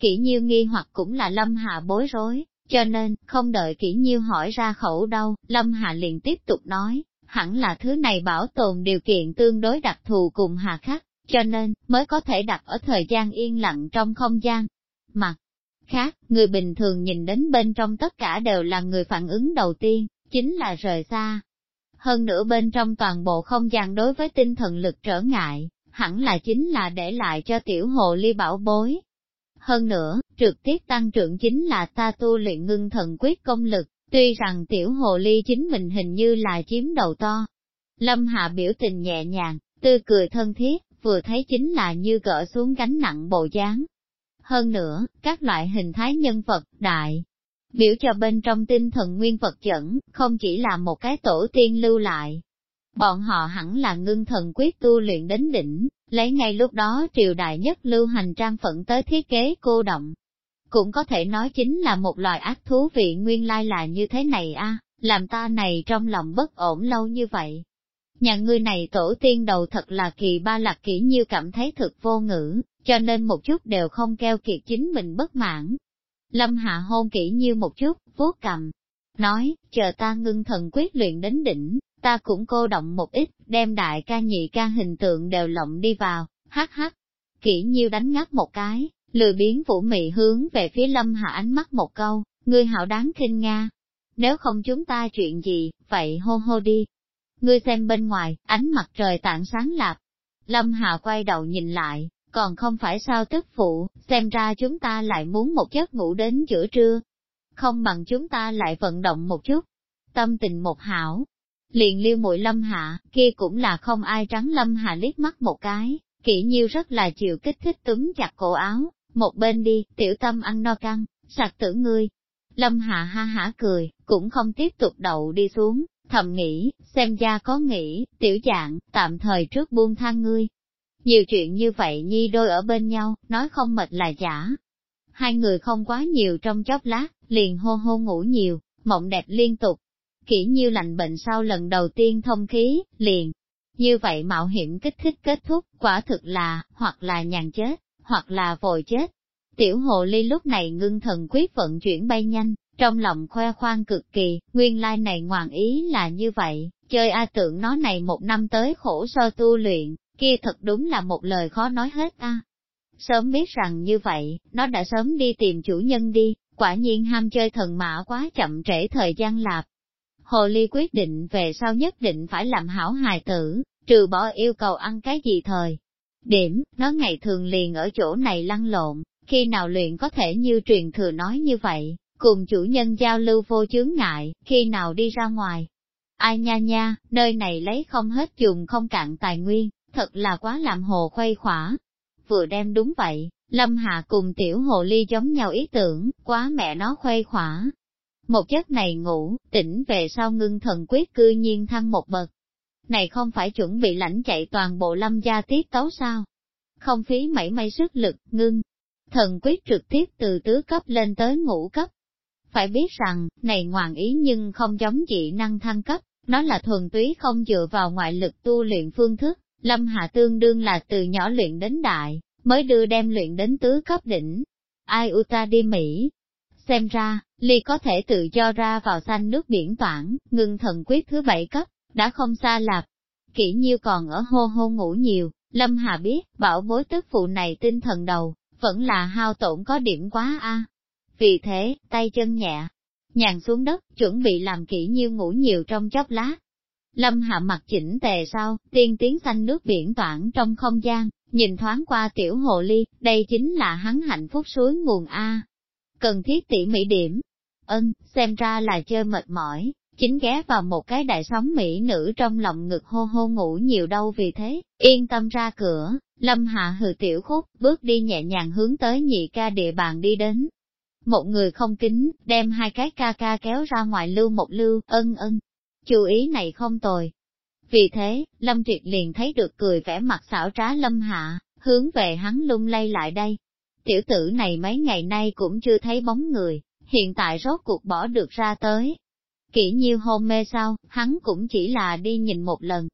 Kỷ nhiêu nghi hoặc cũng là lâm hạ bối rối, cho nên, không đợi kỹ nhiêu hỏi ra khẩu đâu, Lâm Hạ liền tiếp tục nói, hẳn là thứ này bảo tồn điều kiện tương đối đặc thù cùng hà khắc, cho nên, mới có thể đặt ở thời gian yên lặng trong không gian. Mặt khác, người bình thường nhìn đến bên trong tất cả đều là người phản ứng đầu tiên, chính là rời xa. Hơn nữa bên trong toàn bộ không gian đối với tinh thần lực trở ngại, hẳn là chính là để lại cho tiểu hồ ly bảo bối, hơn nữa, trực tiếp tăng trưởng chính là ta tu luyện ngưng thần quyết công lực, tuy rằng tiểu hồ ly chính mình hình như là chiếm đầu to. Lâm Hạ biểu tình nhẹ nhàng, tươi cười thân thiết, vừa thấy chính là như gỡ xuống gánh nặng bộ dáng. Hơn nữa, các loại hình thái nhân vật, đại, biểu cho bên trong tinh thần nguyên vật dẫn, không chỉ là một cái tổ tiên lưu lại. Bọn họ hẳn là ngưng thần quyết tu luyện đến đỉnh, lấy ngay lúc đó triều đại nhất lưu hành trang phận tới thiết kế cô động. Cũng có thể nói chính là một loài ác thú vị nguyên lai là như thế này a làm ta này trong lòng bất ổn lâu như vậy. Nhà ngươi này tổ tiên đầu thật là kỳ ba lạc kỹ như cảm thấy thực vô ngữ, cho nên một chút đều không keo kiệt chính mình bất mãn. Lâm hạ hôn kỹ như một chút, vuốt cầm, nói, chờ ta ngưng thần quyết luyện đến đỉnh, ta cũng cô động một ít, đem đại ca nhị ca hình tượng đều lộng đi vào, hắc hắc. Kỷ nhiêu đánh ngáp một cái, lười biến vũ mị hướng về phía lâm hạ ánh mắt một câu, ngươi hảo đáng khinh nga. Nếu không chúng ta chuyện gì, vậy hô hô đi. Ngươi xem bên ngoài, ánh mặt trời tảng sáng lạp. Lâm Hạ quay đầu nhìn lại, còn không phải sao tức phụ, xem ra chúng ta lại muốn một giấc ngủ đến giữa trưa. Không bằng chúng ta lại vận động một chút. Tâm tình một hảo, liền liêu muội lâm hạ, kia cũng là không ai trắng lâm hạ liếc mắt một cái, kỹ nhiêu rất là chịu kích thích túm chặt cổ áo, một bên đi, tiểu tâm ăn no căng, sạc tử ngươi. Lâm hạ ha hả cười, cũng không tiếp tục đậu đi xuống, thầm nghĩ, xem ra có nghĩ, tiểu dạng, tạm thời trước buông tha ngươi. Nhiều chuyện như vậy nhi đôi ở bên nhau, nói không mệt là giả. Hai người không quá nhiều trong chốc lát, liền hô hô ngủ nhiều, mộng đẹp liên tục, Kỷ nhiêu lành bệnh sau lần đầu tiên thông khí, liền. Như vậy mạo hiểm kích thích kết thúc, quả thực là, hoặc là nhàn chết, hoặc là vội chết. Tiểu hồ ly lúc này ngưng thần quyết vận chuyển bay nhanh, trong lòng khoe khoang cực kỳ, nguyên lai này ngoạn ý là như vậy, chơi A tượng nó này một năm tới khổ so tu luyện, kia thật đúng là một lời khó nói hết a. Sớm biết rằng như vậy, nó đã sớm đi tìm chủ nhân đi, quả nhiên ham chơi thần mã quá chậm trễ thời gian lạp, Hồ Ly quyết định về sau nhất định phải làm hảo hài tử, trừ bỏ yêu cầu ăn cái gì thời. Điểm, nó ngày thường liền ở chỗ này lăn lộn, khi nào luyện có thể như truyền thừa nói như vậy, cùng chủ nhân giao lưu vô chướng ngại, khi nào đi ra ngoài. Ai nha nha, nơi này lấy không hết dùng không cạn tài nguyên, thật là quá làm hồ khuây khỏa. Vừa đem đúng vậy, Lâm Hạ cùng tiểu hồ ly giống nhau ý tưởng, quá mẹ nó khuây khỏa, một giấc này ngủ, tỉnh về sau ngưng thần quyết cư nhiên thăng một bậc. Này không phải chuẩn bị lãnh chạy toàn bộ lâm gia tiết tấu sao? Không phí mảy may sức lực, ngưng. Thần quyết trực tiếp từ tứ cấp lên tới ngũ cấp. Phải biết rằng, này ngoạn ý nhưng không giống dị năng thăng cấp, nó là thuần túy không dựa vào ngoại lực tu luyện phương thức, lâm hạ tương đương là từ nhỏ luyện đến đại, mới đưa đem luyện đến tứ cấp đỉnh. Ai uta đi Mỹ, Xem ra, ly có thể tự do ra vào xanh nước biển toảng, ngưng thần quyết thứ bảy cấp, đã không xa lạp. Kỷ nhiêu còn ở hô hô ngủ nhiều, Lâm Hà biết, bảo bối tức phụ này tinh thần đầu, vẫn là hao tổn có điểm quá a. Vì thế, tay chân nhẹ, nhàn xuống đất, chuẩn bị làm kỹ nhiêu ngủ nhiều trong chốc lát. Lâm Hạ mặt chỉnh tề sau, tiên tiến xanh nước biển toảng trong không gian, nhìn thoáng qua tiểu hồ ly, đây chính là hắn hạnh phúc suối nguồn A cần thiết tỉ mỉ điểm. Ân, xem ra là chơi mệt mỏi, chính ghé vào một cái đại sóng mỹ nữ trong lòng ngực hô hô ngủ nhiều đâu vì thế, yên tâm ra cửa, lâm hạ hừ tiểu khúc, bước đi nhẹ nhàng hướng tới nhị ca địa bàn đi đến. Một người không kính, đem hai cái ca ca kéo ra ngoài lưu một lưu, ân ân, chú ý này không tồi. Vì thế, Lâm Triệt liền thấy được cười vẻ mặt xảo trá Lâm Hạ, hướng về hắn lung lay lại đây, Tiểu tử này mấy ngày nay cũng chưa thấy bóng người, hiện tại rốt cuộc bỏ được ra tới. Kỷ nhiêu hôn mê sau, hắn cũng chỉ là đi nhìn một lần.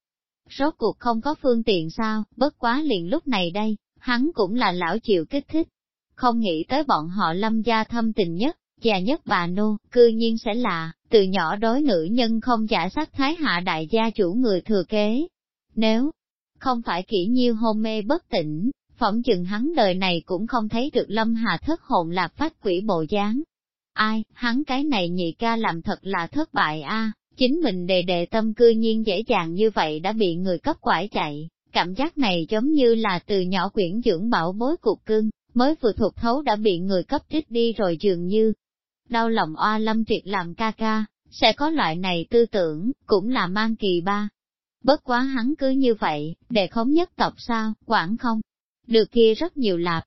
Rốt cuộc không có phương tiện sao, bất quá liền lúc này đây, hắn cũng là lão chịu kích thích. Không nghĩ tới bọn họ lâm gia thâm tình nhất, già nhất bà nô, cư nhiên sẽ là, từ nhỏ đối nữ nhân không giả sắc thái hạ đại gia chủ người thừa kế. Nếu không phải kỹ nhiêu hôn mê bất tỉnh, phỏng chừng hắn đời này cũng không thấy được lâm hà thất hồn lạc phát quỷ bộ dáng. Ai, hắn cái này nhị ca làm thật là thất bại a chính mình đề đề tâm cư nhiên dễ dàng như vậy đã bị người cấp quải chạy, cảm giác này giống như là từ nhỏ quyển dưỡng bảo bối cục cưng, mới vừa thuộc thấu đã bị người cấp trích đi rồi dường như. Đau lòng oa lâm triệt làm ca ca, sẽ có loại này tư tưởng, cũng là mang kỳ ba. Bất quá hắn cứ như vậy, để khống nhất tộc sao, quản không? Được kia rất nhiều lạp.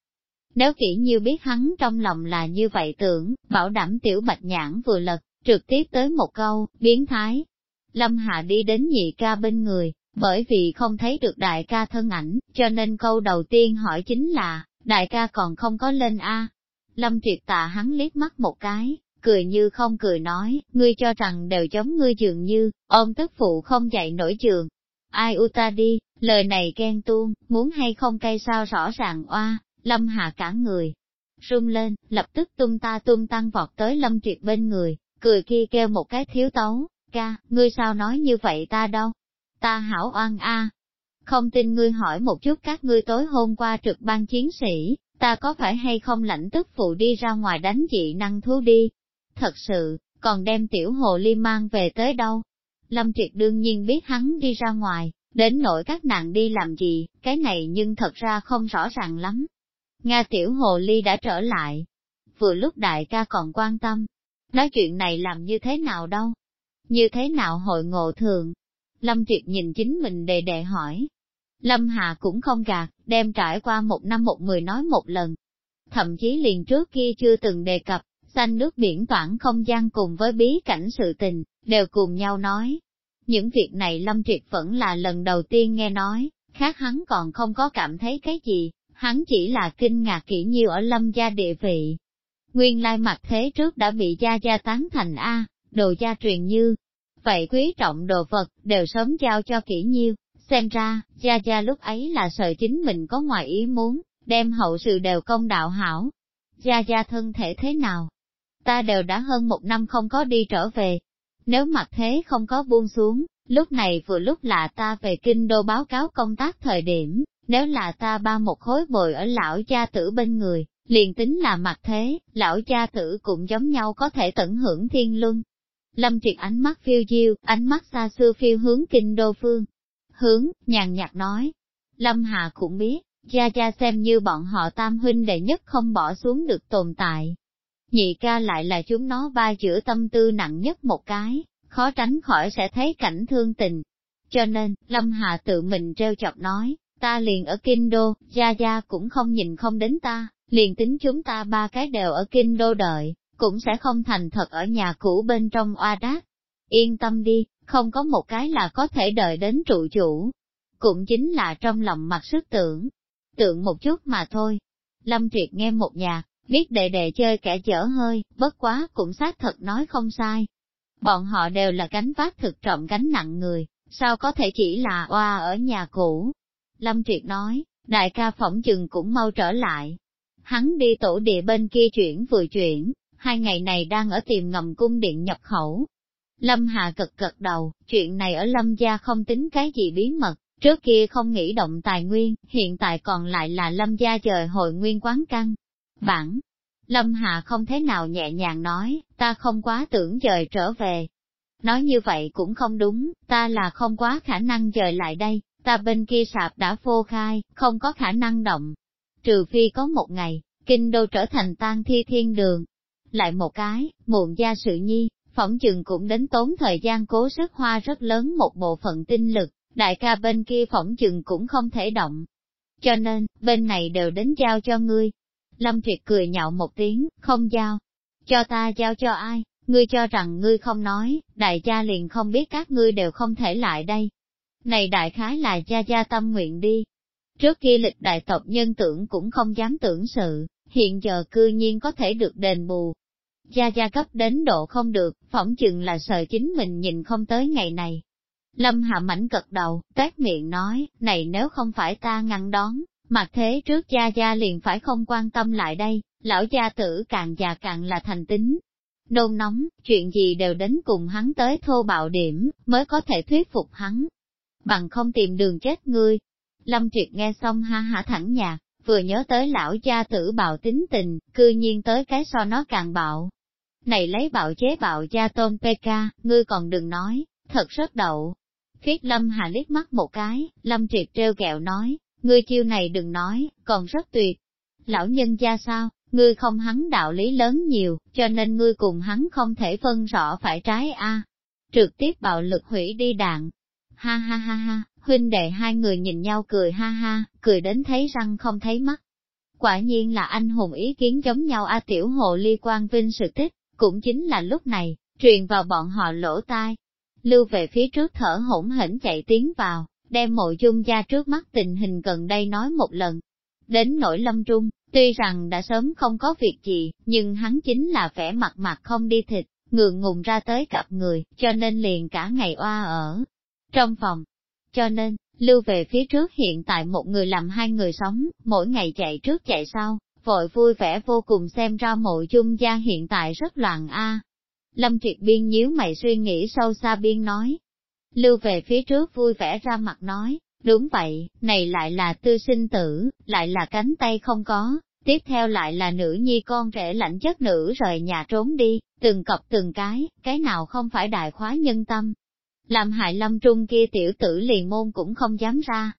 Nếu kỹ như biết hắn trong lòng là như vậy tưởng, bảo đảm tiểu bạch nhãn vừa lật, trực tiếp tới một câu, biến thái. Lâm Hạ đi đến nhị ca bên người, bởi vì không thấy được đại ca thân ảnh, cho nên câu đầu tiên hỏi chính là, đại ca còn không có lên A. Lâm triệt tạ hắn liếc mắt một cái, cười như không cười nói, ngươi cho rằng đều giống ngươi dường như, ôm tức phụ không dậy nổi trường. Ai u ta đi, lời này ghen tuông, muốn hay không cay sao rõ ràng oa, lâm hạ cả người. run lên, lập tức tung ta tung tăng vọt tới lâm triệt bên người, cười kia kêu một cái thiếu tấu, ca, ngươi sao nói như vậy ta đâu? Ta hảo oan a. Không tin ngươi hỏi một chút các ngươi tối hôm qua trực ban chiến sĩ, ta có phải hay không lãnh tức phụ đi ra ngoài đánh dị năng thú đi? Thật sự, còn đem tiểu hồ ly mang về tới đâu? Lâm Triệt đương nhiên biết hắn đi ra ngoài, đến nỗi các nàng đi làm gì, cái này nhưng thật ra không rõ ràng lắm. Nga tiểu hồ ly đã trở lại. Vừa lúc đại ca còn quan tâm, nói chuyện này làm như thế nào đâu? Như thế nào hội ngộ thường? Lâm Triệt nhìn chính mình đề đề hỏi. Lâm Hà cũng không gạt, đem trải qua một năm một mười nói một lần. Thậm chí liền trước kia chưa từng đề cập, xanh nước biển toản không gian cùng với bí cảnh sự tình, đều cùng nhau nói. Những việc này Lâm Triệt vẫn là lần đầu tiên nghe nói, khác hắn còn không có cảm thấy cái gì, hắn chỉ là kinh ngạc kỹ nhiêu ở Lâm gia địa vị. Nguyên lai mặt thế trước đã bị gia gia tán thành A, đồ gia truyền như. Vậy quý trọng đồ vật, đều sớm giao cho kỹ nhiêu, xem ra, gia gia lúc ấy là sợ chính mình có ngoài ý muốn, đem hậu sự đều công đạo hảo. Gia gia thân thể thế nào, ta đều đã hơn một năm không có đi trở về. Nếu mặt thế không có buông xuống, lúc này vừa lúc là ta về kinh đô báo cáo công tác thời điểm, nếu là ta ba một khối bồi ở lão cha tử bên người, liền tính là mặt thế, lão cha tử cũng giống nhau có thể tận hưởng thiên luân. Lâm triệt ánh mắt phiêu diêu, ánh mắt xa xưa phiêu hướng kinh đô phương. Hướng, nhàn nhạt nói. Lâm Hà cũng biết, Gia Gia xem như bọn họ tam huynh đệ nhất không bỏ xuống được tồn tại, nhị ca lại là chúng nó ba chữa tâm tư nặng nhất một cái, khó tránh khỏi sẽ thấy cảnh thương tình. Cho nên, Lâm Hà tự mình treo chọc nói, ta liền ở Kinh Đô, Gia Gia cũng không nhìn không đến ta, liền tính chúng ta ba cái đều ở Kinh Đô đợi, cũng sẽ không thành thật ở nhà cũ bên trong oa đát. Yên tâm đi, không có một cái là có thể đợi đến trụ chủ. Cũng chính là trong lòng mặt sức tưởng, tượng một chút mà thôi. Lâm Triệt nghe một nhạc, biết đệ đệ chơi kẻ chở hơi, bất quá cũng xác thật nói không sai. Bọn họ đều là gánh vác thực trọng gánh nặng người, sao có thể chỉ là oa ở nhà cũ. Lâm Triệt nói, đại ca phỏng chừng cũng mau trở lại. Hắn đi tổ địa bên kia chuyển vừa chuyển, hai ngày này đang ở tìm ngầm cung điện nhập khẩu. Lâm Hà cực cực đầu, chuyện này ở Lâm gia không tính cái gì bí mật, trước kia không nghĩ động tài nguyên, hiện tại còn lại là Lâm gia trời hội nguyên quán căn, Bản, Lâm Hạ không thế nào nhẹ nhàng nói, ta không quá tưởng dời trở về. Nói như vậy cũng không đúng, ta là không quá khả năng dời lại đây, ta bên kia sạp đã vô khai, không có khả năng động. Trừ phi có một ngày, kinh đô trở thành tan thi thiên đường. Lại một cái, muộn gia sự nhi, phỏng chừng cũng đến tốn thời gian cố sức hoa rất lớn một bộ phận tinh lực, đại ca bên kia phỏng chừng cũng không thể động. Cho nên, bên này đều đến giao cho ngươi, Lâm Triệt cười nhạo một tiếng, không giao. Cho ta giao cho ai, ngươi cho rằng ngươi không nói, đại gia liền không biết các ngươi đều không thể lại đây. Này đại khái là gia gia tâm nguyện đi. Trước kia lịch đại tộc nhân tưởng cũng không dám tưởng sự, hiện giờ cư nhiên có thể được đền bù gia gia cấp đến độ không được, phỏng chừng là sợ chính mình nhìn không tới ngày này. Lâm Hạ mảnh cật đầu, tét miệng nói, này nếu không phải ta ngăn đón, mặt thế trước gia gia liền phải không quan tâm lại đây, lão gia tử càng già càng là thành tính. Nôn nóng, chuyện gì đều đến cùng hắn tới thô bạo điểm, mới có thể thuyết phục hắn. Bằng không tìm đường chết ngươi. Lâm Triệt nghe xong ha hả thẳng nhạc, vừa nhớ tới lão gia tử bạo tính tình, cư nhiên tới cái so nó càng bạo. Này lấy bạo chế bạo gia tôn PK, ngươi còn đừng nói, thật rất đậu. Khiết Lâm Hà liếc mắt một cái, Lâm Triệt treo kẹo nói, ngươi chiêu này đừng nói, còn rất tuyệt. Lão nhân gia sao, ngươi không hắn đạo lý lớn nhiều, cho nên ngươi cùng hắn không thể phân rõ phải trái a. Trực tiếp bạo lực hủy đi đạn. Ha ha ha ha, huynh đệ hai người nhìn nhau cười ha ha, cười đến thấy răng không thấy mắt. Quả nhiên là anh hùng ý kiến giống nhau A Tiểu Hồ Ly Quang Vinh sự tích, cũng chính là lúc này, truyền vào bọn họ lỗ tai. Lưu về phía trước thở hổn hển chạy tiến vào, đem mộ dung gia trước mắt tình hình gần đây nói một lần. Đến nỗi lâm trung, tuy rằng đã sớm không có việc gì, nhưng hắn chính là vẻ mặt mặt không đi thịt, ngượng ngùng ra tới cặp người, cho nên liền cả ngày oa ở trong phòng, cho nên, lưu về phía trước hiện tại một người làm hai người sống, mỗi ngày chạy trước chạy sau, vội vui vẻ vô cùng xem ra mộ dung gia hiện tại rất loạn a. Lâm Triệt Biên nhíu mày suy nghĩ sâu xa biên nói. Lưu về phía trước vui vẻ ra mặt nói, đúng vậy, này lại là tư sinh tử, lại là cánh tay không có, tiếp theo lại là nữ nhi con rể lạnh chất nữ rời nhà trốn đi, từng cọc từng cái, cái nào không phải đại khóa nhân tâm, làm hại lâm trung kia tiểu tử liền môn cũng không dám ra.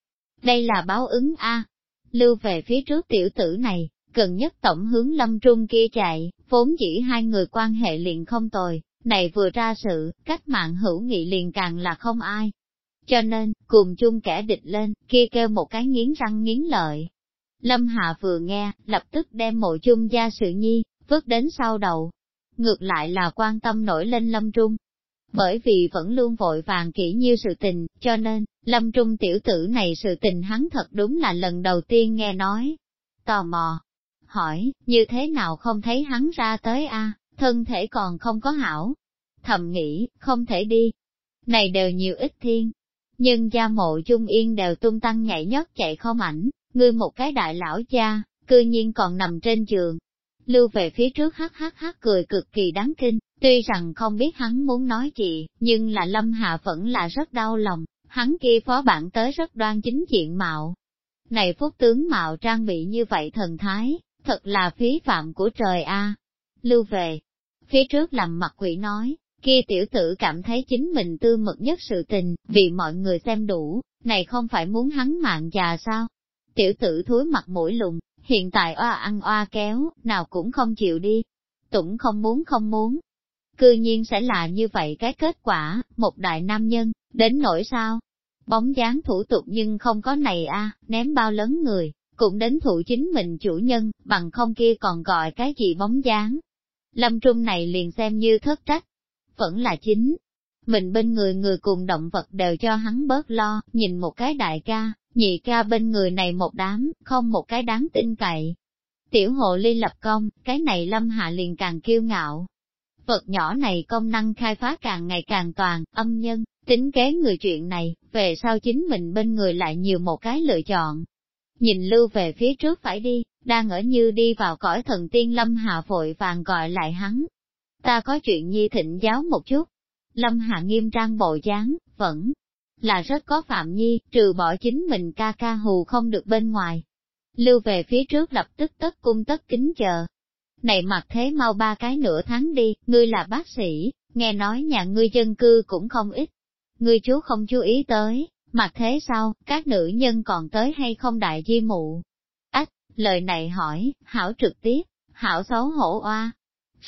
Đây là báo ứng A. Lưu về phía trước tiểu tử này, gần nhất tổng hướng lâm trung kia chạy, vốn chỉ hai người quan hệ liền không tồi, này vừa ra sự, cách mạng hữu nghị liền càng là không ai. Cho nên, cùng chung kẻ địch lên, kia kêu một cái nghiến răng nghiến lợi. Lâm Hạ vừa nghe, lập tức đem mộ chung gia sự nhi, vứt đến sau đầu. Ngược lại là quan tâm nổi lên lâm trung, bởi vì vẫn luôn vội vàng kỹ như sự tình, cho nên, lâm trung tiểu tử này sự tình hắn thật đúng là lần đầu tiên nghe nói. Tò mò, hỏi, như thế nào không thấy hắn ra tới a thân thể còn không có hảo. Thầm nghĩ, không thể đi. Này đều nhiều ít thiên. Nhưng gia mộ chung yên đều tung tăng nhảy nhót chạy không ảnh, ngươi một cái đại lão cha, cư nhiên còn nằm trên giường. Lưu về phía trước hắc hắc hắc cười cực kỳ đáng kinh, Tuy rằng không biết hắn muốn nói gì, nhưng là Lâm Hạ vẫn là rất đau lòng, hắn kia phó bản tới rất đoan chính diện mạo. Này phúc tướng mạo trang bị như vậy thần thái, thật là phí phạm của trời a. Lưu về, phía trước làm mặt quỷ nói, kia tiểu tử cảm thấy chính mình tư mật nhất sự tình, vì mọi người xem đủ, này không phải muốn hắn mạng già sao? Tiểu tử thúi mặt mũi lùng, hiện tại oa ăn oa kéo, nào cũng không chịu đi. tũng không muốn không muốn, cư nhiên sẽ là như vậy cái kết quả, một đại nam nhân, đến nỗi sao? Bóng dáng thủ tục nhưng không có này a ném bao lớn người, cũng đến thụ chính mình chủ nhân, bằng không kia còn gọi cái gì bóng dáng. Lâm Trung này liền xem như thất trách, vẫn là chính. Mình bên người người cùng động vật đều cho hắn bớt lo, nhìn một cái đại ca, nhị ca bên người này một đám, không một cái đáng tin cậy. Tiểu hộ ly lập công, cái này lâm hạ liền càng kiêu ngạo, Vật nhỏ này công năng khai phá càng ngày càng toàn, âm nhân, tính kế người chuyện này, về sau chính mình bên người lại nhiều một cái lựa chọn. Nhìn lưu về phía trước phải đi, đang ở như đi vào cõi thần tiên Lâm Hạ vội vàng gọi lại hắn. Ta có chuyện nhi thịnh giáo một chút. Lâm Hạ nghiêm trang bộ dáng, vẫn là rất có phạm nhi, trừ bỏ chính mình ca ca hù không được bên ngoài. Lưu về phía trước lập tức tất cung tất kính chờ, này mặt thế mau ba cái nửa tháng đi, ngươi là bác sĩ, nghe nói nhà ngươi dân cư cũng không ít. Ngươi chú không chú ý tới, mặt thế sau, các nữ nhân còn tới hay không đại di mụ? Ách, lời này hỏi, hảo trực tiếp, hảo xấu hổ oa.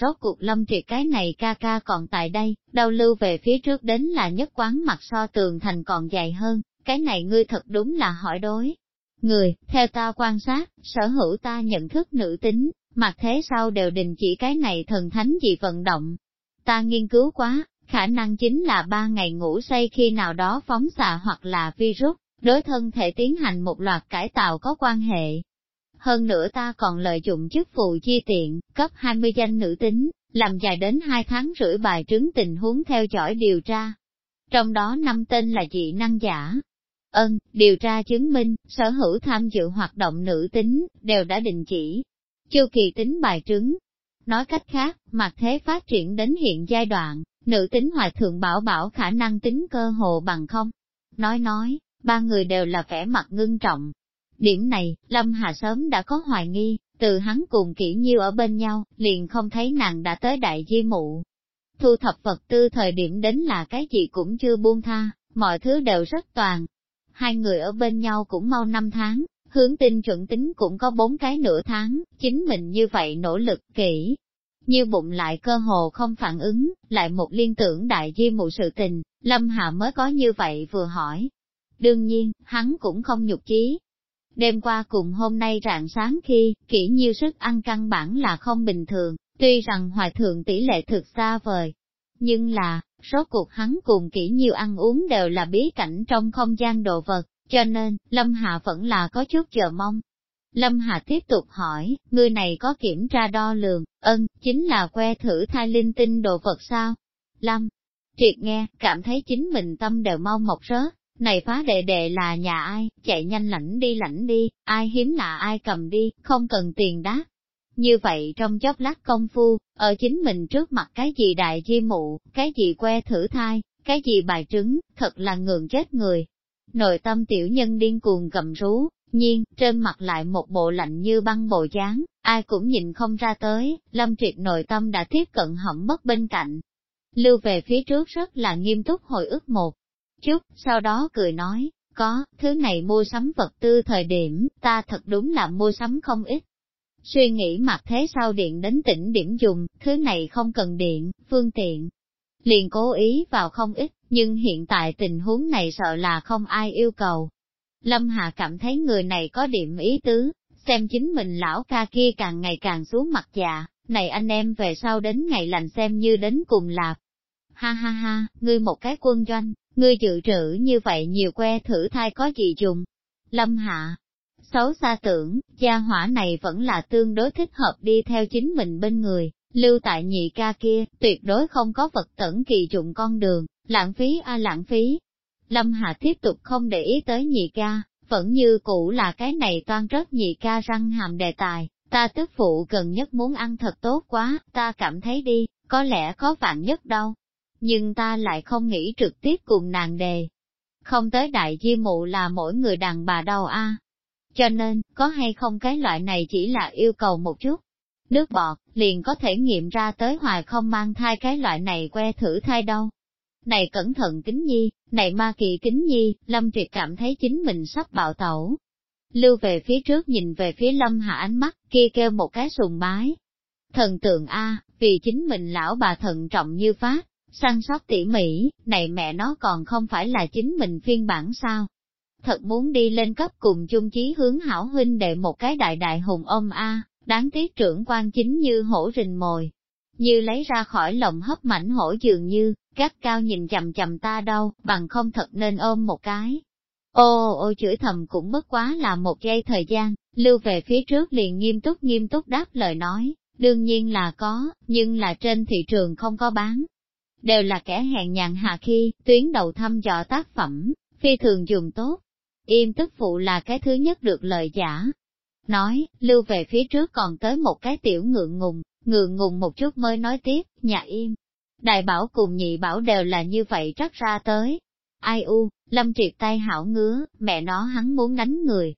Rốt cuộc lâm triệt cái này ca ca còn tại đây, đau lưu về phía trước đến là nhất quán mặt so tường thành còn dài hơn, cái này ngươi thật đúng là hỏi đối. Người, theo ta quan sát, sở hữu ta nhận thức nữ tính, Mặt thế sau đều đình chỉ cái này thần thánh gì vận động. Ta nghiên cứu quá, khả năng chính là ba ngày ngủ say khi nào đó phóng xạ hoặc là virus, đối thân thể tiến hành một loạt cải tạo có quan hệ. Hơn nữa ta còn lợi dụng chức vụ chi tiện, cấp 20 danh nữ tính, làm dài đến hai tháng rưỡi bài trứng tình huống theo dõi điều tra. Trong đó năm tên là dị năng giả. Ân, điều tra chứng minh, sở hữu tham dự hoạt động nữ tính, đều đã đình chỉ. Chu kỳ tính bài trứng. Nói cách khác, mặt thế phát triển đến hiện giai đoạn, nữ tính hoài thượng bảo bảo khả năng tính cơ hồ bằng không. Nói nói, ba người đều là vẻ mặt ngưng trọng. Điểm này, Lâm Hà sớm đã có hoài nghi, từ hắn cùng kỹ nhiêu ở bên nhau, liền không thấy nàng đã tới đại di mụ. Thu thập vật tư thời điểm đến là cái gì cũng chưa buông tha, mọi thứ đều rất toàn. Hai người ở bên nhau cũng mau năm tháng, hướng tinh chuẩn tính cũng có bốn cái nửa tháng, chính mình như vậy nỗ lực kỹ. Như bụng lại cơ hồ không phản ứng, lại một liên tưởng đại di mụ sự tình, Lâm Hạ mới có như vậy vừa hỏi. Đương nhiên, hắn cũng không nhục chí, Đêm qua cùng hôm nay rạng sáng khi, kỹ nhiêu sức ăn căn bản là không bình thường, tuy rằng hoài thượng tỷ lệ thực xa vời. Nhưng là, số cuộc hắn cùng kỹ nhiêu ăn uống đều là bí cảnh trong không gian đồ vật, cho nên, Lâm Hạ vẫn là có chút chờ mong. Lâm Hà tiếp tục hỏi, người này có kiểm tra đo lường, ân, chính là que thử thai linh tinh đồ vật sao? Lâm, triệt nghe, cảm thấy chính mình tâm đều mau mọc rớt, này phá đệ đệ là nhà ai, chạy nhanh lãnh đi lãnh đi, ai hiếm lạ ai cầm đi, không cần tiền đáp. Như vậy trong chốc lát công phu, ở chính mình trước mặt cái gì đại di mụ, cái gì que thử thai, cái gì bài trứng, thật là ngượng chết người. Nội tâm tiểu nhân điên cuồng cầm rú, nhiên, trên mặt lại một bộ lạnh như băng bộ dáng, ai cũng nhìn không ra tới, lâm triệt nội tâm đã tiếp cận hỏng mất bên cạnh. Lưu về phía trước rất là nghiêm túc hồi ức một chút, sau đó cười nói, có, thứ này mua sắm vật tư thời điểm, ta thật đúng là mua sắm không ít. Suy nghĩ mặt thế sau điện đến tỉnh điểm dùng, thứ này không cần điện, phương tiện. Liền cố ý vào không ít, nhưng hiện tại tình huống này sợ là không ai yêu cầu. Lâm Hà cảm thấy người này có điểm ý tứ, xem chính mình lão ca kia càng ngày càng xuống mặt dạ, này anh em về sau đến ngày lành xem như đến cùng lạp. Ha ha ha, ngươi một cái quân doanh, ngươi dự trữ như vậy nhiều que thử thai có gì dùng. Lâm hạ, xấu xa tưởng, gia hỏa này vẫn là tương đối thích hợp đi theo chính mình bên người, lưu tại nhị ca kia, tuyệt đối không có vật tẩn kỳ dụng con đường, lãng phí a à lãng phí. Lâm Hạ tiếp tục không để ý tới nhị ca, vẫn như cũ là cái này toan rất nhị ca răng hàm đề tài, ta tức phụ gần nhất muốn ăn thật tốt quá, ta cảm thấy đi, có lẽ có vạn nhất đâu nhưng ta lại không nghĩ trực tiếp cùng nàng đề. Không tới đại di mụ là mỗi người đàn bà đâu a. Cho nên, có hay không cái loại này chỉ là yêu cầu một chút. Nước bọt, liền có thể nghiệm ra tới hoài không mang thai cái loại này que thử thai đâu. Này cẩn thận kính nhi, này ma kỳ kính nhi, Lâm Triệt cảm thấy chính mình sắp bạo tẩu. Lưu về phía trước nhìn về phía Lâm Hạ ánh mắt, kia kêu một cái sùng bái. Thần tượng A, vì chính mình lão bà thận trọng như phát, săn sóc tỉ mỉ, này mẹ nó còn không phải là chính mình phiên bản sao. Thật muốn đi lên cấp cùng chung chí hướng hảo huynh đệ một cái đại đại hùng ôm A, đáng tiếc trưởng quan chính như hổ rình mồi. Như lấy ra khỏi lòng hấp mảnh hổ dường như, gắt cao nhìn chầm chầm ta đâu, bằng không thật nên ôm một cái. Ô ô chửi thầm cũng bất quá là một giây thời gian, lưu về phía trước liền nghiêm túc nghiêm túc đáp lời nói, đương nhiên là có, nhưng là trên thị trường không có bán, đều là kẻ hèn nhàn hạ khi, tuyến đầu thăm dò tác phẩm, phi thường dùng tốt. Im tức phụ là cái thứ nhất được lời giả. Nói, lưu về phía trước còn tới một cái tiểu ngượng ngùng, ngượng ngùng một chút mới nói tiếp, nhà im. Đại bảo cùng nhị bảo đều là như vậy trắc ra tới. Ai u, lâm triệt tay hảo ngứa, mẹ nó hắn muốn đánh người.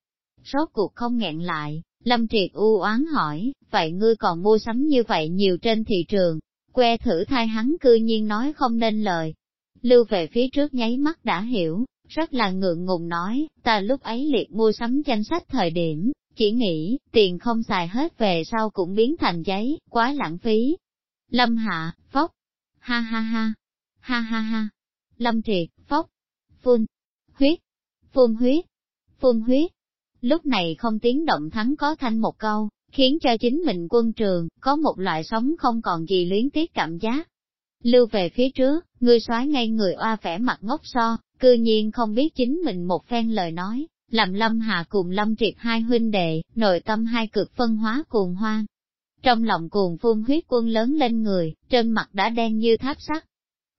Rốt cuộc không nghẹn lại, lâm triệt u oán hỏi, vậy ngươi còn mua sắm như vậy nhiều trên thị trường, que thử thai hắn cư nhiên nói không nên lời. Lưu về phía trước nháy mắt đã hiểu, rất là ngượng ngùng nói, ta lúc ấy liệt mua sắm danh sách thời điểm, chỉ nghĩ, tiền không xài hết về sau cũng biến thành giấy, quá lãng phí. Lâm hạ, Phóc, ha ha ha, ha ha ha, lâm triệt, phốc, phun, huyết, phun huyết, phun huyết. Lúc này không tiếng động thắng có thanh một câu, khiến cho chính mình quân trường, có một loại sống không còn gì luyến tiếc cảm giác. Lưu về phía trước, người soái ngay người oa vẻ mặt ngốc so, cư nhiên không biết chính mình một phen lời nói, làm Lâm Hà cùng Lâm Triệt hai huynh đệ, nội tâm hai cực phân hóa cuồng hoang trong lòng cuồng phun huyết quân lớn lên người, trên mặt đã đen như tháp sắt.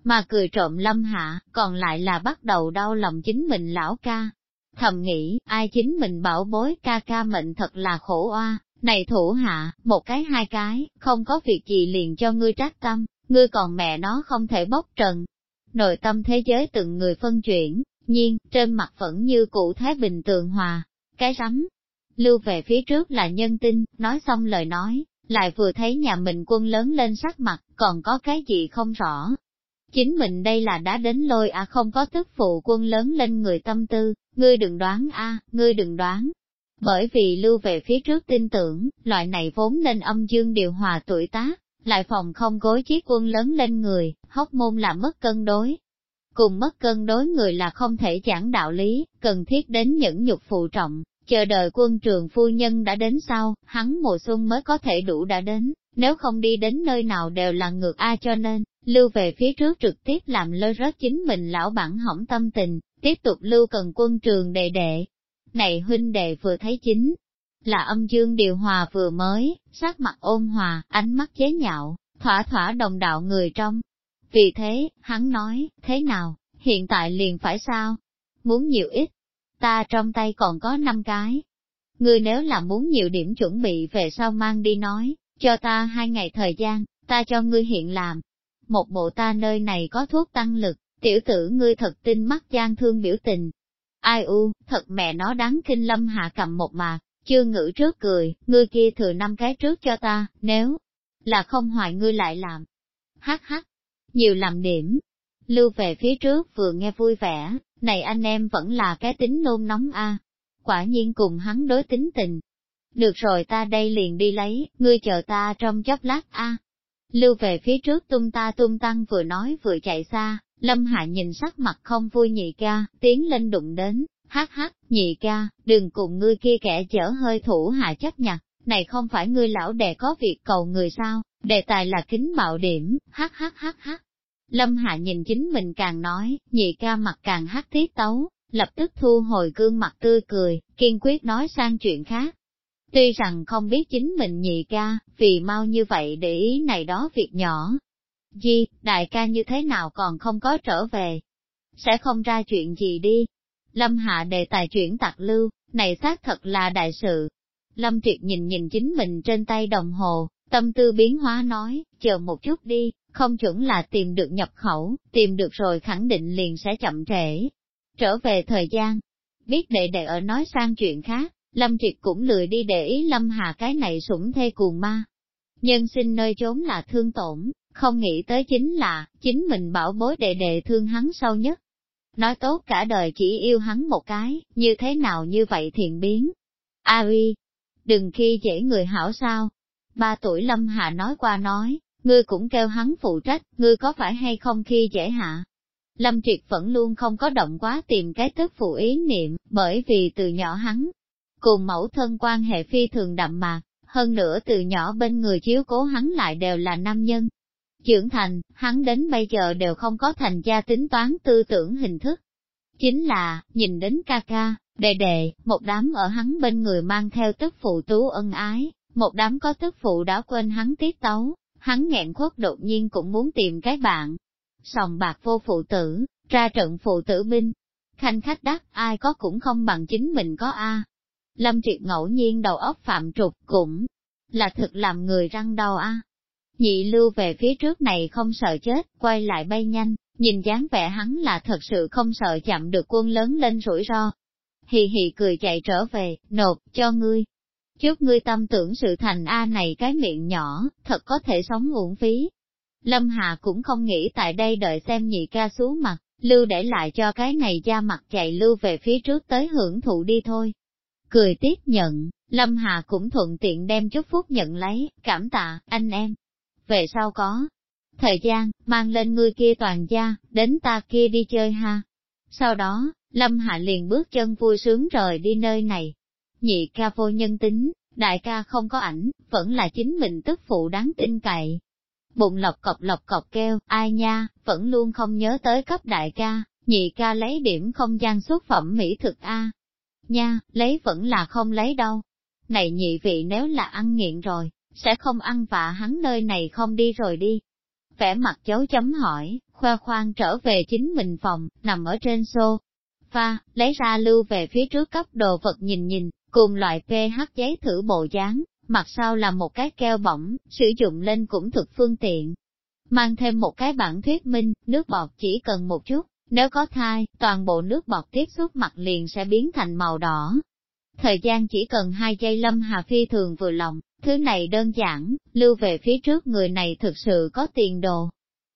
Mà cười trộm lâm hạ, còn lại là bắt đầu đau lòng chính mình lão ca. Thầm nghĩ, ai chính mình bảo bối ca ca mệnh thật là khổ oa, này thủ hạ, một cái hai cái, không có việc gì liền cho ngươi trách tâm, ngươi còn mẹ nó không thể bốc trần. Nội tâm thế giới từng người phân chuyển, nhiên, trên mặt vẫn như cụ thái bình tường hòa, cái rắm. Lưu về phía trước là nhân tinh, nói xong lời nói, lại vừa thấy nhà mình quân lớn lên sắc mặt, còn có cái gì không rõ. Chính mình đây là đã đến lôi à không có tức phụ quân lớn lên người tâm tư, ngươi đừng đoán a, ngươi đừng đoán. Bởi vì lưu về phía trước tin tưởng, loại này vốn nên âm dương điều hòa tuổi tác, lại phòng không gối chiếc quân lớn lên người, hóc môn là mất cân đối. Cùng mất cân đối người là không thể giảng đạo lý, cần thiết đến những nhục phụ trọng, chờ đợi quân trường phu nhân đã đến sau, hắn mùa xuân mới có thể đủ đã đến, nếu không đi đến nơi nào đều là ngược A cho nên, lưu về phía trước trực tiếp làm lơ rớt chính mình lão bản hỏng tâm tình, tiếp tục lưu cần quân trường đệ đệ. Này huynh đệ vừa thấy chính, là âm dương điều hòa vừa mới, sắc mặt ôn hòa, ánh mắt chế nhạo, thỏa thỏa đồng đạo người trong. Vì thế, hắn nói, thế nào, hiện tại liền phải sao? Muốn nhiều ít, ta trong tay còn có năm cái. Ngươi nếu là muốn nhiều điểm chuẩn bị về sau mang đi nói, cho ta hai ngày thời gian, ta cho ngươi hiện làm. Một bộ ta nơi này có thuốc tăng lực, tiểu tử ngươi thật tin mắt gian thương biểu tình. Ai u, thật mẹ nó đáng kinh lâm hạ cầm một mạc, chưa ngữ trước cười, ngươi kia thừa năm cái trước cho ta, nếu là không hoài ngươi lại làm. Hắc hắc, nhiều làm điểm. Lưu về phía trước vừa nghe vui vẻ, này anh em vẫn là cái tính nôn nóng a. Quả nhiên cùng hắn đối tính tình. Được rồi ta đây liền đi lấy, ngươi chờ ta trong chốc lát a. Lưu về phía trước tung ta tung tăng vừa nói vừa chạy xa, Lâm Hạ nhìn sắc mặt không vui nhị ca, tiến lên đụng đến, hát hát, nhị ca, đừng cùng ngươi kia kẻ chở hơi thủ hạ chấp nhặt, này không phải ngươi lão đệ có việc cầu người sao, đề tài là kính bạo điểm, hát hát hát hát. Lâm Hạ nhìn chính mình càng nói, nhị ca mặt càng hát tiết tấu, lập tức thu hồi gương mặt tươi cười, kiên quyết nói sang chuyện khác. Tuy rằng không biết chính mình nhị ca, vì mau như vậy để ý này đó việc nhỏ. Di, đại ca như thế nào còn không có trở về? Sẽ không ra chuyện gì đi. Lâm Hạ đề tài chuyển tặc lưu, này xác thật là đại sự. Lâm Triệt nhìn nhìn chính mình trên tay đồng hồ, tâm tư biến hóa nói, chờ một chút đi, không chuẩn là tìm được nhập khẩu, tìm được rồi khẳng định liền sẽ chậm trễ. Trở về thời gian, biết đệ đệ ở nói sang chuyện khác, Lâm Triệt cũng lười đi để ý Lâm Hà cái này sủng thê cuồng ma. Nhân sinh nơi trốn là thương tổn, không nghĩ tới chính là, chính mình bảo bối đệ đệ thương hắn sâu nhất. Nói tốt cả đời chỉ yêu hắn một cái, như thế nào như vậy thiện biến. A uy, đừng khi dễ người hảo sao. Ba tuổi Lâm Hà nói qua nói, ngươi cũng kêu hắn phụ trách, ngươi có phải hay không khi dễ hạ. Lâm Triệt vẫn luôn không có động quá tìm cái tức phụ ý niệm, bởi vì từ nhỏ hắn, cùng mẫu thân quan hệ phi thường đậm mạc, hơn nữa từ nhỏ bên người chiếu cố hắn lại đều là nam nhân. Trưởng thành, hắn đến bây giờ đều không có thành gia tính toán tư tưởng hình thức. Chính là, nhìn đến ca ca, đệ đệ, một đám ở hắn bên người mang theo tức phụ tú ân ái, một đám có tức phụ đã quên hắn tiết tấu, hắn nghẹn khuất đột nhiên cũng muốn tìm cái bạn. Sòng bạc vô phụ tử, ra trận phụ tử binh. Khanh khách đắc, ai có cũng không bằng chính mình có A. Lâm Triệt ngẫu nhiên đầu óc phạm trục cũng là thực làm người răng đau A. Nhị lưu về phía trước này không sợ chết, quay lại bay nhanh, nhìn dáng vẻ hắn là thật sự không sợ chậm được quân lớn lên rủi ro. Hì hì cười chạy trở về, nộp cho ngươi, Chúc ngươi tâm tưởng sự thành A này cái miệng nhỏ, thật có thể sống uổng phí. Lâm Hà cũng không nghĩ tại đây đợi xem nhị ca xuống mặt, lưu để lại cho cái này da mặt chạy lưu về phía trước tới hưởng thụ đi thôi. Cười tiếp nhận, Lâm Hà cũng thuận tiện đem chút phúc nhận lấy, cảm tạ, anh em. Về sau có thời gian, mang lên ngươi kia toàn gia, đến ta kia đi chơi ha. Sau đó, Lâm Hạ liền bước chân vui sướng rời đi nơi này, nhị ca vô nhân tính, đại ca không có ảnh, vẫn là chính mình tức phụ đáng tin cậy. Bụng lọc cọc lọc cọc kêu, ai nha, vẫn luôn không nhớ tới cấp đại ca, nhị ca lấy điểm không gian xuất phẩm mỹ thực A. Nha, lấy vẫn là không lấy đâu. Này nhị vị nếu là ăn nghiện rồi, sẽ không ăn vạ hắn nơi này không đi rồi đi. Vẽ mặt dấu chấm hỏi, khoa khoan trở về chính mình phòng, nằm ở trên xô. Pha, lấy ra lưu về phía trước cấp đồ vật nhìn nhìn, cùng loại PH giấy thử bộ dáng, mặt sau là một cái keo bỏng, sử dụng lên cũng thực phương tiện. Mang thêm một cái bản thuyết minh, nước bọt chỉ cần một chút, nếu có thai, toàn bộ nước bọt tiếp xúc mặt liền sẽ biến thành màu đỏ. Thời gian chỉ cần hai giây lâm hà phi thường vừa lòng, thứ này đơn giản, lưu về phía trước người này thực sự có tiền đồ.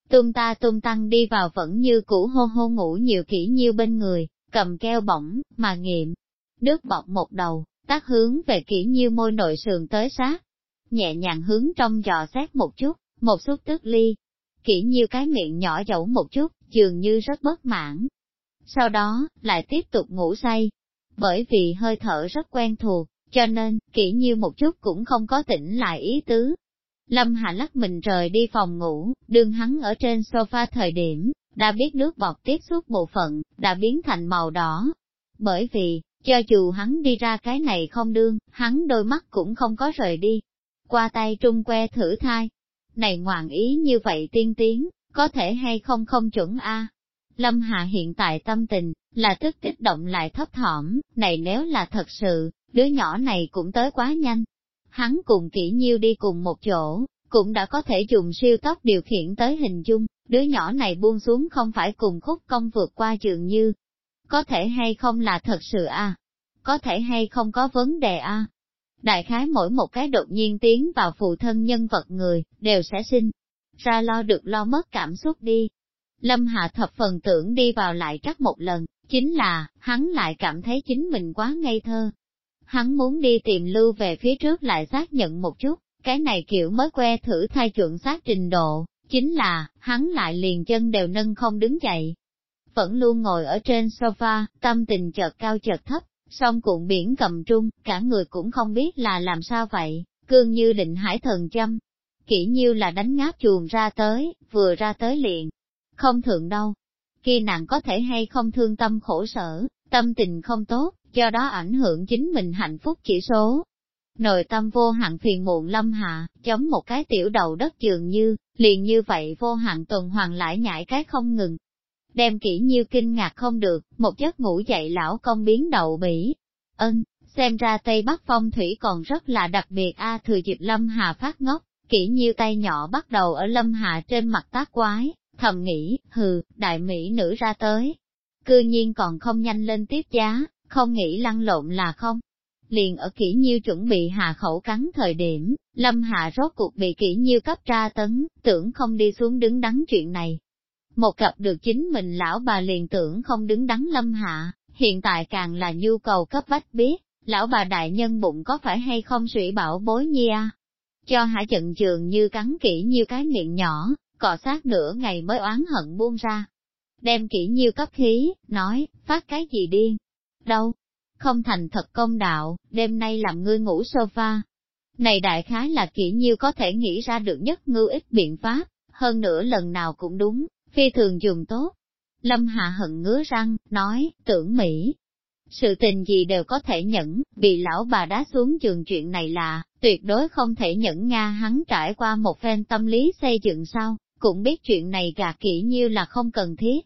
Tung ta tung tăng đi vào vẫn như cũ hô hô ngủ nhiều kỹ nhiêu bên người, cầm keo bỏng, mà nghiệm. Nước bọc một đầu, tác hướng về kỹ nhiêu môi nội sườn tới sát. Nhẹ nhàng hướng trong giò xét một chút, một xúc tức ly. Kỹ nhiêu cái miệng nhỏ dẫu một chút, dường như rất bất mãn. Sau đó, lại tiếp tục ngủ say. Bởi vì hơi thở rất quen thuộc, cho nên, kỹ nhiêu một chút cũng không có tỉnh lại ý tứ. Lâm Hạ lắc mình rời đi phòng ngủ, đương hắn ở trên sofa thời điểm, đã biết nước bọt tiếp xúc bộ phận, đã biến thành màu đỏ. Bởi vì, cho dù hắn đi ra cái này không đương, hắn đôi mắt cũng không có rời đi. Qua tay trung que thử thai. Này ngoạn ý như vậy tiên tiến, có thể hay không không chuẩn a Lâm Hạ hiện tại tâm tình, là tức kích động lại thấp thỏm, này nếu là thật sự, đứa nhỏ này cũng tới quá nhanh. Hắn cùng kỹ nhiêu đi cùng một chỗ, cũng đã có thể dùng siêu tốc điều khiển tới hình dung, đứa nhỏ này buông xuống không phải cùng khúc công vượt qua trường như. Có thể hay không là thật sự a Có thể hay không có vấn đề a Đại khái mỗi một cái đột nhiên tiến vào phụ thân nhân vật người, đều sẽ sinh ra lo được lo mất cảm xúc đi. Lâm Hạ thập phần tưởng đi vào lại trắc một lần, chính là, hắn lại cảm thấy chính mình quá ngây thơ. Hắn muốn đi tìm lưu về phía trước lại xác nhận một chút, cái này kiểu mới que thử thay chuẩn xác trình độ, chính là, hắn lại liền chân đều nâng không đứng dậy. Vẫn luôn ngồi ở trên sofa, tâm tình chợt cao chợt thấp, song cuộn biển cầm trung, cả người cũng không biết là làm sao vậy, cương như định hải thần châm, kỹ nhiêu là đánh ngáp chuồng ra tới, vừa ra tới liền. Không thượng đâu. Khi nàng có thể hay không thương tâm khổ sở, tâm tình không tốt, do đó ảnh hưởng chính mình hạnh phúc chỉ số. Nội tâm vô hạn phiền muộn lâm hạ, chống một cái tiểu đầu đất dường như, liền như vậy vô hạn tuần hoàn lại nhảy cái không ngừng. Đem kỹ nhiêu kinh ngạc không được, một giấc ngủ dậy lão công biến đậu bỉ. Ân, xem ra Tây Bắc phong thủy còn rất là đặc biệt a thừa dịp lâm hà phát ngốc, kỹ nhiêu tay nhỏ bắt đầu ở lâm hà trên mặt tác quái, thầm nghĩ, hừ, đại mỹ nữ ra tới. Cư nhiên còn không nhanh lên tiếp giá, không nghĩ lăn lộn là không. Liền ở kỹ nhiêu chuẩn bị hạ khẩu cắn thời điểm, lâm hạ rốt cuộc bị kỹ nhiêu cấp tra tấn, tưởng không đi xuống đứng đắn chuyện này. Một gặp được chính mình lão bà liền tưởng không đứng đắn lâm hạ, hiện tại càng là nhu cầu cấp bách biết, lão bà đại nhân bụng có phải hay không sủy bảo bối nhi à? cho hải trận trường như cắn kỹ như cái miệng nhỏ, cọ sát nửa ngày mới oán hận buông ra. Đem kỹ nhiêu cấp khí, nói, phát cái gì điên? Đâu? Không thành thật công đạo, đêm nay làm ngươi ngủ sofa. Này đại khái là kỹ nhiêu có thể nghĩ ra được nhất ngư ít biện pháp, hơn nữa lần nào cũng đúng, phi thường dùng tốt. Lâm Hạ hận ngứa răng, nói, tưởng Mỹ, sự tình gì đều có thể nhẫn, bị lão bà đá xuống trường chuyện này là, tuyệt đối không thể nhẫn Nga hắn trải qua một phen tâm lý xây dựng sau, cũng biết chuyện này gạt kỹ như là không cần thiết.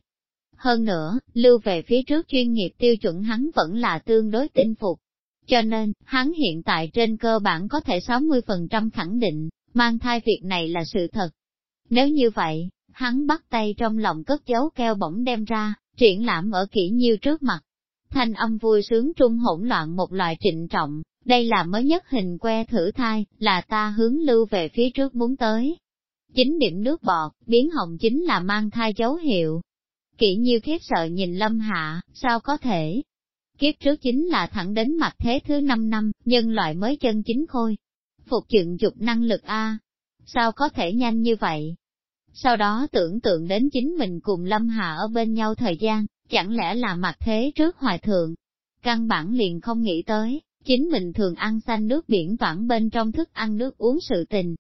Hơn nữa, lưu về phía trước chuyên nghiệp tiêu chuẩn hắn vẫn là tương đối tinh phục. Cho nên, hắn hiện tại trên cơ bản có thể 60% khẳng định, mang thai việc này là sự thật. Nếu như vậy, hắn bắt tay trong lòng cất giấu keo bỗng đem ra, triển lãm ở kỹ nhiêu trước mặt, thanh âm vui sướng trung hỗn loạn một loại trịnh trọng, đây là mới nhất hình que thử thai, là ta hướng lưu về phía trước muốn tới. Chính điểm nước bọt, biến hồng chính là mang thai dấu hiệu. Kỹ nhiêu khiếp sợ nhìn lâm hạ, sao có thể? Kiếp trước chính là thẳng đến mặt thế thứ 5 năm, nhân loại mới chân chính khôi. Phục dựng dục năng lực A. Sao có thể nhanh như vậy? Sau đó tưởng tượng đến chính mình cùng Lâm Hạ ở bên nhau thời gian, chẳng lẽ là mặt thế trước hoài thượng. Căn bản liền không nghĩ tới, chính mình thường ăn xanh nước biển toảng bên trong thức ăn nước uống sự tình.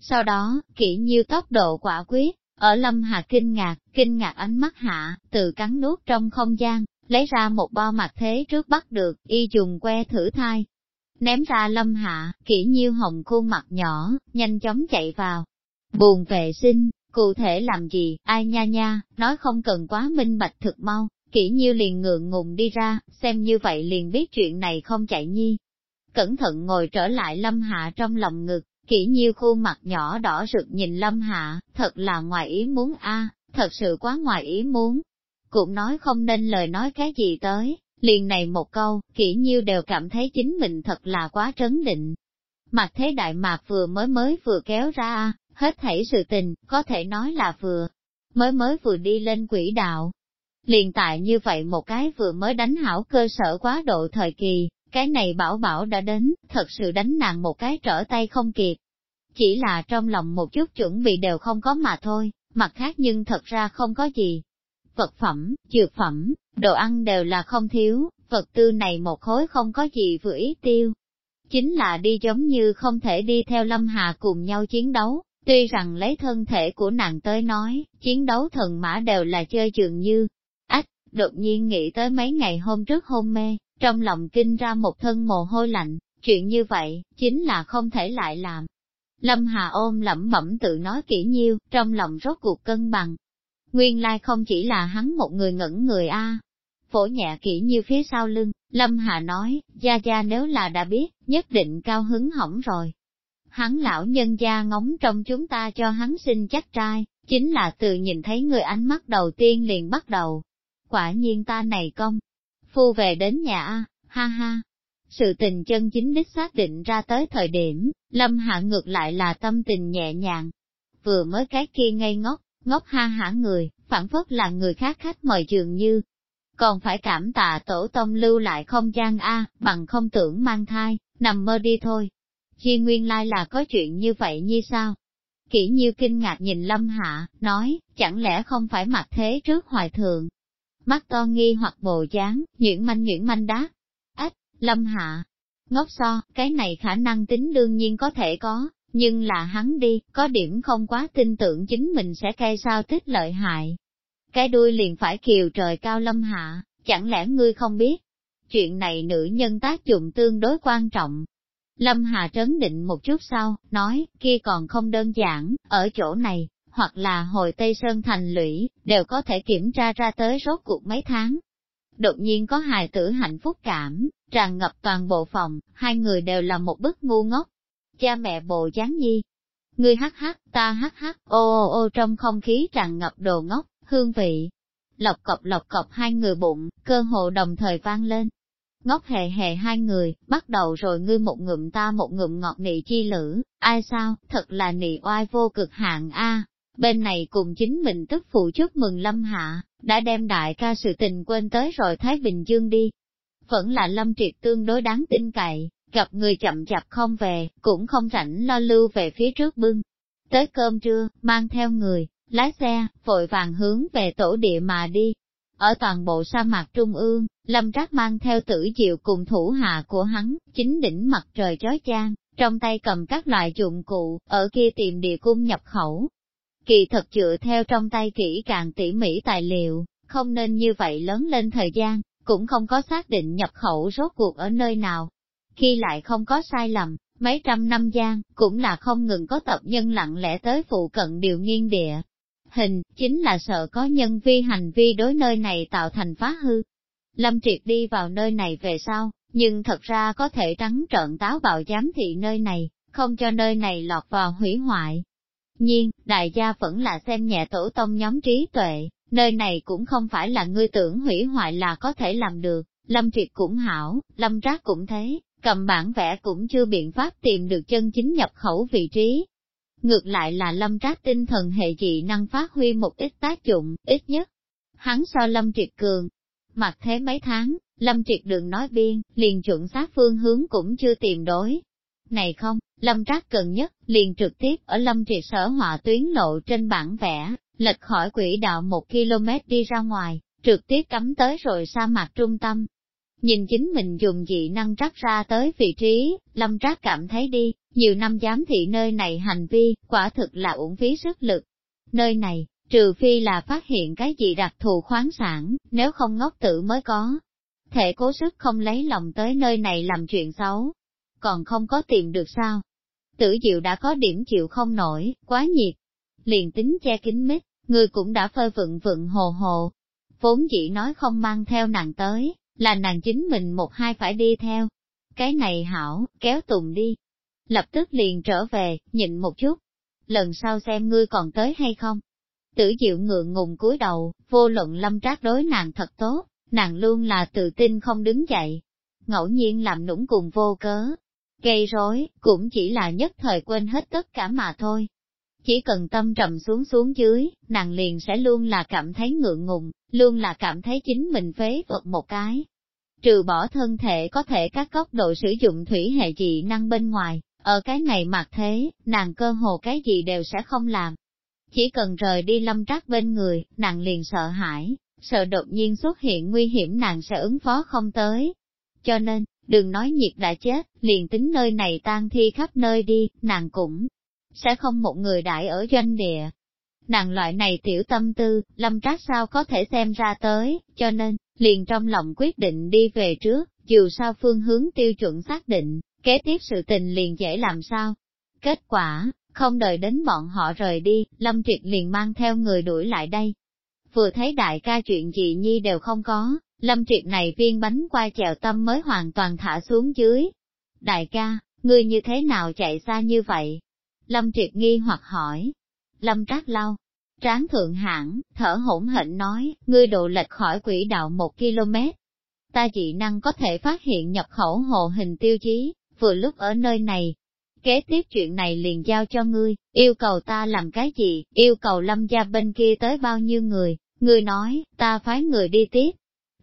Sau đó, kỹ nhiêu tốc độ quả quyết, ở lâm hà kinh ngạc, kinh ngạc ánh mắt hạ, từ cắn nuốt trong không gian, lấy ra một bao mặt thế trước bắt được, y dùng que thử thai. ném ra lâm hạ, kỹ nhiêu hồng khuôn mặt nhỏ, nhanh chóng chạy vào. Buồn vệ sinh, cụ thể làm gì, ai nha nha, nói không cần quá minh bạch thực mau, kỹ nhiêu liền ngượng ngùng đi ra, xem như vậy liền biết chuyện này không chạy nhi. Cẩn thận ngồi trở lại lâm hạ trong lòng ngực, kỹ nhiêu khuôn mặt nhỏ đỏ rực nhìn lâm hạ, thật là ngoài ý muốn a thật sự quá ngoài ý muốn. Cũng nói không nên lời nói cái gì tới, liền này một câu, kỹ nhiêu đều cảm thấy chính mình thật là quá trấn định. Mặt thế đại mạc vừa mới mới vừa kéo ra, hết thảy sự tình, có thể nói là vừa, mới mới vừa đi lên quỹ đạo. Liền tại như vậy một cái vừa mới đánh hảo cơ sở quá độ thời kỳ, cái này bảo bảo đã đến, thật sự đánh nàng một cái trở tay không kịp. Chỉ là trong lòng một chút chuẩn bị đều không có mà thôi, mặt khác nhưng thật ra không có gì. Vật phẩm, dược phẩm, đồ ăn đều là không thiếu, vật tư này một khối không có gì vừa ý tiêu. Chính là đi giống như không thể đi theo Lâm Hà cùng nhau chiến đấu, tuy rằng lấy thân thể của nàng tới nói, chiến đấu thần mã đều là chơi trường như. Ách, đột nhiên nghĩ tới mấy ngày hôm trước hôn mê, trong lòng kinh ra một thân mồ hôi lạnh, chuyện như vậy, chính là không thể lại làm. Lâm Hà ôm lẩm bẩm tự nói kỹ nhiêu, trong lòng rốt cuộc cân bằng. Nguyên lai không chỉ là hắn một người ngẩn người a. Phổ nhẹ kỹ như phía sau lưng, Lâm Hà nói, gia gia nếu là đã biết, nhất định cao hứng hỏng rồi. Hắn lão nhân gia ngóng trong chúng ta cho hắn sinh chắc trai, chính là từ nhìn thấy người ánh mắt đầu tiên liền bắt đầu. Quả nhiên ta này công, phu về đến nhà ha ha, sự tình chân chính đích xác định ra tới thời điểm, Lâm Hạ ngược lại là tâm tình nhẹ nhàng. Vừa mới cái kia ngây ngốc, ngốc ha hả người, phản phất là người khác khách mời dường như. Còn phải cảm tạ tổ tông lưu lại không gian A, bằng không tưởng mang thai, nằm mơ đi thôi. Chi nguyên lai là có chuyện như vậy như sao? Kỷ nhiêu kinh ngạc nhìn Lâm Hạ, nói, chẳng lẽ không phải mặt thế trước hoài thượng? Mắt to nghi hoặc bồ dáng, nhuyễn manh nhuyễn manh đá, Lâm Hạ, ngốc so, cái này khả năng tính đương nhiên có thể có, nhưng là hắn đi, có điểm không quá tin tưởng chính mình sẽ cây sao tích lợi hại. Cái đuôi liền phải kiều trời cao Lâm Hạ, chẳng lẽ ngươi không biết? Chuyện này nữ nhân tác dụng tương đối quan trọng. Lâm Hà trấn định một chút sau, nói, kia còn không đơn giản, ở chỗ này, hoặc là hồi Tây Sơn thành lũy, đều có thể kiểm tra ra tới rốt cuộc mấy tháng. Đột nhiên có hài tử hạnh phúc cảm, tràn ngập toàn bộ phòng, hai người đều là một bức ngu ngốc. Cha mẹ bộ dáng nhi. Người hắc hắc, ta hắc hắc, ô ô ô trong không khí tràn ngập đồ ngốc, hương vị. Lọc cọc lọc cọc hai người bụng, cơ hồ đồng thời vang lên. Ngốc hề hề hai người, bắt đầu rồi ngươi một ngụm ta một ngụm ngọt nị chi lử, ai sao, thật là nị oai vô cực hạn a. Bên này cùng chính mình tức phụ chúc mừng lâm hạ, đã đem đại ca sự tình quên tới rồi Thái Bình Dương đi, vẫn là lâm triệt tương đối đáng tin cậy, gặp người chậm chạp không về, cũng không rảnh lo lưu về phía trước bưng. Tới cơm trưa, mang theo người, lái xe, vội vàng hướng về tổ địa mà đi. Ở toàn bộ sa mạc trung ương, Lâm Trác mang theo tử diệu cùng thủ hạ của hắn, chính đỉnh mặt trời chói chang, trong tay cầm các loại dụng cụ, ở kia tìm địa cung nhập khẩu. Kỳ thật dựa theo trong tay kỹ càng tỉ mỉ tài liệu, không nên như vậy lớn lên thời gian, cũng không có xác định nhập khẩu rốt cuộc ở nơi nào. Khi lại không có sai lầm, mấy trăm năm gian, cũng là không ngừng có tập nhân lặng lẽ tới phụ cận điều nghiên địa. Hình, chính là sợ có nhân vi hành vi đối nơi này tạo thành phá hư. Lâm Triệt đi vào nơi này về sau, nhưng thật ra có thể trắng trợn táo bạo giám thị nơi này, không cho nơi này lọt vào hủy hoại. Nhiên, đại gia vẫn là xem nhẹ tổ tông nhóm trí tuệ, nơi này cũng không phải là ngươi tưởng hủy hoại là có thể làm được, Lâm Triệt cũng hảo, Lâm Trác cũng thế, cầm bản vẽ cũng chưa biện pháp tìm được chân chính nhập khẩu vị trí. Ngược lại là Lâm Trác tinh thần hệ dị năng phát huy một ít tác dụng, ít nhất. Hắn so Lâm Triệt cường. Mặc thế mấy tháng, Lâm Triệt đường nói biên, liền chuẩn xác phương hướng cũng chưa tìm đối. Này không, Lâm Trác cần nhất, liền trực tiếp ở Lâm Triệt sở họa tuyến lộ trên bản vẽ, lệch khỏi quỹ đạo một km đi ra ngoài, trực tiếp cắm tới rồi sa mạc trung tâm. Nhìn chính mình dùng dị năng trắc ra tới vị trí, lâm trác cảm thấy đi, nhiều năm giám thị nơi này hành vi, quả thực là uổng phí sức lực. Nơi này, trừ phi là phát hiện cái gì đặc thù khoáng sản, nếu không ngốc tử mới có. Thể cố sức không lấy lòng tới nơi này làm chuyện xấu. còn không có tìm được sao? Tử diệu đã có điểm chịu không nổi, quá nhiệt. Liền tính che kính mít, người cũng đã phơi vựng vựng hồ hồ. Vốn dĩ nói không mang theo nàng tới, là nàng chính mình một hai phải đi theo. Cái này hảo, kéo tùng đi. Lập tức liền trở về, nhịn một chút. Lần sau xem ngươi còn tới hay không. Tử diệu ngượng ngùng cúi đầu, vô luận lâm trác đối nàng thật tốt, nàng luôn là tự tin không đứng dậy. Ngẫu nhiên làm nũng cùng vô cớ, gây rối, cũng chỉ là nhất thời quên hết tất cả mà thôi. Chỉ cần tâm trầm xuống xuống dưới, nàng liền sẽ luôn là cảm thấy ngượng ngùng, luôn là cảm thấy chính mình phế vật một cái. Trừ bỏ thân thể có thể các góc độ sử dụng thủy hệ dị năng bên ngoài, ở cái này mặc thế, nàng cơ hồ cái gì đều sẽ không làm. Chỉ cần rời đi lâm trác bên người, nàng liền sợ hãi, sợ đột nhiên xuất hiện nguy hiểm nàng sẽ ứng phó không tới. Cho nên, đừng nói nhiệt đã chết, liền tính nơi này tan thi khắp nơi đi, nàng cũng sẽ không một người đại ở doanh địa. Nàng loại này tiểu tâm tư, lâm trác sao có thể xem ra tới, cho nên, liền trong lòng quyết định đi về trước, dù sao phương hướng tiêu chuẩn xác định, kế tiếp sự tình liền dễ làm sao. Kết quả, không đợi đến bọn họ rời đi, Lâm Triệt liền mang theo người đuổi lại đây. Vừa thấy đại ca chuyện gì nhi đều không có, Lâm Triệt này viên bánh qua chèo tâm mới hoàn toàn thả xuống dưới. Đại ca, ngươi như thế nào chạy xa như vậy? Lâm Triệt nghi hoặc hỏi. Lâm Trác lau, tráng thượng hãng, thở hỗn hển nói, ngươi độ lệch khỏi quỹ đạo một km. Ta dị năng có thể phát hiện nhập khẩu hộ hình tiêu chí, vừa lúc ở nơi này. Kế tiếp chuyện này liền giao cho ngươi, yêu cầu ta làm cái gì, yêu cầu lâm gia bên kia tới bao nhiêu người, ngươi nói, ta phái người đi tiếp.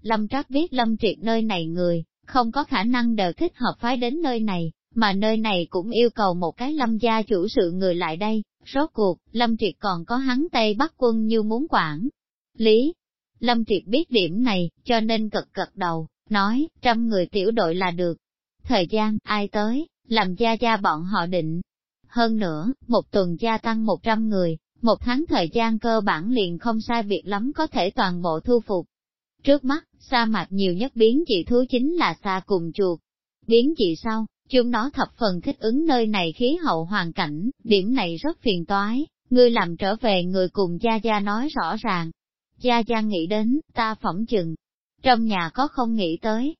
Lâm Trác biết Lâm Triệt nơi này người, không có khả năng đều thích hợp phái đến nơi này, mà nơi này cũng yêu cầu một cái lâm gia chủ sự người lại đây, rốt cuộc, Lâm Triệt còn có hắn Tây Bắc quân như muốn quản. Lý, Lâm Triệt biết điểm này, cho nên cực cực đầu, nói, trăm người tiểu đội là được. Thời gian, ai tới, làm gia gia bọn họ định. Hơn nữa, một tuần gia tăng 100 người, một tháng thời gian cơ bản liền không sai biệt lắm có thể toàn bộ thu phục. Trước mắt, sa mạc nhiều nhất biến dị thú chính là xa cùng chuột. Biến dị sau, chúng nó thập phần thích ứng nơi này khí hậu hoàn cảnh, điểm này rất phiền toái, ngươi làm trở về người cùng Gia Gia nói rõ ràng. Gia Gia nghĩ đến, ta phỏng chừng, trong nhà có không nghĩ tới.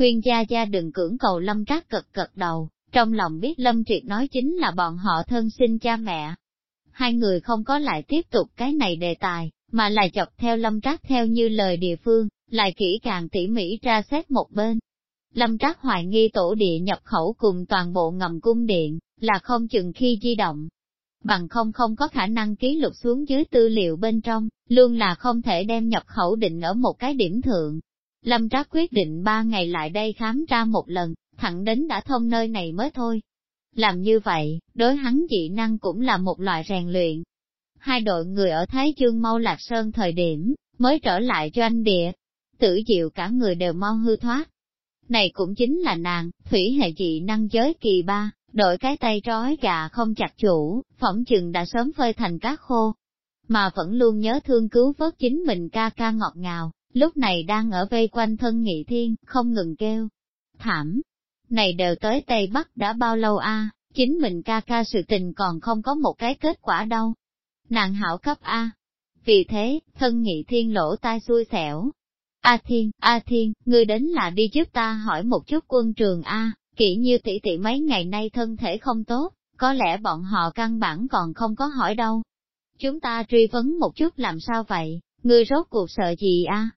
Khuyên Gia Gia đừng cưỡng cầu lâm trác cực cực đầu, trong lòng biết lâm triệt nói chính là bọn họ thân sinh cha mẹ. Hai người không có lại tiếp tục cái này đề tài, mà lại chọc theo lâm trác theo như lời địa phương, lại kỹ càng tỉ mỉ ra xét một bên. Lâm trác hoài nghi tổ địa nhập khẩu cùng toàn bộ ngầm cung điện, là không chừng khi di động. Bằng không không có khả năng ký lục xuống dưới tư liệu bên trong, luôn là không thể đem nhập khẩu định ở một cái điểm thượng. Lâm trác quyết định ba ngày lại đây khám tra một lần, thẳng đến đã thông nơi này mới thôi. Làm như vậy, đối hắn dị năng cũng là một loại rèn luyện, hai đội người ở Thái Dương mau lạc sơn thời điểm, mới trở lại cho anh địa. Tử diệu cả người đều mau hư thoát. Này cũng chính là nàng, thủy hệ dị năng giới kỳ ba, đội cái tay trói gà không chặt chủ, phỏng chừng đã sớm phơi thành cá khô. Mà vẫn luôn nhớ thương cứu vớt chính mình ca ca ngọt ngào, lúc này đang ở vây quanh thân nghị thiên, không ngừng kêu. Thảm! Này đều tới Tây Bắc đã bao lâu a? chính mình ca ca sự tình còn không có một cái kết quả đâu nàng hảo cấp A. Vì thế, thân nghị thiên lỗ tai xui xẻo. A thiên, A thiên, ngươi đến là đi giúp ta hỏi một chút quân trường A, kỹ như tỷ tỷ mấy ngày nay thân thể không tốt, có lẽ bọn họ căn bản còn không có hỏi đâu. Chúng ta truy vấn một chút làm sao vậy, ngươi rốt cuộc sợ gì a?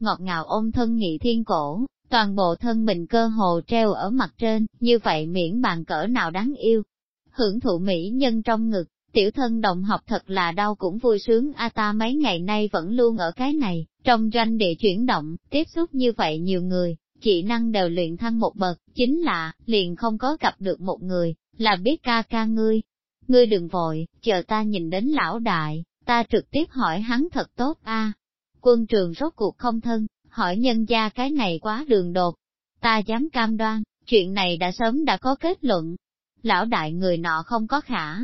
Ngọt ngào ôm thân nghị thiên cổ, toàn bộ thân mình cơ hồ treo ở mặt trên, như vậy miễn bàn cỡ nào đáng yêu. Hưởng thụ mỹ nhân trong ngực, Tiểu thân đồng học thật là đau cũng vui sướng a ta mấy ngày nay vẫn luôn ở cái này, trong doanh địa chuyển động, tiếp xúc như vậy nhiều người, chị năng đều luyện thăng một bậc, chính là, liền không có gặp được một người, là biết ca ca ngươi. Ngươi đừng vội, chờ ta nhìn đến lão đại, ta trực tiếp hỏi hắn thật tốt a. Quân trường rốt cuộc không thân, hỏi nhân gia cái này quá đường đột. Ta dám cam đoan, chuyện này đã sớm đã có kết luận. Lão đại người nọ không có khả,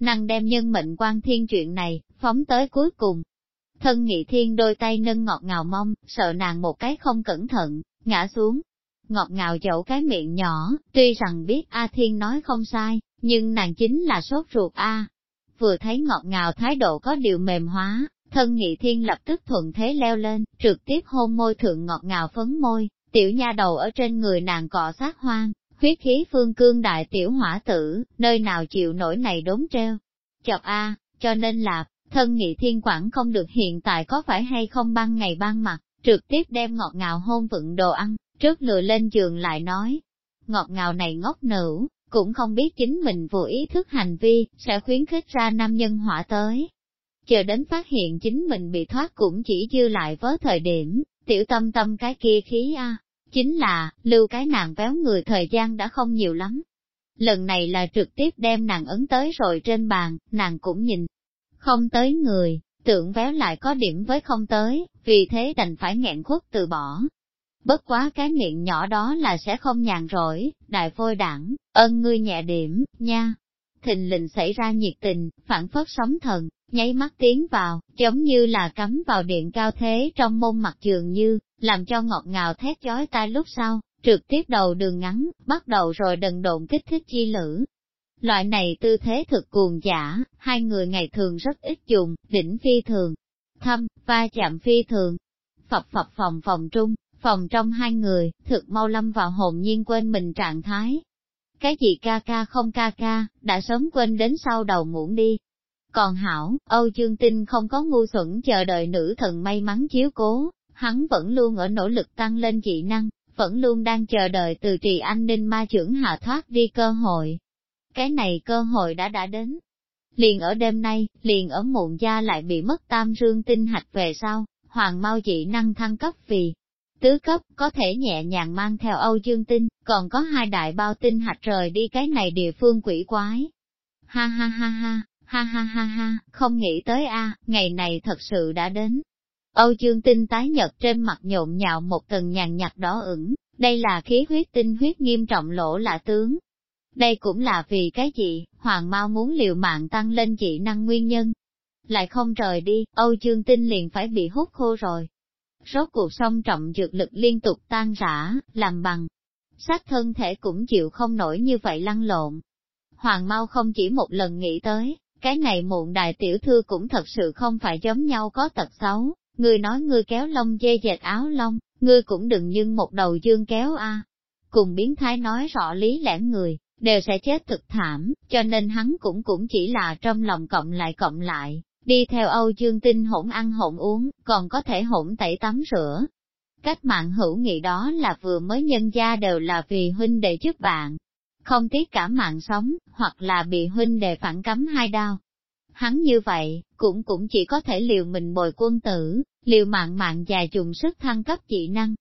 năng đem nhân mệnh quan thiên chuyện này, phóng tới cuối cùng. Thân nghị thiên đôi tay nâng ngọt ngào mong, sợ nàng một cái không cẩn thận, ngã xuống. ngọt ngào dẫu cái miệng nhỏ, tuy rằng biết A Thiên nói không sai, nhưng nàng chính là sốt ruột A. Vừa thấy ngọt ngào thái độ có điều mềm hóa, thân nghị thiên lập tức thuận thế leo lên, trực tiếp hôn môi thượng ngọt ngào phấn môi, tiểu nha đầu ở trên người nàng cọ sát hoang, huyết khí phương cương đại tiểu hỏa tử, nơi nào chịu nổi này đốn treo. Chọc A, cho nên là, thân nghị thiên quản không được hiện tại có phải hay không ban ngày ban mặt, trực tiếp đem ngọt ngào hôn vựng đồ ăn, trước lừa lên giường lại nói. Ngọt ngào này ngốc nữ, cũng không biết chính mình vô ý thức hành vi, sẽ khuyến khích ra nam nhân hỏa tới. Chờ đến phát hiện chính mình bị thoát cũng chỉ dư lại với thời điểm, tiểu tâm tâm cái kia khí a chính là, lưu cái nàng véo người thời gian đã không nhiều lắm. Lần này là trực tiếp đem nàng ấn tới rồi trên bàn, nàng cũng nhìn, không tới người, tưởng véo lại có điểm với không tới, vì thế đành phải nghẹn khuất từ bỏ. Bất quá cái miệng nhỏ đó là sẽ không nhàn rỗi, đại phôi đảng, ân ngươi nhẹ điểm, nha. Thình lình xảy ra nhiệt tình, phản phất sóng thần, nháy mắt tiến vào, giống như là cắm vào điện cao thế trong môn mặt dường như, làm cho ngọt ngào thét chói tai lúc sau, trực tiếp đầu đường ngắn, bắt đầu rồi đần độn kích thích chi lử. Loại này tư thế thực cuồng giả, hai người ngày thường rất ít dùng, đỉnh phi thường, thâm, va chạm phi thường, phập phập phòng phòng trung, phòng trong hai người, thực mau lâm vào hồn nhiên quên mình trạng thái. Cái gì ca ca không ca ca, đã sớm quên đến sau đầu muộn đi. Còn hảo, Âu Dương Tinh không có ngu xuẩn chờ đợi nữ thần may mắn chiếu cố, hắn vẫn luôn ở nỗ lực tăng lên dị năng, vẫn luôn đang chờ đợi từ trì an ninh ma trưởng hạ thoát đi cơ hội. Cái này cơ hội đã đã đến. Liền ở đêm nay, liền ở muộn gia lại bị mất tam rương tinh hạch về sau, hoàng mau dị năng thăng cấp vì tứ cấp, có thể nhẹ nhàng mang theo Âu Dương Tinh, còn có hai đại bao tinh hạch rời đi cái này địa phương quỷ quái. Ha ha ha ha, ha ha ha ha, không nghĩ tới a, ngày này thật sự đã đến. Âu Dương Tinh tái nhật trên mặt nhộn nhạo một tầng nhàn nhạt đỏ ửng, đây là khí huyết tinh huyết nghiêm trọng lỗ lạ tướng. Đây cũng là vì cái gì, Hoàng Mao muốn liều mạng tăng lên dị năng nguyên nhân. Lại không rời đi, Âu Dương Tinh liền phải bị hút khô rồi. Rốt cuộc song trọng dược lực liên tục tan rã, làm bằng. Sát thân thể cũng chịu không nổi như vậy lăn lộn. Hoàng Mao không chỉ một lần nghĩ tới, cái này muộn đại tiểu thư cũng thật sự không phải giống nhau có tật xấu, ngươi nói ngươi kéo lông dê dệt áo lông, ngươi cũng đừng nhưng một đầu dương kéo a. Cùng biến thái nói rõ lý lẽ người, đều sẽ chết thực thảm, cho nên hắn cũng cũng chỉ là trong lòng cộng lại cộng lại, đi theo Âu Dương Tinh hỗn ăn hỗn uống, còn có thể hỗn tẩy tắm rửa. Cách mạng hữu nghị đó là vừa mới nhân gia đều là vì huynh đệ giúp bạn, không tiếc cả mạng sống, hoặc là bị huynh đệ phản cấm hai đao. Hắn như vậy, cũng cũng chỉ có thể liều mình bồi quân tử, liều mạng mạng dài dùng sức thăng cấp dị năng.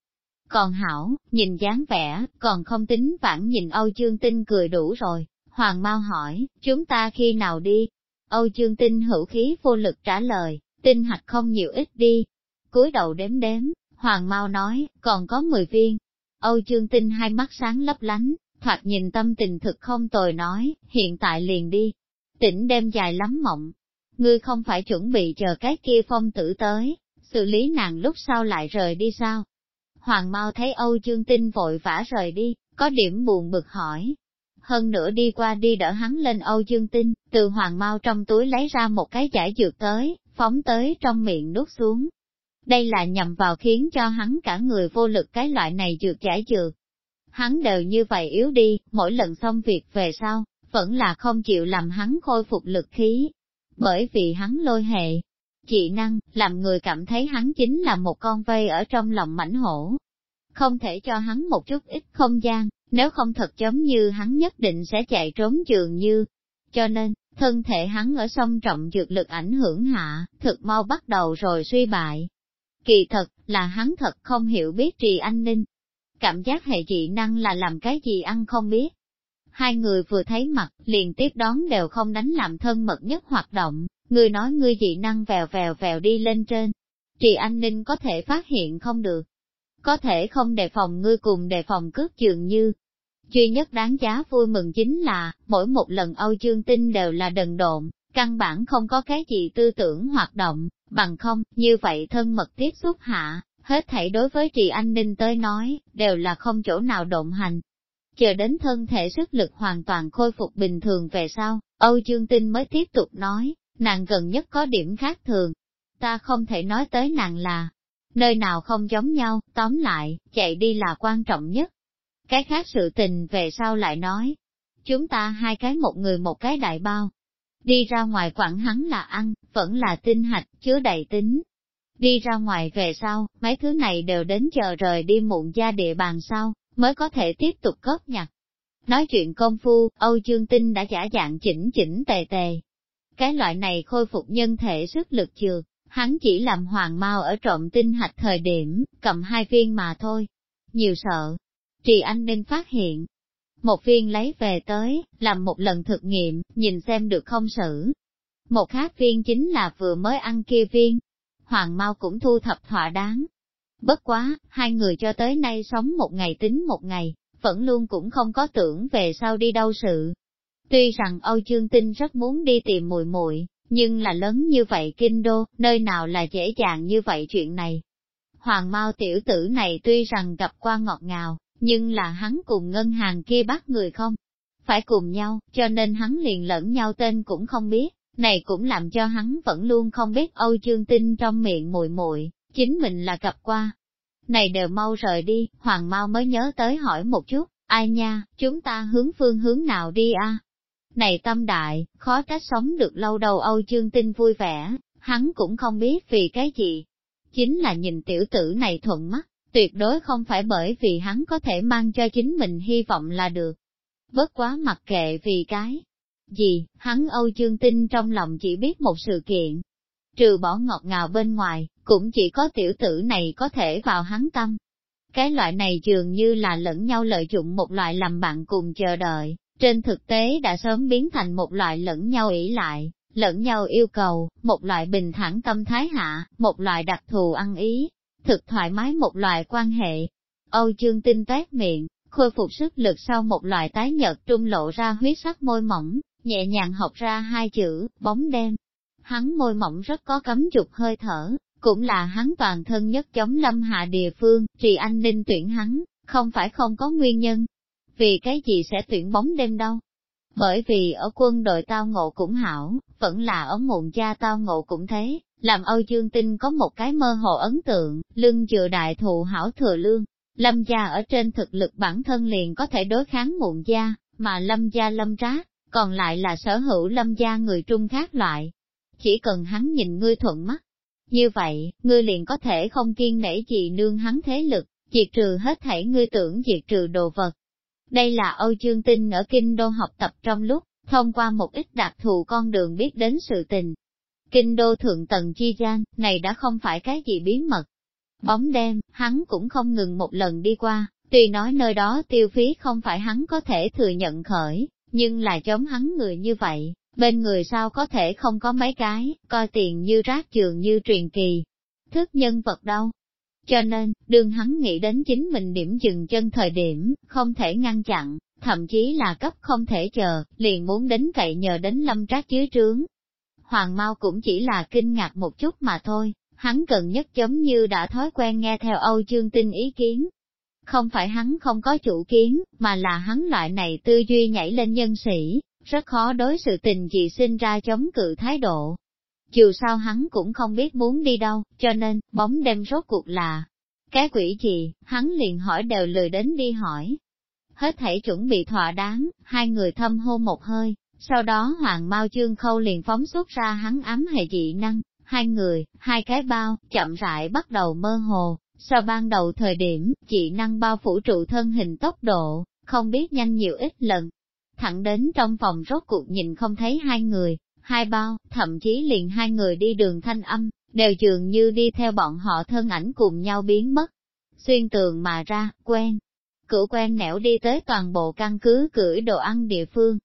Còn hảo, nhìn dáng vẻ, còn không tính vãn nhìn Âu Dương Tinh cười đủ rồi. Hoàng Mao hỏi, chúng ta khi nào đi? Âu Dương Tinh hữu khí vô lực trả lời, tinh hạch không nhiều ít đi. cúi đầu đếm đếm, Hoàng Mao nói, còn có 10 viên. Âu Dương Tinh hai mắt sáng lấp lánh, thoạt nhìn tâm tình thực không tồi nói, hiện tại liền đi. Tỉnh đêm dài lắm mộng. Ngươi không phải chuẩn bị chờ cái kia phong tử tới, xử lý nàng lúc sau lại rời đi sao? Hoàng Mao thấy Âu Dương Tinh vội vã rời đi, có điểm buồn bực hỏi. Hơn nữa đi qua đi đỡ hắn lên Âu Dương Tinh, từ Hoàng Mao trong túi lấy ra một cái giải dược tới, phóng tới trong miệng nuốt xuống. Đây là nhằm vào khiến cho hắn cả người vô lực cái loại này dược giải dược. Hắn đều như vậy yếu đi, mỗi lần xong việc về sau, vẫn là không chịu làm hắn khôi phục lực khí. Bởi vì hắn lôi hệ, chị năng, làm người cảm thấy hắn chính là một con vây ở trong lòng mảnh hổ. Không thể cho hắn một chút ít không gian, nếu không thật giống như hắn nhất định sẽ chạy trốn trường như. Cho nên, thân thể hắn ở sông trọng dược lực ảnh hưởng hạ, thực mau bắt đầu rồi suy bại. Kỳ thật, là hắn thật không hiểu biết trì an ninh. Cảm giác hệ dị năng là làm cái gì ăn không biết. Hai người vừa thấy mặt, liền tiếp đón đều không đánh làm thân mật nhất hoạt động, người nói ngươi dị năng vèo vèo vèo đi lên trên. Trì an ninh có thể phát hiện không được. Có thể không đề phòng ngươi cùng đề phòng cướp dường như. Duy nhất đáng giá vui mừng chính là, mỗi một lần Âu Dương Tinh đều là đần độn, căn bản không có cái gì tư tưởng hoạt động, bằng không, như vậy thân mật tiếp xúc hạ, Hết thảy đối với trì an ninh tới nói, đều là không chỗ nào động hành. Chờ đến thân thể sức lực hoàn toàn khôi phục bình thường về sau, Âu Dương Tinh mới tiếp tục nói, nàng gần nhất có điểm khác thường. Ta không thể nói tới nàng là, nơi nào không giống nhau, tóm lại, chạy đi là quan trọng nhất. Cái khác sự tình về sau lại nói, chúng ta hai cái một người một cái đại bao. Đi ra ngoài quảng hắn là ăn, vẫn là tinh hạch, chứa đầy tính. Đi ra ngoài về sau, mấy thứ này đều đến chờ rời đi muộn gia địa bàn sau, mới có thể tiếp tục góp nhặt. Nói chuyện công phu, Âu Dương Tinh đã giả dạng chỉnh chỉnh tề tề. Cái loại này khôi phục nhân thể sức lực chược, hắn chỉ làm hoàng mau ở trộm tinh hạch thời điểm, cầm hai viên mà thôi. Nhiều sợ. Trì Anh nên phát hiện. Một viên lấy về tới, làm một lần thực nghiệm, nhìn xem được không xử. Một khác viên chính là vừa mới ăn kia viên. Hoàng mau cũng thu thập thỏa đáng. Bất quá, hai người cho tới nay sống một ngày tính một ngày, vẫn luôn cũng không có tưởng về sau đi đâu sự. Tuy rằng Âu Dương Tinh rất muốn đi tìm mùi muội nhưng là lớn như vậy kinh đô, nơi nào là dễ dàng như vậy chuyện này. Hoàng Mao tiểu tử này tuy rằng gặp qua ngọt ngào, nhưng là hắn cùng ngân hàng kia bắt người không? Phải cùng nhau, cho nên hắn liền lẫn nhau tên cũng không biết, này cũng làm cho hắn vẫn luôn không biết Âu Dương Tinh trong miệng muội muội chính mình là gặp qua. Này đều mau rời đi, Hoàng Mao mới nhớ tới hỏi một chút, ai nha, chúng ta hướng phương hướng nào đi a? Này tâm đại, khó trách sống được lâu đầu Âu Dương Tinh vui vẻ, hắn cũng không biết vì cái gì. Chính là nhìn tiểu tử này thuận mắt, tuyệt đối không phải bởi vì hắn có thể mang cho chính mình hy vọng là được. Bất quá mặc kệ vì cái gì, hắn Âu Dương Tinh trong lòng chỉ biết một sự kiện. Trừ bỏ ngọt ngào bên ngoài, cũng chỉ có tiểu tử này có thể vào hắn tâm. Cái loại này dường như là lẫn nhau lợi dụng một loại làm bạn cùng chờ đợi, trên thực tế đã sớm biến thành một loại lẫn nhau ỷ lại, lẫn nhau yêu cầu, một loại bình thản tâm thái hạ, một loại đặc thù ăn ý, thực thoải mái một loại quan hệ. Âu chương tinh tét miệng, khôi phục sức lực sau một loại tái nhợt trung lộ ra huyết sắc môi mỏng, nhẹ nhàng học ra hai chữ, bóng đêm. Hắn môi mỏng rất có cấm dục hơi thở, cũng là hắn toàn thân nhất chống lâm hạ địa phương, trì anh ninh tuyển hắn, không phải không có nguyên nhân, vì cái gì sẽ tuyển bóng đêm đâu. Bởi vì ở quân đội tao ngộ cũng hảo, vẫn là ở mụn cha tao ngộ cũng thế, làm Âu Dương Tinh có một cái mơ hồ ấn tượng, lưng dựa đại thụ hảo thừa lương. Lâm gia ở trên thực lực bản thân liền có thể đối kháng mụn gia, mà lâm gia lâm trá, còn lại là sở hữu lâm gia người trung khác loại. Chỉ cần hắn nhìn ngươi thuận mắt. Như vậy, ngươi liền có thể không kiên nể gì nương hắn thế lực, diệt trừ hết thảy ngươi tưởng diệt trừ đồ vật, đây là Âu Dương Tinh ở Kinh Đô học tập trong lúc, thông qua một ít đặc thù con đường biết đến sự tình. Kinh Đô Thượng Tầng Chi Giang, này đã không phải cái gì bí mật. Bóng đêm, hắn cũng không ngừng một lần đi qua, tuy nói nơi đó tiêu phí không phải hắn có thể thừa nhận khởi, nhưng là chống hắn người như vậy, bên người sao có thể không có mấy cái, coi tiền như rác trường như truyền kỳ. Thức nhân vật đâu, cho nên, đương hắn nghĩ đến chính mình điểm dừng chân thời điểm, không thể ngăn chặn, thậm chí là cấp không thể chờ, liền muốn đến cậy nhờ đến lâm trác dưới trướng. Hoàng Mao cũng chỉ là kinh ngạc một chút mà thôi, hắn cần nhất giống như đã thói quen nghe theo Âu Dương Tinh ý kiến. Không phải hắn không có chủ kiến, mà là hắn loại này tư duy nhảy lên nhân sĩ, rất khó đối sự tình gì sinh ra chống cự thái độ, dù sao hắn cũng không biết muốn đi đâu, cho nên, bóng đêm rốt cuộc là, cái quỷ gì, hắn liền hỏi đều lười đến đi hỏi. Hết thể chuẩn bị thỏa đáng, hai người thâm hô một hơi, sau đó Hoàng Mao Chương Khâu liền phóng xuất ra hắn ấm hệ dị năng, hai người, hai cái bao, chậm rãi bắt đầu mơ hồ, So ban đầu thời điểm, chị năng bao phủ trụ thân hình tốc độ, không biết nhanh nhiều ít lần. Thẳng đến trong phòng rốt cuộc nhìn không thấy hai người, hai bao, thậm chí liền hai người đi đường thanh âm, đều dường như đi theo bọn họ thân ảnh cùng nhau biến mất. Xuyên tường mà ra, quen. Cửu quen nẻo đi tới toàn bộ căn cứ cưỡi đồ ăn địa phương.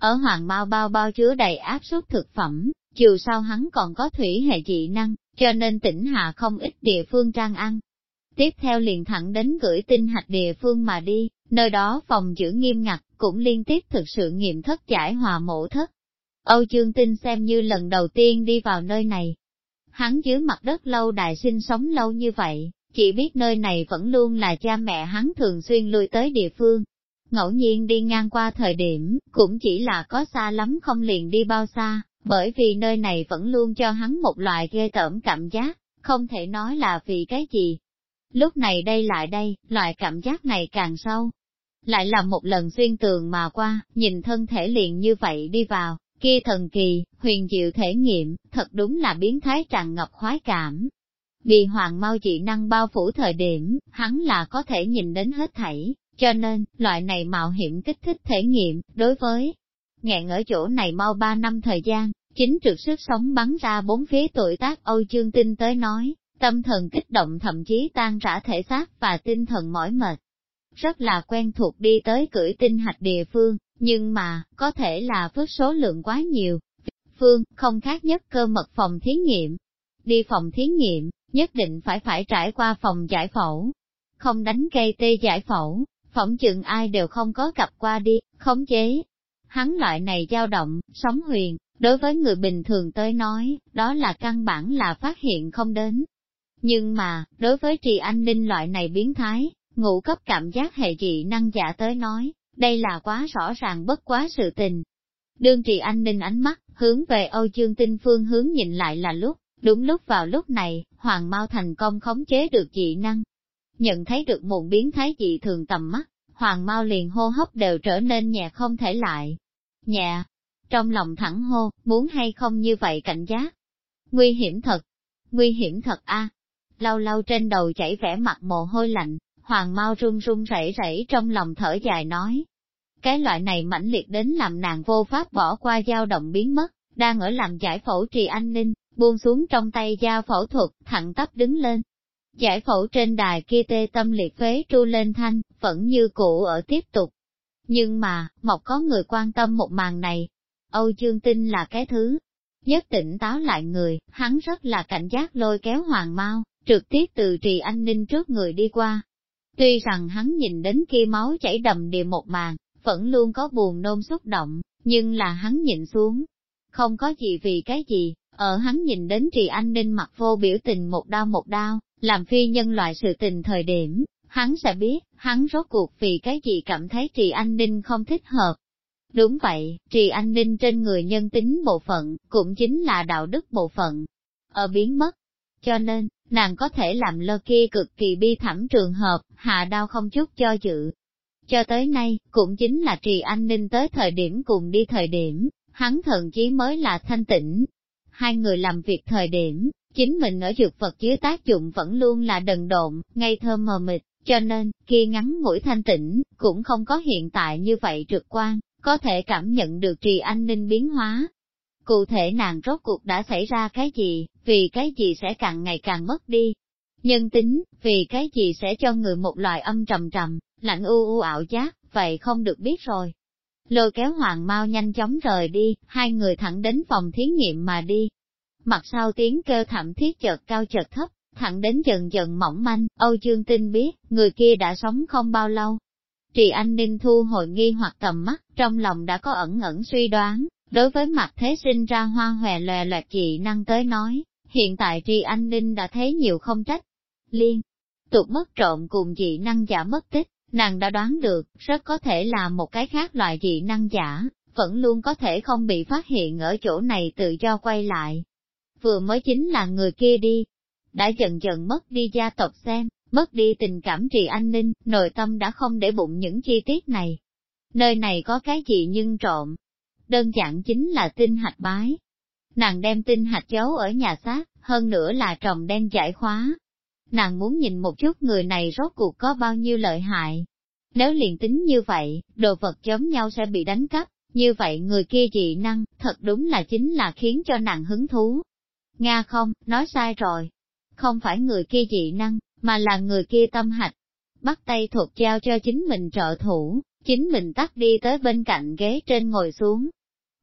Ở hoàng mau bao bao chứa đầy áp suất thực phẩm, chiều sau hắn còn có thủy hệ dị năng, cho nên tỉnh hạ không ít địa phương trang ăn. Tiếp theo liền thẳng đến gửi tin hạch địa phương mà đi, nơi đó phòng giữ nghiêm ngặt, cũng liên tiếp thực sự nghiệm thất giải hòa mổ thất, Âu Dương Tinh xem như lần đầu tiên đi vào nơi này. Hắn dưới mặt đất lâu đài sinh sống lâu như vậy, chỉ biết nơi này vẫn luôn là cha mẹ hắn thường xuyên lui tới địa phương. Ngẫu nhiên đi ngang qua thời điểm, cũng chỉ là có xa lắm không liền đi bao xa, bởi vì nơi này vẫn luôn cho hắn một loại ghê tởm cảm giác, không thể nói là vì cái gì. Lúc này đây lại đây, loại cảm giác này càng sâu. Lại là một lần xuyên tường mà qua, nhìn thân thể liền như vậy đi vào, kia thần kỳ, huyền diệu thể nghiệm, thật đúng là biến thái tràn ngập khoái cảm. Vì hoàng mau dị năng bao phủ thời điểm, hắn là có thể nhìn đến hết thảy, cho nên, loại này mạo hiểm kích thích thể nghiệm, đối với nghẹn ở chỗ này mau ba năm thời gian, chính trực sức sống bắn ra bốn phía tuổi tác Âu Dương Tinh tới nói, tâm thần kích động thậm chí tan rã thể xác và tinh thần mỏi mệt. Rất là quen thuộc đi tới cưỡi tinh hạch địa phương, nhưng mà, có thể là với số lượng quá nhiều. Phương, không khác nhất cơ mật phòng thí nghiệm. Đi phòng thí nghiệm, nhất định phải phải trải qua phòng giải phẫu. Không đánh cây tê giải phẫu, phỏng chừng ai đều không có gặp qua đi, khống chế. Hắn loại này dao động, sóng huyền, đối với người bình thường tới nói, đó là căn bản là phát hiện không đến. Nhưng mà, đối với trì an ninh loại này biến thái, ngũ cấp cảm giác hệ dị năng giả tới nói, đây là quá rõ ràng bất quá sự tình. Đương trì an ninh ánh mắt, hướng về Âu Dương Tinh Phương hướng nhìn lại là lúc, đúng lúc vào lúc này, Hoàng Mao thành công khống chế được dị năng. Nhận thấy được một biến thái dị thường tầm mắt, Hoàng Mao liền hô hấp đều trở nên nhẹ không thể lại. Nhẹ, trong lòng thẳng hô, muốn hay không như vậy cảnh giác. Nguy hiểm thật, nguy hiểm thật a lau lau trên đầu chảy vẻ mặt mồ hôi lạnh, Hoàng mau run run rẩy rẩy trong lòng thở dài nói. Cái loại này mãnh liệt đến làm nàng vô pháp bỏ qua dao động biến mất, đang ở làm giải phẫu trì an ninh, buông xuống trong tay dao phẫu thuật, thẳng tắp đứng lên. Giải phẫu trên đài kia tê tâm liệt phế tru lên thanh, vẫn như cũ ở tiếp tục. Nhưng mà, mọc có người quan tâm một màn này. Âu Dương Tinh là cái thứ nhất tỉnh táo lại người, hắn rất là cảnh giác lôi kéo Hoàng Mao, trực tiếp từ trì an ninh trước người đi qua, Tuy rằng hắn nhìn đến kia máu chảy đầm đìa một màn, vẫn luôn có buồn nôn xúc động, nhưng là hắn nhìn xuống. Không có gì vì cái gì, ở hắn nhìn đến trì an ninh mặt vô biểu tình một đau một đau, làm phi nhân loại sự tình thời điểm, hắn sẽ biết, hắn rốt cuộc vì cái gì cảm thấy trì an ninh không thích hợp. Đúng vậy, trì an ninh trên người nhân tính bộ phận, cũng chính là đạo đức bộ phận, ở biến mất. Cho nên, nàng có thể làm lơ kia cực kỳ bi thảm trường hợp, hạ đau không chút cho dự. Cho tới nay, cũng chính là trì an ninh tới thời điểm cùng đi thời điểm, hắn thần chí mới là thanh tĩnh. Hai người làm việc thời điểm, chính mình ở dược vật dưới tác dụng vẫn luôn là đần độn, ngây thơ mờ mịt, cho nên, kia ngắn ngủi thanh tĩnh, cũng không có hiện tại như vậy trực quan, có thể cảm nhận được trì an ninh biến hóa, Cụ thể nàng rốt cuộc đã xảy ra cái gì, vì cái gì sẽ càng ngày càng mất đi. Nhân tính, vì cái gì sẽ cho người một loại âm trầm trầm, lạnh u u ảo giác, vậy không được biết rồi. Lôi kéo hoàng mau nhanh chóng rời đi, hai người thẳng đến phòng thí nghiệm mà đi. Mặt sau tiếng kêu thảm thiết chợt cao chợt thấp, thẳng đến dần dần mỏng manh, Âu Dương Tinh biết, người kia đã sống không bao lâu. Trì Anh Ninh thu hồi nghi hoặc tầm mắt, trong lòng đã có ẩn ẩn suy đoán, Đối với mặt thế sinh ra hoa hòe lòe loạt chị năng tới nói, hiện tại tri anh ninh đã thấy nhiều không trách. Liên, tục mất trộm cùng dị năng giả mất tích, nàng đã đoán được, rất có thể là một cái khác loại dị năng giả, vẫn luôn có thể không bị phát hiện ở chỗ này tự do quay lại. Vừa mới chính là người kia đi, đã dần dần mất đi gia tộc xem, mất đi tình cảm trì an ninh, nội tâm đã không để bụng những chi tiết này. Nơi này có cái gì nhưng trộm, đơn giản chính là tinh hạch bái. Nàng đem tinh hạch giấu ở nhà xác, hơn nữa là trồng đen giải khóa. Nàng muốn nhìn một chút người này rốt cuộc có bao nhiêu lợi hại. Nếu liền tính như vậy, đồ vật giống nhau sẽ bị đánh cắp, như vậy người kia dị năng, thật đúng là chính là khiến cho nàng hứng thú. Nga không, nói sai rồi. Không phải người kia dị năng, mà là người kia tâm hạch. Bắt tay thuộc giao cho chính mình trợ thủ, chính mình tắt đi tới bên cạnh ghế trên ngồi xuống,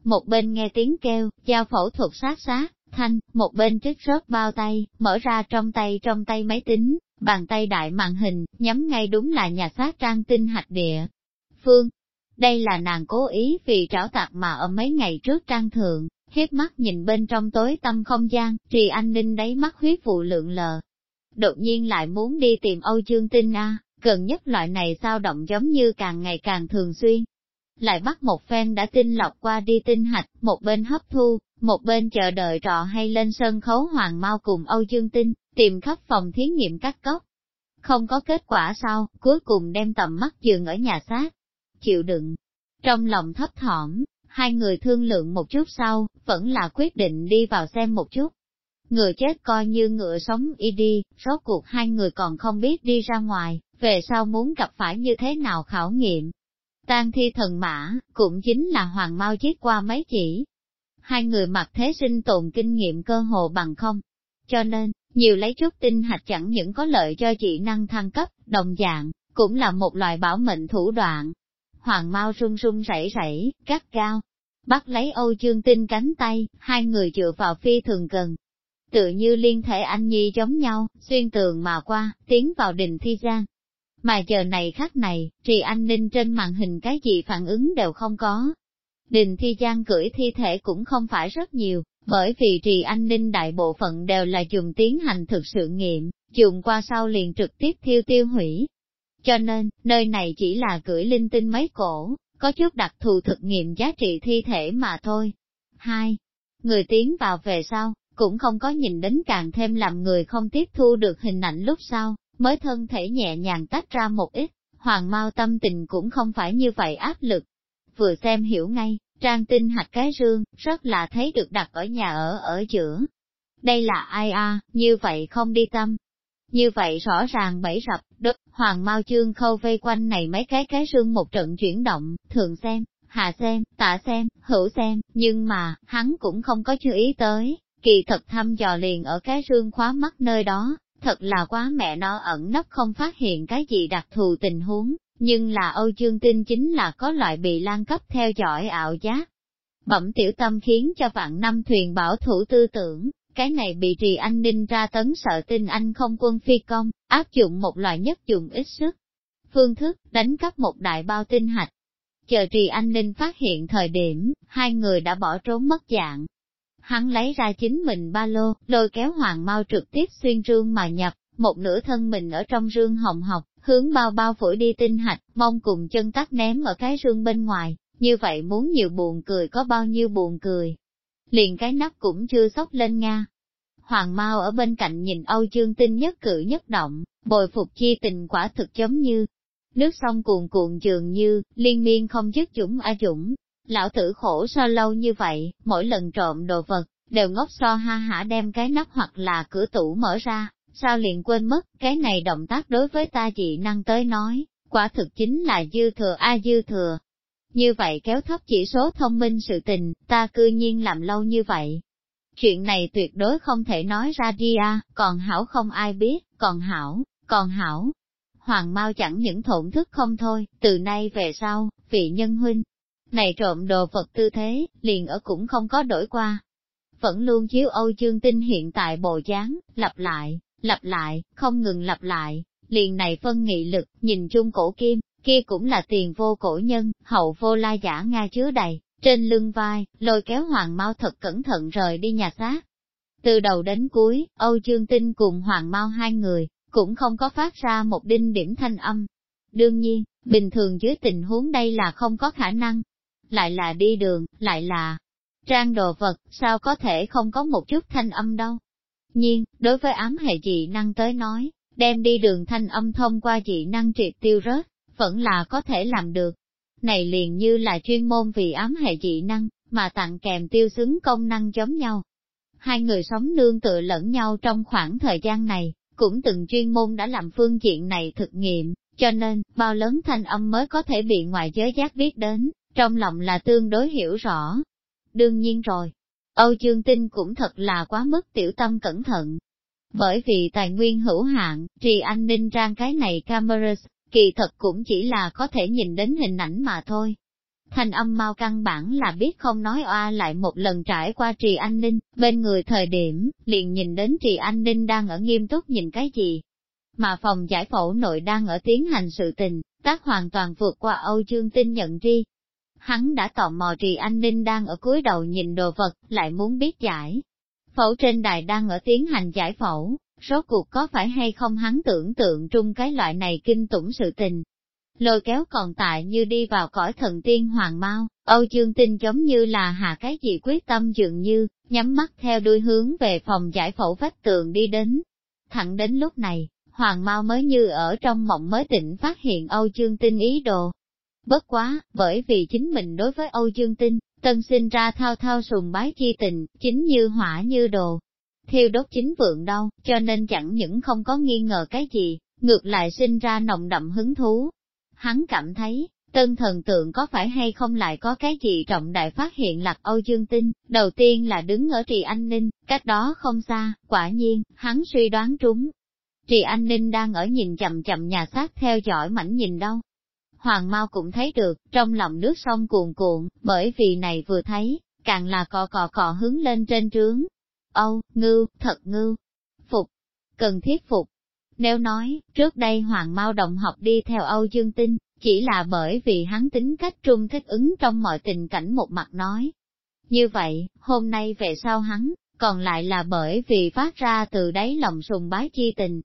một bên nghe tiếng kêu, giao phẫu thuật sát sát, thanh, một bên trích rớt bao tay, mở ra trong tay trong tay máy tính, bàn tay đại màn hình, nhắm ngay đúng là nhà xác trang tinh hạch địa. Phương, đây là nàng cố ý vì trảo tạc mà ở mấy ngày trước trang thượng, hiếp mắt nhìn bên trong tối tâm không gian, trì anh ninh đáy mắt huyết vụ lượng lờ. đột nhiên lại muốn đi tìm Âu Dương Tinh A, gần nhất loại này sao động giống như càng ngày càng thường xuyên. Lại bắt một phen đã tinh lọc qua đi tinh hạch, một bên hấp thu, một bên chờ đợi trọ hay lên sân khấu Hoàng Mau cùng Âu Dương Tinh, tìm khắp phòng thí nghiệm các cốc. Không có kết quả sau cuối cùng đem tầm mắt dừng ở nhà xác. Chịu đựng. Trong lòng thấp thỏm, hai người thương lượng một chút sau, vẫn là quyết định đi vào xem một chút. Người chết coi như ngựa sống y đi, rốt cuộc hai người còn không biết đi ra ngoài, về sau muốn gặp phải như thế nào khảo nghiệm. Tang thi thần mã, cũng chính là hoàng mau giết qua mấy chỉ. Hai người mặc thế sinh tồn kinh nghiệm cơ hồ bằng không. Cho nên, nhiều lấy chút tinh hạch chẳng những có lợi cho chị năng thăng cấp, đồng dạng, cũng là một loại bảo mệnh thủ đoạn. Hoàng mau run run rẩy rẩy, cắt cao, bắt lấy Âu Dương Tinh cánh tay, hai người dựa vào phi thường gần. Tự như liên thể anh nhi giống nhau, xuyên tường mà qua, tiến vào đình thi gian. Mà giờ này khắc này, trì an ninh trên màn hình cái gì phản ứng đều không có. Đình thi gian cưỡi thi thể cũng không phải rất nhiều, bởi vì trì an ninh đại bộ phận đều là dùng tiến hành thực sự nghiệm, dùng qua sau liền trực tiếp thiêu tiêu hủy. Cho nên, nơi này chỉ là cưỡi linh tinh mấy cổ, có chút đặc thù thực nghiệm giá trị thi thể mà thôi. Hai, người tiến vào về sau, cũng không có nhìn đến càng thêm làm người không tiếp thu được hình ảnh lúc sau, mới thân thể nhẹ nhàng tách ra một ít, hoàng mau tâm tình cũng không phải như vậy áp lực. Vừa xem hiểu ngay, trang tinh hạt cái rương, rất là thấy được đặt ở nhà ở ở giữa. Đây là ai a như vậy không đi tâm. Như vậy rõ ràng bẫy rập, đất, hoàng mau chương khâu vây quanh này mấy cái cái rương một trận chuyển động, thường xem, hạ xem, tạ xem, hữu xem, nhưng mà, hắn cũng không có chú ý tới, kỳ thật thăm dò liền ở cái rương khóa mắt nơi đó, thật là quá mẹ nó ẩn nấp không phát hiện cái gì đặc thù tình huống, nhưng là Âu Dương Tinh chính là có loại bị lan cấp theo dõi ảo giác. Bẩm tiểu tâm khiến cho vạn năm thuyền bảo thủ tư tưởng, cái này bị trì anh ninh ra tấn sợ tin anh không quân phi công, áp dụng một loại nhất dụng ít sức. Phương thức, đánh cắp một đại bao tinh hạch. Chờ trì anh ninh phát hiện thời điểm, hai người đã bỏ trốn mất dạng, hắn lấy ra chính mình ba lô, lôi kéo hoàng mau trực tiếp xuyên rương mà nhập, một nửa thân mình ở trong rương hồng học, hướng bao bao phổi đi tinh hạch, mong cùng chân tắt ném ở cái rương bên ngoài, như vậy muốn nhiều buồn cười có bao nhiêu buồn cười. Liền cái nắp cũng chưa sốc lên Nga. Hoàng Mao ở bên cạnh nhìn Âu Dương Tinh nhất cử nhất động, bồi phục chi tình quả thực giống như nước sông cuồn cuộn dường như, liên miên không dứt dũng a dũng, Lão tử khổ so lâu như vậy, mỗi lần trộm đồ vật, đều ngốc so ha hả đem cái nắp hoặc là cửa tủ mở ra, sao liền quên mất, cái này động tác đối với ta dị năng tới nói, quả thực chính là dư thừa a dư thừa. Như vậy kéo thấp chỉ số thông minh sự tình, ta cư nhiên làm lâu như vậy. Chuyện này tuyệt đối không thể nói ra đi a, còn hảo không ai biết, còn hảo, còn hảo. Hoàng Mao chẳng những thổn thức không thôi, từ nay về sau, vị nhân huynh, này trộm đồ vật tư thế, liền ở cũng không có đổi qua. Vẫn luôn chiếu Âu Dương Tinh hiện tại bộ dáng, lặp lại, lặp lại, không ngừng lặp lại, liền này phân nghị lực, nhìn chung cổ kim, kia cũng là tiền vô cổ nhân, hậu vô la giả Nga chứa đầy, trên lưng vai, lôi kéo Hoàng Mao thật cẩn thận rời đi nhà xác. Từ đầu đến cuối, Âu Dương Tinh cùng Hoàng Mao hai người, cũng không có phát ra một đinh điểm thanh âm. Đương nhiên, bình thường dưới tình huống đây là không có khả năng, lại là đi đường, lại là trang đồ vật, sao có thể không có một chút thanh âm đâu. Nhiên, đối với ám hệ dị năng tới nói, đem đi đường thanh âm thông qua dị năng triệt tiêu rớt, vẫn là có thể làm được. Này liền như là chuyên môn vì ám hệ dị năng, mà tặng kèm tiêu xứng công năng giống nhau. Hai người sống nương tựa lẫn nhau trong khoảng thời gian này, cũng từng chuyên môn đã làm phương diện này thực nghiệm, cho nên, bao lớn thanh âm mới có thể bị ngoại giới giác biết đến trong lòng là tương đối hiểu rõ. Đương nhiên rồi, Âu Dương Tinh cũng thật là quá mức tiểu tâm cẩn thận. Bởi vì tài nguyên hữu hạn, trì an ninh trang cái này cameras, kỳ thật cũng chỉ là có thể nhìn đến hình ảnh mà thôi. Thanh âm mau căn bản là biết không nói oa lại một lần trải qua trì an ninh, bên người thời điểm, liền nhìn đến trì an ninh đang ở nghiêm túc nhìn cái gì. Mà phòng giải phẫu nội đang ở tiến hành sự tình, tác hoàn toàn vượt qua Âu Dương Tinh nhận tri, Hắn đã tò mò trì an ninh đang ở cuối đầu nhìn đồ vật, lại muốn biết giải. Phẫu trên đài đang ở tiến hành giải phẫu, Rốt cuộc có phải hay không hắn tưởng tượng trung cái loại này kinh tủng sự tình. Lôi kéo còn tại như đi vào cõi thần tiên hoàng mau, Âu Dương Tinh giống như là hạ cái gì quyết tâm dường như, nhắm mắt theo đuôi hướng về phòng giải phẫu vách tường đi đến. Thẳng đến lúc này, Hoàng Mao mới như ở trong mộng mới tỉnh phát hiện Âu Dương Tinh ý đồ. Bất quá, bởi vì chính mình đối với Âu Dương Tinh, tân sinh ra thao thao sùng bái chi tình, chính như hỏa như đồ. Thiêu đốt chính vượng đâu, cho nên chẳng những không có nghi ngờ cái gì, ngược lại sinh ra nồng đậm hứng thú. Hắn cảm thấy, tân thần tượng có phải hay không lại có cái gì trọng đại phát hiện lạc Âu Dương Tinh, đầu tiên là đứng ở trì an ninh, cách đó không xa, quả nhiên, hắn suy đoán trúng, Trì An Ninh đang ở nhìn chậm chậm nhà xác theo dõi mảnh nhìn đâu. Hoàng Mao cũng thấy được, trong lòng nước sông cuồn cuộn, bởi vì này vừa thấy, càng là cò cò cò hướng lên trên trướng. Âu, ngưu, thật ngưu. Phục, cần thiết phục. Nếu nói, trước đây Hoàng Mao đồng học đi theo Âu Dương Tinh, chỉ là bởi vì hắn tính cách trung thích ứng trong mọi tình cảnh một mặt nói. Như vậy, hôm nay về sau hắn, còn lại là bởi vì phát ra từ đáy lòng sùng bái chi tình,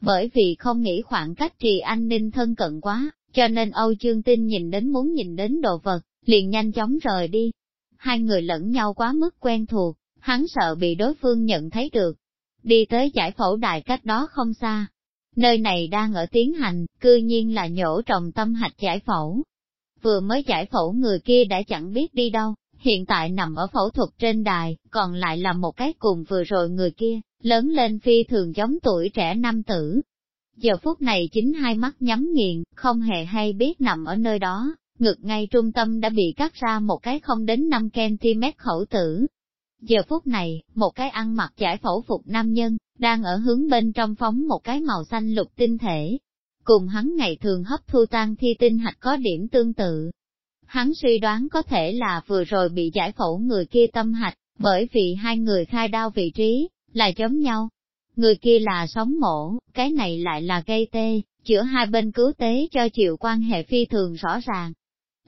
bởi vì không nghĩ khoảng cách trì an ninh thân cận quá, cho nên Âu Dương Tinh nhìn đến muốn nhìn đến đồ vật, liền nhanh chóng rời đi. Hai người lẫn nhau quá mức quen thuộc, hắn sợ bị đối phương nhận thấy được. Đi tới giải phẫu đài cách đó không xa. Nơi này đang ở tiến hành, cư nhiên là nhổ trồng tâm hạch giải phẫu. Vừa mới giải phẫu người kia đã chẳng biết đi đâu, hiện tại nằm ở phẫu thuật trên đài, còn lại là một cái cùng vừa rồi người kia, lớn lên phi thường giống tuổi trẻ nam tử. Giờ phút này chính hai mắt nhắm nghiền, không hề hay biết nằm ở nơi đó, ngực ngay trung tâm đã bị cắt ra một cái không đến 5cm khẩu tử. Giờ phút này, một cái ăn mặc giải phẫu phục nam nhân, đang ở hướng bên trong phóng một cái màu xanh lục tinh thể. Cùng hắn ngày thường hấp thu tan thi tinh hạch có điểm tương tự. Hắn suy đoán có thể là vừa rồi bị giải phẫu người kia tâm hạch, bởi vì hai người khai đao vị trí, là giống nhau. Người kia là sống mổ, cái này lại là gây tê, chữa hai bên cứu tế cho chịu quan hệ phi thường rõ ràng.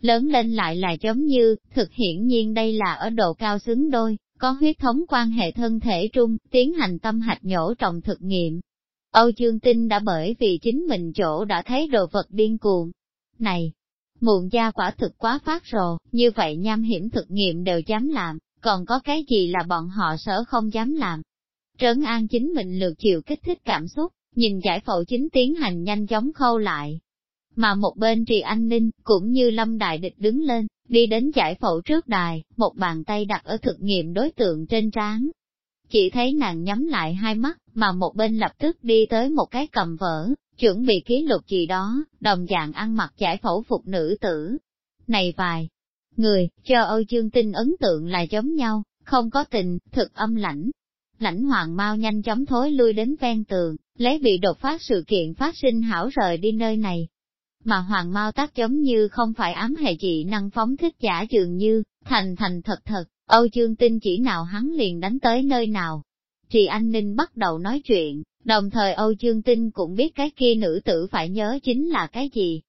Lớn lên lại là giống như, thực hiển nhiên đây là ở độ cao xứng đôi, có huyết thống quan hệ thân thể trung, tiến hành tâm hạch nhổ trọng thực nghiệm. Âu Dương Tinh đã bởi vì chính mình chỗ đã thấy đồ vật điên cuồng. Này, muộn gia quả thực quá phát rồ, như vậy nham hiểm thực nghiệm đều dám làm, còn có cái gì là bọn họ sở không dám làm. Trấn an chính mình lượt chịu kích thích cảm xúc, nhìn giải phẫu chính tiến hành nhanh chóng khâu lại. Mà một bên trì an ninh, cũng như lâm đại địch đứng lên, đi đến giải phẫu trước đài, một bàn tay đặt ở thực nghiệm đối tượng trên trán. Chỉ thấy nàng nhắm lại hai mắt, mà một bên lập tức đi tới một cái cầm vỡ, chuẩn bị ký lục gì đó, đồng dạng ăn mặc giải phẫu phục nữ tử. Này vài người, cho Âu Dương Tinh ấn tượng là giống nhau, không có tình, thực âm lãnh, Lãnh hoàng mau nhanh chóng thối lui đến ven tường, lấy bị đột phát sự kiện phát sinh hảo rời đi nơi này. Mà hoàng mau tác giống như không phải ám hệ dị năng phóng thích giả dường như, thành thành thật thật, Âu Dương tinh chỉ nào hắn liền đánh tới nơi nào. Trì anh Ninh bắt đầu nói chuyện, đồng thời Âu Dương Tinh cũng biết cái kia nữ tử phải nhớ chính là cái gì.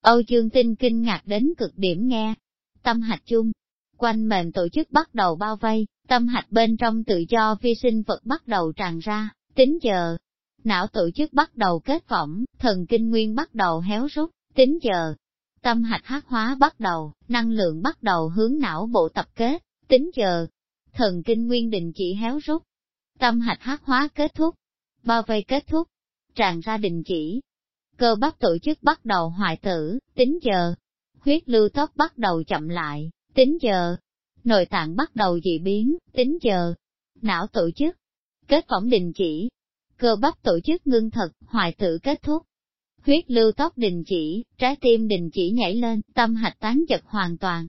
Âu Dương Tinh kinh ngạc đến cực điểm nghe. Tâm hạch chung, quanh mềm tổ chức bắt đầu bao vây, Tâm hạch bên trong tự do vi sinh vật bắt đầu tràn ra, tính giờ. Não tổ chức bắt đầu kết võng, thần kinh nguyên bắt đầu héo rút, tính giờ. Tâm hạch hắc hóa bắt đầu, năng lượng bắt đầu hướng não bộ tập kết, tính giờ. Thần kinh nguyên định chỉ héo rút. Tâm hạch hắc hóa kết thúc. Bao vây kết thúc. Tràn ra đình chỉ. Cơ bắp tổ chức bắt đầu hoại tử, tính giờ. Huyết lưu tốc bắt đầu chậm lại, tính giờ nội tạng bắt đầu dị biến, tính giờ, não tổ chức, kết phỏng đình chỉ, cơ bắp tổ chức ngưng thật, hoại tử kết thúc. Huyết lưu tóc đình chỉ, trái tim đình chỉ nhảy lên, tâm hạch tán chật hoàn toàn.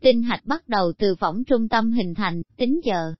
Tinh hạch bắt đầu từ võng trung tâm hình thành, tính giờ.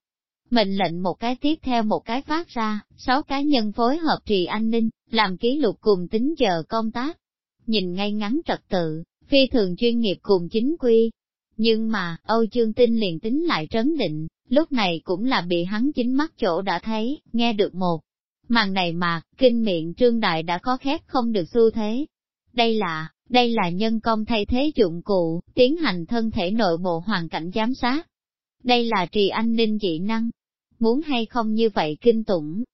Mệnh lệnh một cái tiếp theo một cái phát ra, sáu cá nhân phối hợp trì an ninh, làm ký lục cùng tính giờ công tác. Nhìn ngay ngắn trật tự, phi thường chuyên nghiệp cùng chính quy, nhưng mà, Âu Dương Tinh liền tính lại trấn định, lúc này cũng là bị hắn chính mắt chỗ đã thấy, nghe được một. Màn này mà, kinh miệng trương đại đã có khép không được xu thế. Đây là, đây là nhân công thay thế dụng cụ, tiến hành thân thể nội bộ hoàn cảnh giám sát. Đây là trì an ninh dị năng. Muốn hay không như vậy kinh tủng.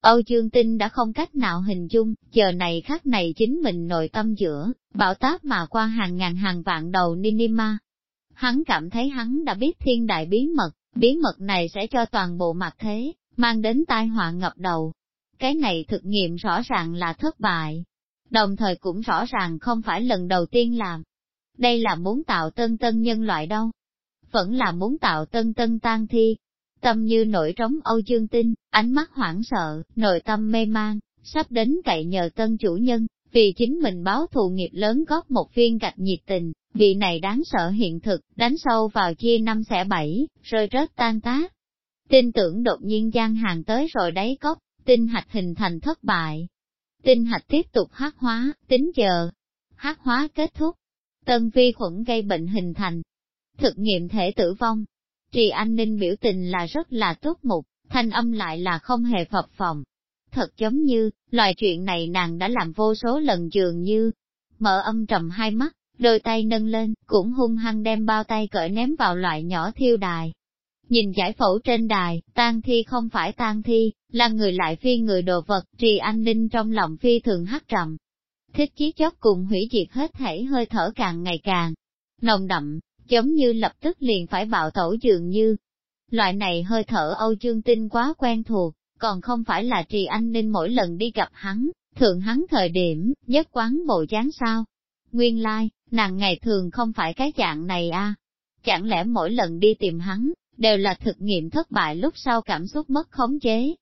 Âu Dương Tinh đã không cách nào hình dung, giờ này khắc này chính mình nội tâm giữa, bão táp mà qua hàng ngàn hàng vạn đầu Ninima. Hắn cảm thấy hắn đã biết thiên đại bí mật, bí mật này sẽ cho toàn bộ mặt thế, mang đến tai họa ngập đầu. Cái này thực nghiệm rõ ràng là thất bại, đồng thời cũng rõ ràng không phải lần đầu tiên làm. Đây là muốn tạo tân tân nhân loại đâu. Vẫn là muốn tạo tân tân tan thi, Tâm như nổi trống Âu Dương Tinh, ánh mắt hoảng sợ, nội tâm mê mang, sắp đến cậy nhờ tân chủ nhân, vì chính mình báo thù nghiệp lớn góp một viên gạch nhiệt tình, vị này đáng sợ hiện thực, đánh sâu vào chia năm xẻ bảy, rơi rớt tan tác. Tin tưởng đột nhiên gian hàng tới rồi đáy cốc, tinh hạch hình thành thất bại. Tinh hạch tiếp tục hát hóa, tính chờ. Hát hóa kết thúc. Tân vi khuẩn gây bệnh hình thành. Thực nghiệm thể tử vong, Trì An Ninh biểu tình là rất là tốt mục, thanh âm lại là không hề phập phòng. Thật giống như, loại chuyện này nàng đã làm vô số lần dường như, mở âm trầm hai mắt, đôi tay nâng lên, cũng hung hăng đem bao tay cởi ném vào loại nhỏ thiêu đài. Nhìn giải phẫu trên đài, tan thi không phải tan thi, là người lại phi người đồ vật, trì an ninh trong lòng phi thường hắc trầm. Thích chí chóc cùng hủy diệt hết thảy hơi thở càng ngày càng nồng đậm, giống như lập tức liền phải bạo tẩu dường như. Loại này hơi thở Âu Dương Tinh quá quen thuộc, còn không phải là trì anh ninh mỗi lần đi gặp hắn, thường hắn thời điểm, nhất quán bộ dáng sao. Nguyên lai, like, nàng ngày thường không phải cái dạng này a Chẳng lẽ mỗi lần đi tìm hắn, đều là thực nghiệm thất bại lúc sau cảm xúc mất khống chế.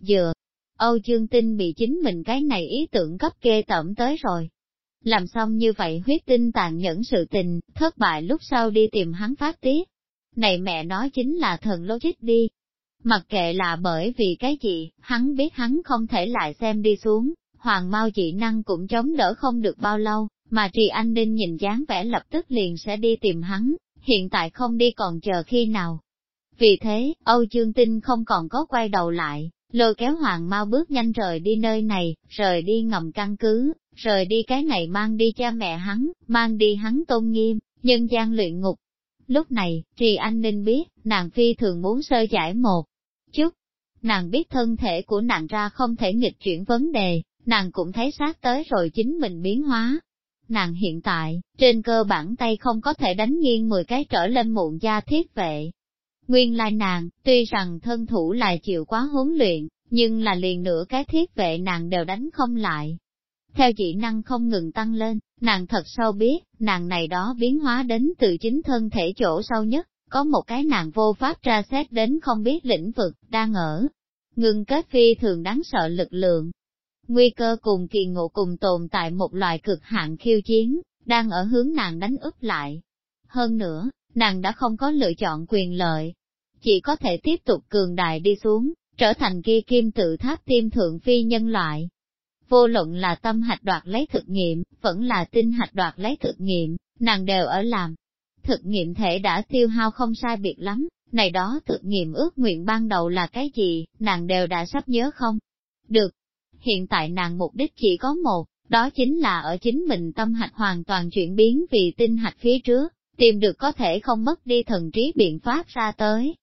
Dừa, Âu Dương Tinh bị chính mình cái này ý tưởng cấp kê tẩm tới rồi, làm xong như vậy huyết tinh tàn nhẫn sự tình, thất bại lúc sau đi tìm hắn phát tiết. Này mẹ nói chính là thần logic đi. Mặc kệ là bởi vì cái gì, hắn biết hắn không thể lại xem đi xuống, hoàng mau dị năng cũng chống đỡ không được bao lâu, mà trì anh đinh nhìn dáng vẻ lập tức liền sẽ đi tìm hắn, hiện tại không đi còn chờ khi nào. Vì thế, Âu Dương Tinh không còn có quay đầu lại, lôi kéo hoàng mau bước nhanh rời đi nơi này, rời đi ngầm căn cứ, rời đi cái này mang đi cha mẹ hắn, mang đi hắn tôn nghiêm, nhân gian luyện ngục. Lúc này, Trì Anh Ninh biết, nàng phi thường muốn sơ giải một chút. Nàng biết thân thể của nàng ra không thể nghịch chuyển vấn đề, nàng cũng thấy sát tới rồi chính mình biến hóa. Nàng hiện tại, trên cơ bản tay không có thể đánh nghiêng 10 cái trở lên muộn gia thiết vệ. Nguyên lai nàng, tuy rằng thân thủ lại chịu quá huấn luyện, nhưng là liền nửa cái thiết vệ nàng đều đánh không lại, theo dị năng không ngừng tăng lên, nàng thật sâu biết, nàng này đó biến hóa đến từ chính thân thể chỗ sâu nhất, có một cái nàng vô pháp tra xét đến không biết lĩnh vực, đang ở. Ngừng kết phi thường đáng sợ lực lượng. Nguy cơ cùng kỳ ngộ cùng tồn tại một loại cực hạn khiêu chiến, đang ở hướng nàng đánh úp lại. Hơn nữa, nàng đã không có lựa chọn quyền lợi. Chỉ có thể tiếp tục cường đại đi xuống, trở thành kia kim tự tháp tiêm thượng phi nhân loại, Vô luận là tâm hạch đoạt lấy thực nghiệm, vẫn là tinh hạch đoạt lấy thực nghiệm, nàng đều ở làm. Thực nghiệm thể đã tiêu hao không sai biệt lắm, này đó thực nghiệm ước nguyện ban đầu là cái gì, nàng đều đã sắp nhớ không? Được. Hiện tại nàng mục đích chỉ có một, đó chính là ở chính mình tâm hạch hoàn toàn chuyển biến vì tinh hạch phía trước, tìm được có thể không mất đi thần trí biện pháp ra tới.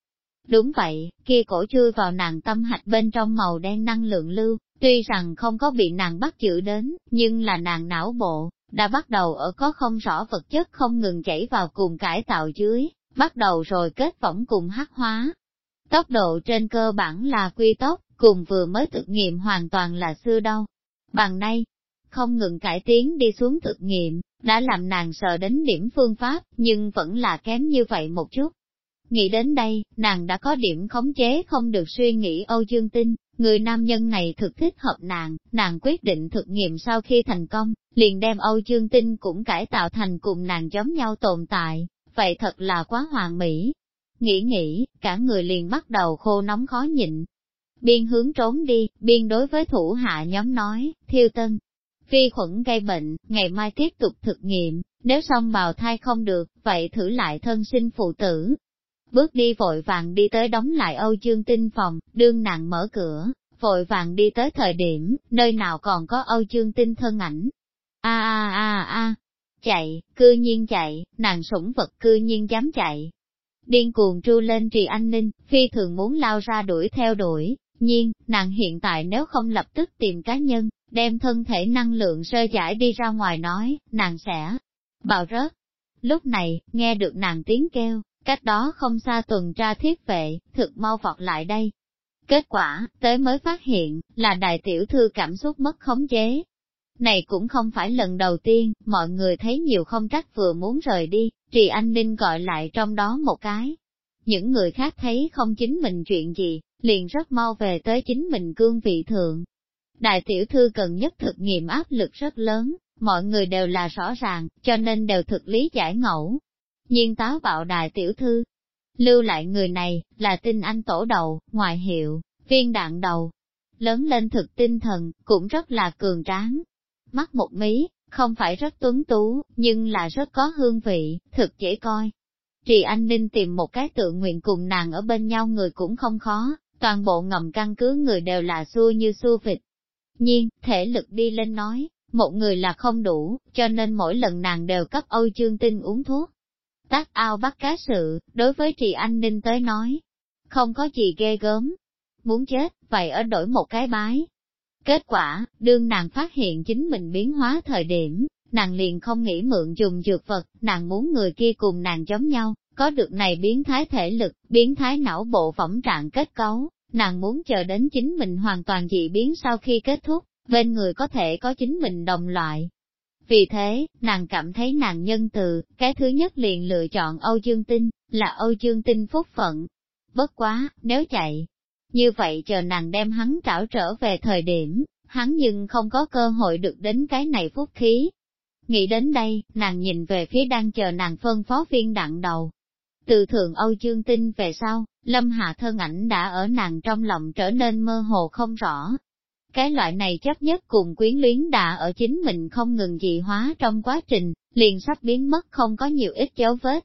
Đúng vậy, kia cổ chui vào nàng tâm hạch bên trong màu đen năng lượng lưu, Tuy rằng không có bị nàng bắt giữ đến, nhưng là nàng não bộ, đã bắt đầu ở có không rõ vật chất không ngừng chảy vào cùng cải tạo dưới, bắt đầu rồi kết võng cùng hắc hóa. Tốc độ trên cơ bản là quy tốc, cùng vừa mới thực nghiệm hoàn toàn là xưa đâu. Bằng nay, không ngừng cải tiến đi xuống thực nghiệm, đã làm nàng sợ đến điểm phương pháp, nhưng vẫn là kém như vậy một chút. Nghĩ đến đây, nàng đã có điểm khống chế không được suy nghĩ Âu Dương Tinh, Người nam nhân này thực thích hợp nàng, nàng quyết định thực nghiệm sau khi thành công, liền đem Âu Dương Tinh cũng cải tạo thành cùng nàng giống nhau tồn tại, vậy thật là quá hoàn mỹ. Nghĩ nghĩ, cả người liền bắt đầu khô nóng khó nhịn. Biên hướng trốn đi, biên đối với thủ hạ nhóm nói, thiêu tân. Vi khuẩn gây bệnh, ngày mai tiếp tục thực nghiệm, nếu xong bào thai không được, vậy thử lại thân sinh phụ tử, Bước đi vội vàng đi tới đóng lại Âu Dương Tinh phòng, đương nàng mở cửa, vội vàng đi tới thời điểm, nơi nào còn có Âu Dương Tinh thân ảnh. A a a a, chạy, cư nhiên chạy, nàng sủng vật cư nhiên dám chạy. Điên cuồng tru lên trì an ninh, phi thường muốn lao ra đuổi theo đuổi, nhiên, nàng hiện tại nếu không lập tức tìm cá nhân, đem thân thể năng lượng sơ giải đi ra ngoài nói, nàng sẽ bạo rớt. Lúc này, nghe được nàng tiếng kêu, cách đó không xa tuần tra thiết vệ, thực mau vọt lại đây. Kết quả, tới mới phát hiện, là đại tiểu thư cảm xúc mất khống chế. Này cũng không phải lần đầu tiên, mọi người thấy nhiều không trách vừa muốn rời đi, Trì Anh Ninh gọi lại trong đó một cái. Những người khác thấy không chính mình chuyện gì, liền rất mau về tới chính mình cương vị thượng. Đại tiểu thư cần nhất thực nghiệm áp lực rất lớn, mọi người đều là rõ ràng, cho nên đều thực lý giải ngẫu. Nhiên táo bạo đại tiểu thư, lưu lại người này, là tinh anh tổ đầu, ngoại hiệu, viên đạn đầu. Lớn lên thực tinh thần, cũng rất là cường tráng. Mắt một mí, không phải rất tuấn tú, nhưng là rất có hương vị, thực dễ coi. Trì Anh Ninh tìm một cái tự nguyện cùng nàng ở bên nhau người cũng không khó, toàn bộ ngầm căn cứ người đều là xua như xua vịt. Nhiên, thể lực đi lên nói, một người là không đủ, cho nên mỗi lần nàng đều cấp Âu Dương Tinh uống thuốc. Tác ao bắt cá sự, đối với Trì Anh Ninh tới nói, không có gì ghê gớm. Muốn chết, vậy ở đổi một cái bái. Kết quả, đương nàng phát hiện chính mình biến hóa thời điểm, nàng liền không nghĩ mượn dùng dược vật, nàng muốn người kia cùng nàng giống nhau, có được này biến thái thể lực, biến thái não bộ phỏng trạng kết cấu, nàng muốn chờ đến chính mình hoàn toàn dị biến sau khi kết thúc, bên người có thể có chính mình đồng loại. Vì thế, nàng cảm thấy nàng nhân từ, cái thứ nhất liền lựa chọn Âu Dương Tinh, là Âu Dương Tinh phúc phận. Bất quá, nếu chạy, như vậy chờ nàng đem hắn trảo trở về thời điểm, hắn nhưng không có cơ hội được đến cái này phúc khí. Nghĩ đến đây, nàng nhìn về phía đang chờ nàng phân phó viên đặng đầu. Từ thường Âu Dương Tinh về sau, Lâm Hạ thân ảnh đã ở nàng trong lòng trở nên mơ hồ không rõ, cái loại này chấp nhất cùng quyến luyến đã ở chính mình không ngừng dị hóa trong quá trình, liền sắp biến mất không có nhiều ít dấu vết.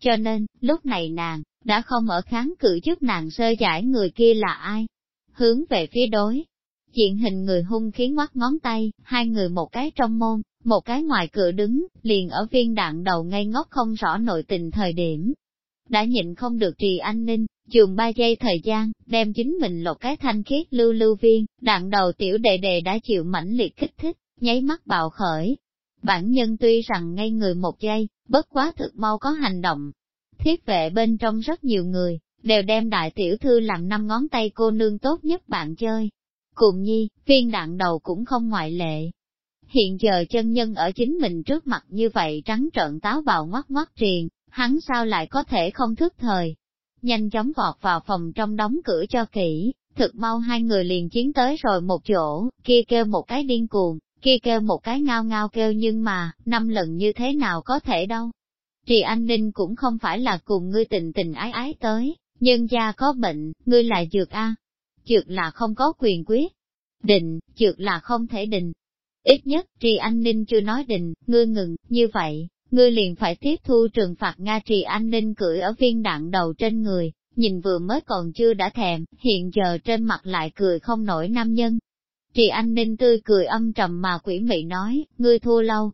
Cho nên, lúc này nàng, đã không ở kháng cự trước nàng sơ giải người kia là ai. Hướng về phía đối. Diện hình người hung khí ngoắt ngón tay, hai người một cái trong môn, một cái ngoài cửa đứng, liền ở viên đạn đầu ngay ngóc không rõ nội tình thời điểm. Đã nhịn không được trì an ninh, dùng ba giây thời gian, đem chính mình lột cái thanh khiết lưu lưu viên, đạn đầu tiểu đệ đệ đã chịu mãnh liệt kích thích, nháy mắt bạo khởi. Bản nhân tuy rằng ngay người một giây, bất quá thực mau có hành động. Thiết vệ bên trong rất nhiều người, đều đem đại tiểu thư làm năm ngón tay cô nương tốt nhất bạn chơi. Cùng nhi, viên đạn đầu cũng không ngoại lệ. Hiện giờ chân nhân ở chính mình trước mặt như vậy trắng trợn táo bạo ngoắt ngoắt triền, hắn sao lại có thể không thức thời, nhanh chóng vọt vào phòng trong đóng cửa cho kỹ, thực mau hai người liền chiến tới rồi một chỗ, kia kêu một cái điên cuồng, kia kêu một cái ngao ngao kêu nhưng mà, năm lần như thế nào có thể đâu. Trì Anh Ninh cũng không phải là cùng ngươi tình tình ái ái tới, nhưng gia có bệnh, ngươi là dược A. Dược là không có quyền quyết. Định, dược là không thể định. Ít nhất, Trì Anh Ninh chưa nói định, ngươi ngừng, như vậy, ngươi liền phải tiếp thu trừng phạt Nga trì an ninh cưỡi ở viên đạn đầu trên người, nhìn vừa mới còn chưa đã thèm, hiện giờ trên mặt lại cười không nổi nam nhân. Trì an ninh tươi cười âm trầm mà quỷ mị nói, ngươi thua lâu,